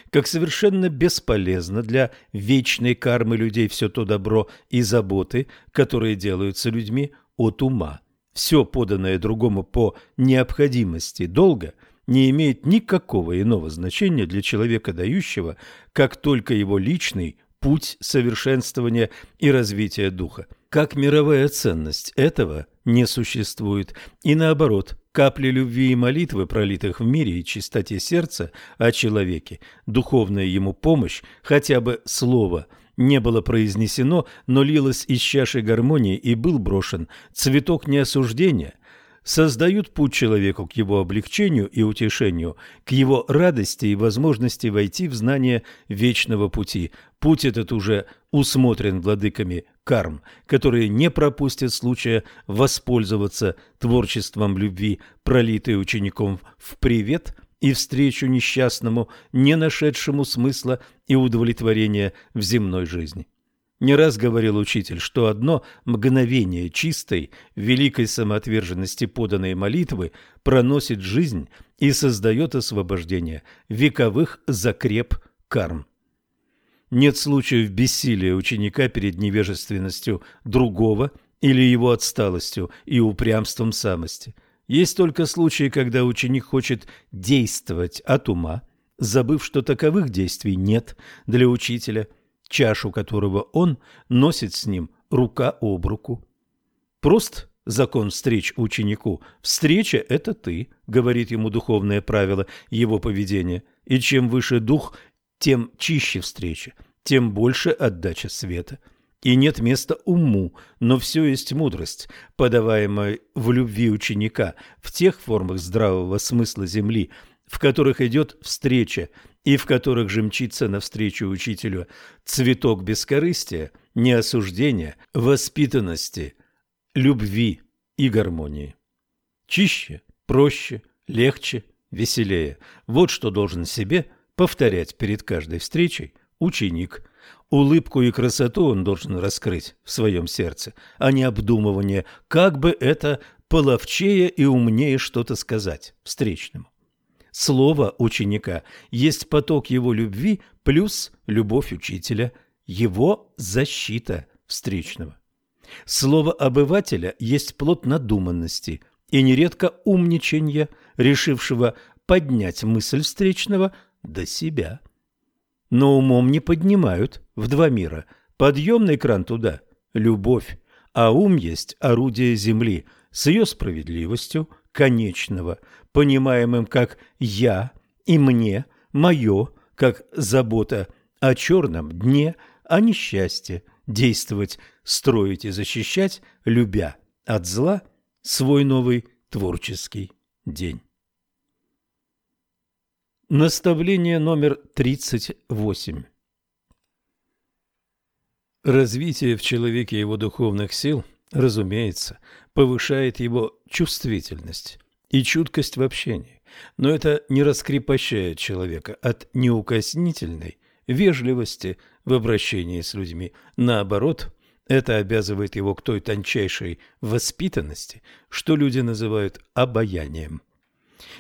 как совершенно бесполезно для вечной кармы людей все то добро и заботы, которые делаются людьми от ума. Все поданное другому по необходимости долга – не имеет никакого иного значения для человека дающего, как только его личный путь совершенствования и развития духа. Как мировая ценность этого не существует. И наоборот, капли любви и молитвы, пролитых в мире и чистоте сердца о человеке, духовная ему помощь, хотя бы слово – не было произнесено, но лилось из чаши гармонии и был брошен цветок неосуждения, создают путь человеку к его облегчению и утешению, к его радости и возможности войти в знание вечного пути. Путь этот уже усмотрен владыками карм, которые не пропустят случая воспользоваться творчеством любви, пролитой учеником в привет и встречу несчастному, не нашедшему смысла и удовлетворения в земной жизни. Не раз говорил учитель, что одно мгновение чистой, великой самоотверженности поданной молитвы проносит жизнь и создает освобождение вековых закреп карм. Нет случаев бессилия ученика перед невежественностью другого или его отсталостью и упрямством самости. Есть только случаи, когда ученик хочет действовать от ума, забыв, что таковых действий нет для учителя – чашу которого он носит с ним рука об руку. Прост закон встреч ученику. Встреча – это ты, говорит ему духовное правило его поведения. И чем выше дух, тем чище встреча, тем больше отдача света. И нет места уму, но все есть мудрость, подаваемая в любви ученика, в тех формах здравого смысла земли, в которых идет встреча и в которых же мчится навстречу учителю цветок бескорыстия, не осуждения, воспитанности, любви и гармонии. Чище, проще, легче, веселее. Вот что должен себе повторять перед каждой встречей ученик. Улыбку и красоту он должен раскрыть в своем сердце, а не обдумывание, как бы это половчее и умнее что-то сказать встречному. Слово ученика есть поток его любви плюс любовь учителя, его защита встречного. Слово обывателя есть плод надуманности и нередко умничанья, решившего поднять мысль встречного до себя. Но умом не поднимают в два мира. Подъемный кран туда – любовь, а ум есть орудие земли с ее справедливостью конечного, понимаемым как «я» и «мне», «мое», как забота о черном дне, о несчастье, действовать, строить и защищать, любя от зла свой новый творческий день. Наставление номер 38 Развитие в человеке его духовных сил, разумеется, повышает его чувствительность и чуткость в общении, но это не раскрепощает человека от неукоснительной вежливости в обращении с людьми. Наоборот, это обязывает его к той тончайшей воспитанности, что люди называют обаянием.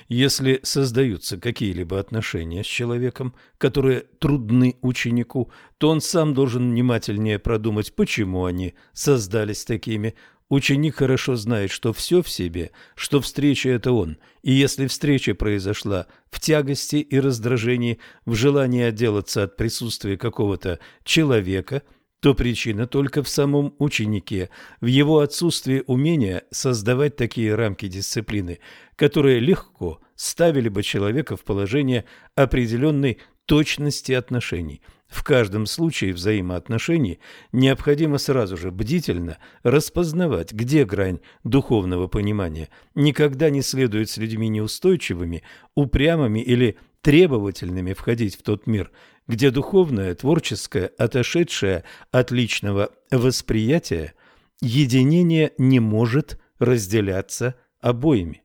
Если создаются какие-либо отношения с человеком, которые трудны ученику, то он сам должен внимательнее продумать, почему они создались такими. Ученик хорошо знает, что все в себе, что встреча – это он, и если встреча произошла в тягости и раздражении, в желании отделаться от присутствия какого-то человека – то причина только в самом ученике, в его отсутствии умения создавать такие рамки дисциплины, которые легко ставили бы человека в положение определенной точности отношений. В каждом случае взаимоотношений необходимо сразу же бдительно распознавать, где грань духовного понимания. Никогда не следует с людьми неустойчивыми, упрямыми или требовательными входить в тот мир, где духовное, творческое, отошедшее от личного восприятия, единение не может разделяться обоими.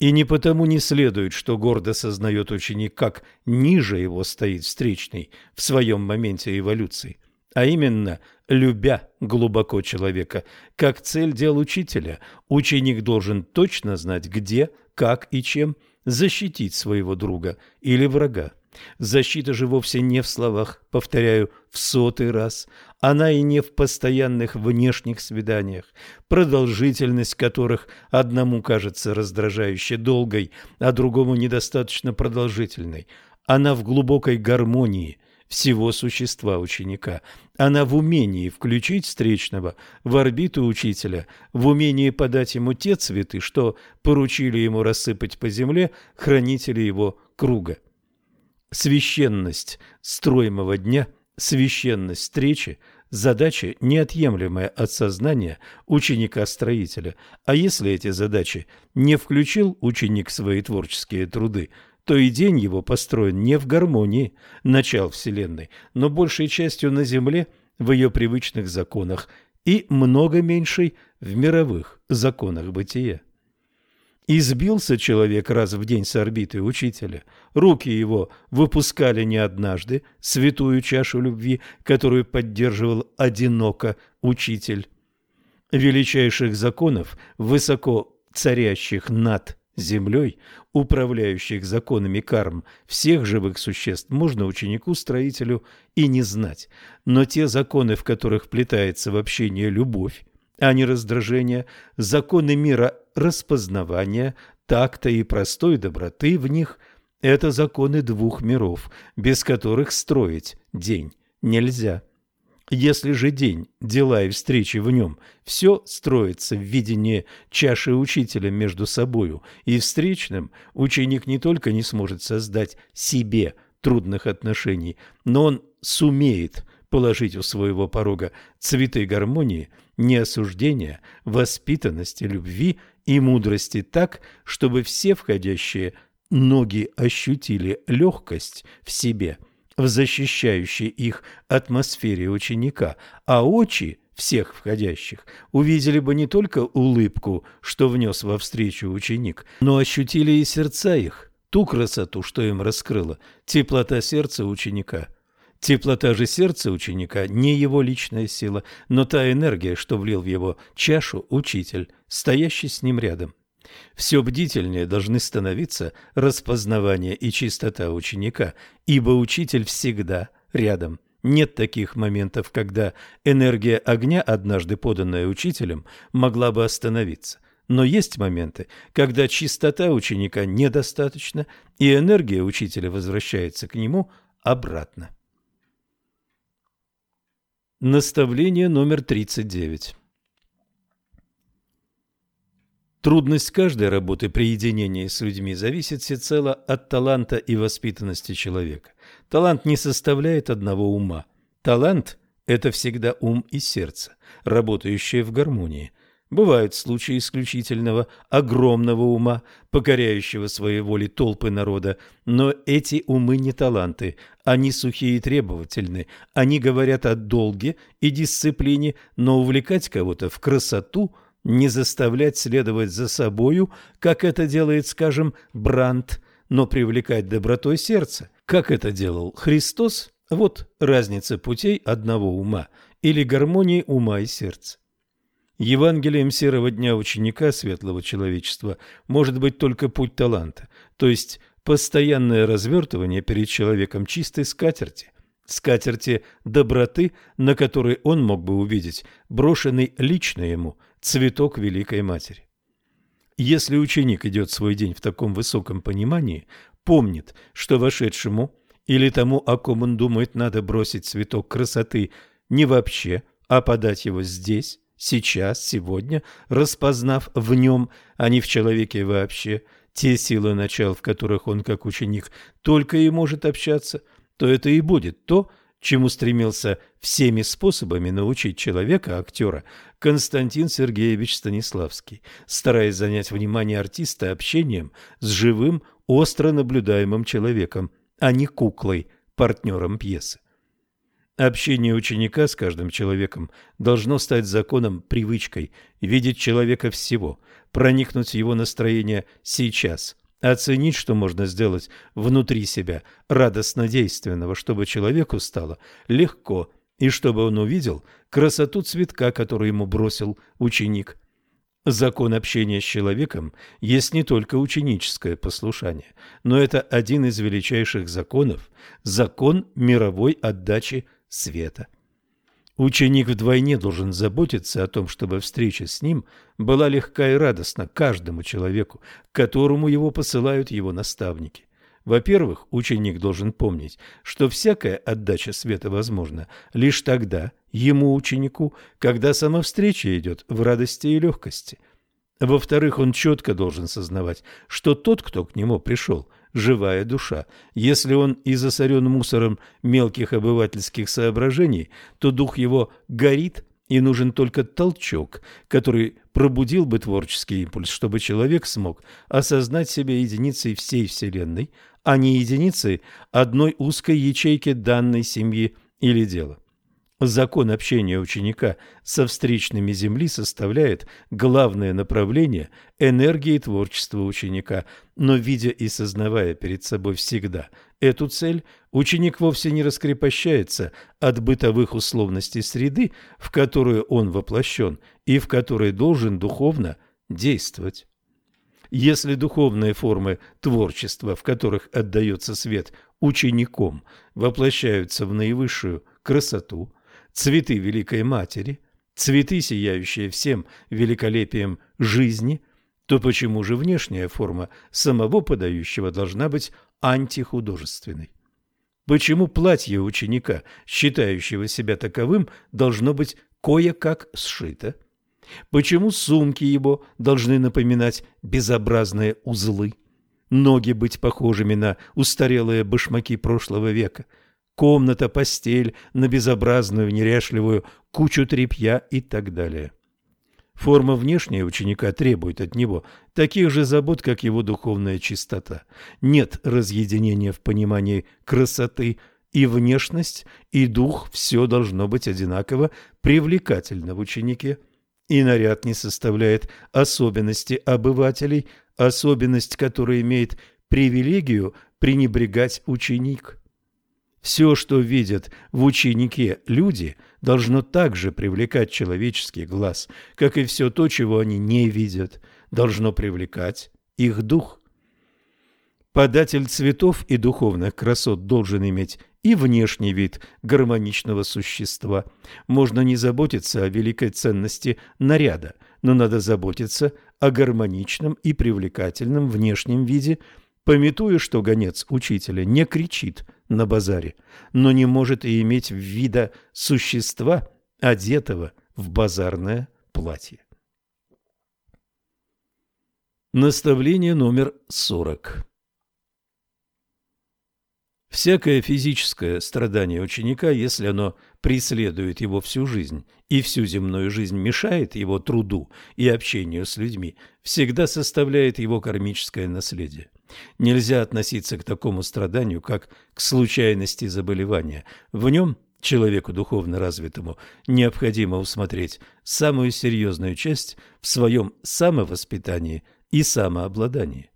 И не потому не следует, что гордо сознает ученик, как ниже его стоит встречный в своем моменте эволюции, а именно, любя глубоко человека, как цель дел учителя, ученик должен точно знать, где, как и чем защитить своего друга или врага. Защита же вовсе не в словах, повторяю, в сотый раз. Она и не в постоянных внешних свиданиях, продолжительность которых одному кажется раздражающе долгой, а другому недостаточно продолжительной. Она в глубокой гармонии всего существа ученика. Она в умении включить встречного в орбиту учителя, в умении подать ему те цветы, что поручили ему рассыпать по земле хранители его круга. Священность строимого дня, священность встречи – задача, неотъемлемая от сознания ученика-строителя. А если эти задачи не включил ученик свои творческие труды, то и день его построен не в гармонии начал Вселенной, но большей частью на Земле в ее привычных законах и много меньшей в мировых законах бытия. Избился человек раз в день с орбиты учителя. Руки его выпускали не однажды святую чашу любви, которую поддерживал одиноко учитель. Величайших законов, высоко царящих над землей, управляющих законами карм всех живых существ, можно ученику-строителю и не знать. Но те законы, в которых вплетается в общение любовь, а не раздражение, законы мира распознавания, такта и простой доброты в них – это законы двух миров, без которых строить день нельзя. Если же день, дела и встречи в нем, все строится в видении чаши учителя между собою и встречным, ученик не только не сможет создать себе трудных отношений, но он сумеет положить у своего порога цветы гармонии, неосуждения, воспитанности, любви и мудрости так, чтобы все входящие ноги ощутили легкость в себе, в защищающей их атмосфере ученика, а очи всех входящих увидели бы не только улыбку, что внес во встречу ученик, но ощутили и сердца их, ту красоту, что им раскрыла, теплота сердца ученика. Теплота же сердца ученика не его личная сила, но та энергия, что влил в его чашу учитель, стоящий с ним рядом. Все бдительнее должны становиться распознавание и чистота ученика, ибо учитель всегда рядом. Нет таких моментов, когда энергия огня, однажды поданная учителем, могла бы остановиться. Но есть моменты, когда чистота ученика недостаточна, и энергия учителя возвращается к нему обратно. Наставление номер 39 Трудность каждой работы при единении с людьми зависит всецело от таланта и воспитанности человека. Талант не составляет одного ума. Талант – это всегда ум и сердце, работающие в гармонии. Бывают случаи исключительного, огромного ума, покоряющего своей воле толпы народа, но эти умы не таланты, они сухие и требовательны, они говорят о долге и дисциплине, но увлекать кого-то в красоту – не заставлять следовать за собою, как это делает, скажем, Брандт, но привлекать добротой сердца, как это делал Христос. Вот разница путей одного ума или гармонии ума и сердца. Евангелием серого дня ученика светлого человечества может быть только путь таланта, то есть постоянное развертывание перед человеком чистой скатерти, скатерти доброты, на которой он мог бы увидеть брошенный лично ему цветок Великой Матери. Если ученик идет свой день в таком высоком понимании, помнит, что вошедшему или тому, о ком он думает, надо бросить цветок красоты не вообще, а подать его здесь, сейчас, сегодня, распознав в нем, а не в человеке вообще, те силы начал, в которых он, как ученик, только и может общаться, то это и будет то, чему стремился всеми способами научить человека, актера, Константин Сергеевич Станиславский, стараясь занять внимание артиста общением с живым, остро наблюдаемым человеком, а не куклой, партнером пьесы. Общение ученика с каждым человеком должно стать законом, привычкой, видеть человека всего, проникнуть в его настроение сейчас, Оценить, что можно сделать внутри себя радостно действенного, чтобы человеку стало легко, и чтобы он увидел красоту цветка, который ему бросил ученик. Закон общения с человеком есть не только ученическое послушание, но это один из величайших законов – закон мировой отдачи света. Ученик вдвойне должен заботиться о том, чтобы встреча с ним была легка и радостна каждому человеку, которому его посылают его наставники. Во-первых, ученик должен помнить, что всякая отдача света возможна лишь тогда, ему, ученику, когда сама встреча идет в радости и легкости. Во-вторых, он четко должен сознавать, что тот, кто к нему пришел, живая душа. Если он и засорен мусором мелких обывательских соображений, то дух его горит, и нужен только толчок, который пробудил бы творческий импульс, чтобы человек смог осознать себя единицей всей Вселенной, а не единицей одной узкой ячейки данной семьи или дела. Закон общения ученика со встречными Земли составляет главное направление энергии творчества ученика, но видя и сознавая перед собой всегда эту цель, ученик вовсе не раскрепощается от бытовых условностей среды, в которую он воплощен и в которой должен духовно действовать. Если духовные формы творчества, в которых отдается свет учеником, воплощаются в наивысшую красоту – цветы Великой Матери, цветы, сияющие всем великолепием жизни, то почему же внешняя форма самого подающего должна быть антихудожественной? Почему платье ученика, считающего себя таковым, должно быть кое-как сшито? Почему сумки его должны напоминать безобразные узлы? Ноги быть похожими на устарелые башмаки прошлого века – комната, постель, на безобразную, неряшливую кучу тряпья и так далее. Форма внешняя ученика требует от него таких же забот, как его духовная чистота. Нет разъединения в понимании красоты, и внешность, и дух – все должно быть одинаково привлекательно в ученике. И наряд не составляет особенности обывателей, особенность, которая имеет привилегию пренебрегать ученик. Все, что видят в ученике люди, должно также привлекать человеческий глаз, как и все то, чего они не видят, должно привлекать их дух. Податель цветов и духовных красот должен иметь и внешний вид гармоничного существа. Можно не заботиться о великой ценности наряда, но надо заботиться о гармоничном и привлекательном внешнем виде, пометуя, что гонец учителя не кричит на базаре, но не может и иметь вида существа, одетого в базарное платье. Наставление номер сорок. Всякое физическое страдание ученика, если оно преследует его всю жизнь и всю земную жизнь мешает его труду и общению с людьми, всегда составляет его кармическое наследие. Нельзя относиться к такому страданию, как к случайности заболевания. В нем человеку духовно развитому необходимо усмотреть самую серьезную часть в своем самовоспитании и самообладании.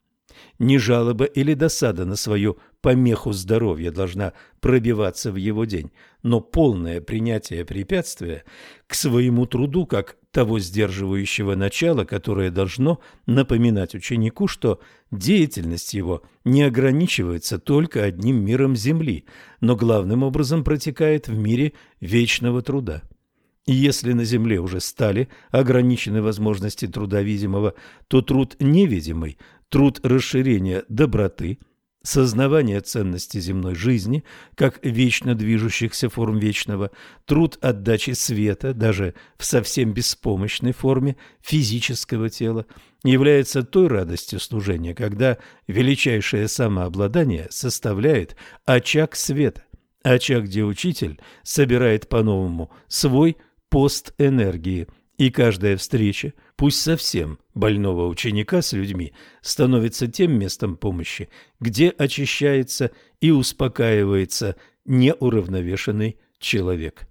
Не жалоба или досада на свою помеху здоровья должна пробиваться в его день, но полное принятие препятствия к своему труду как того сдерживающего начала, которое должно напоминать ученику, что деятельность его не ограничивается только одним миром Земли, но главным образом протекает в мире вечного труда. И если на Земле уже стали ограничены возможности труда видимого, то труд невидимый, труд расширения доброты – сознавание ценности земной жизни как вечно движущихся форм вечного, труд отдачи света даже в совсем беспомощной форме физического тела является той радостью служения, когда величайшее самообладание составляет очаг света, очаг, где учитель собирает по-новому свой пост энергии – и каждая встреча, пусть совсем больного ученика с людьми, становится тем местом помощи, где очищается и успокаивается неуравновешенный человек.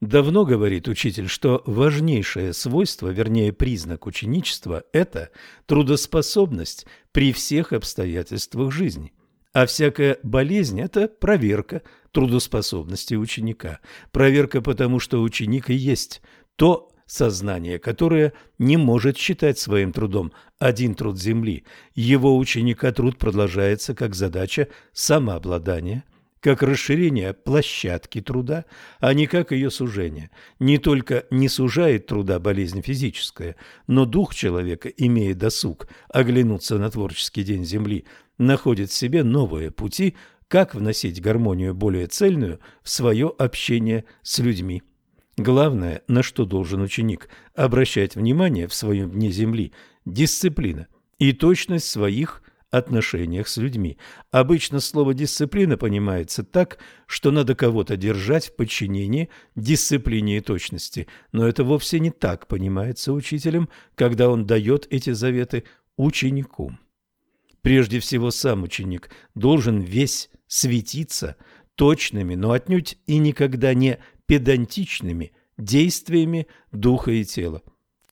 Давно говорит учитель, что важнейшее свойство, вернее признак ученичества – это трудоспособность при всех обстоятельствах жизни. А всякая болезнь – это проверка трудоспособности ученика. Проверка потому, что ученик и есть то сознание, которое не может считать своим трудом один труд земли. Его ученика труд продолжается как задача самообладания, как расширение площадки труда, а не как ее сужение. Не только не сужает труда болезнь физическая, но дух человека, имея досуг оглянуться на творческий день Земли, находит в себе новые пути, как вносить гармонию более цельную в свое общение с людьми. Главное, на что должен ученик обращать внимание в своем дне земли – дисциплина и точность своих отношениях с людьми. Обычно слово «дисциплина» понимается так, что надо кого-то держать в подчинении дисциплине и точности, но это вовсе не так понимается учителем, когда он дает эти заветы ученику. Прежде всего, сам ученик должен весь светиться точными, но отнюдь и никогда не педантичными действиями духа и тела.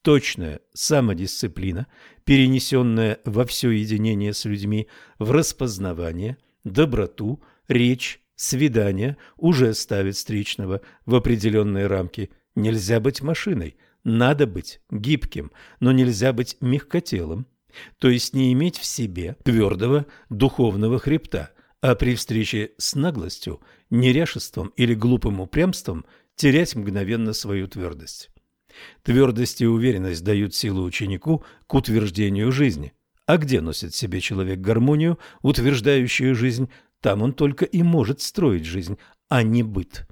Точная самодисциплина, перенесенная во все единение с людьми, в распознавание, доброту, речь, свидание уже ставит встречного в определенные рамки. Нельзя быть машиной, надо быть гибким, но нельзя быть мягкотелым, то есть не иметь в себе твердого духовного хребта, а при встрече с наглостью, неряшеством или глупым упрямством терять мгновенно свою твердость. Твердость и уверенность дают силу ученику к утверждению жизни. А где носит себе человек гармонию, утверждающую жизнь, там он только и может строить жизнь, а не быт.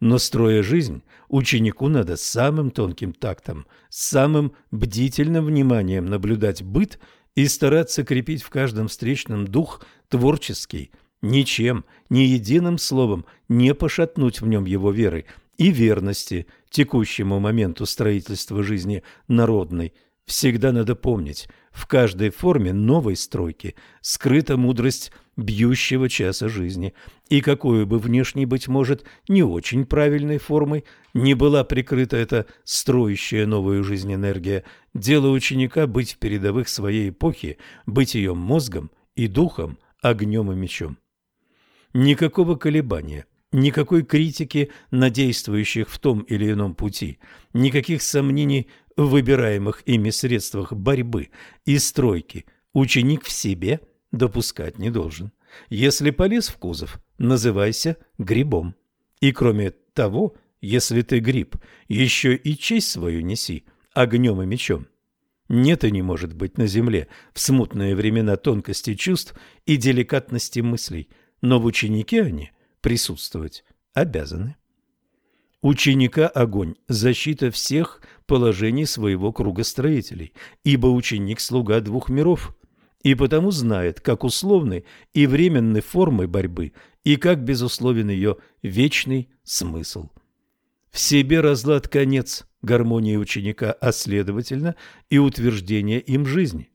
Но строя жизнь, ученику надо самым тонким тактом, самым бдительным вниманием наблюдать быт и стараться крепить в каждом встречном дух творческий, ничем, ни единым словом не пошатнуть в нем его веры и верности текущему моменту строительства жизни народной, Всегда надо помнить, в каждой форме новой стройки скрыта мудрость бьющего часа жизни, и какую бы внешней, быть может, не очень правильной формой не была прикрыта эта строящая новую жизнь энергия, дело ученика быть в передовых своей эпохи, быть ее мозгом и духом, огнем и мечом. Никакого колебания, никакой критики на действующих в том или ином пути, никаких сомнений в выбираемых ими средствах борьбы и стройки ученик в себе допускать не должен. Если полез в кузов, называйся грибом. И кроме того, если ты гриб, еще и честь свою неси огнем и мечом. Нет и не может быть на земле в смутные времена тонкости чувств и деликатности мыслей, но в ученике они присутствовать обязаны. Ученика огонь – защита всех положений своего круга строителей, ибо ученик – слуга двух миров, и потому знает, как условны и временны формы борьбы, и как безусловен ее вечный смысл. В себе разлад конец гармонии ученика, а следовательно и утверждение им жизни.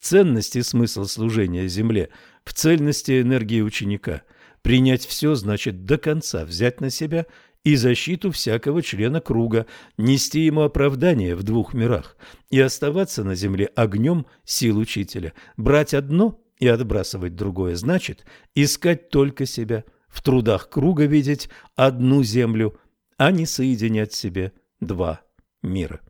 Ценность и смысл служения Земле в цельности энергии ученика. Принять все значит до конца взять на себя – и защиту всякого члена круга, нести ему оправдание в двух мирах и оставаться на земле огнем сил учителя. Брать одно и отбрасывать другое значит искать только себя, в трудах круга видеть одну землю, а не соединять себе два мира.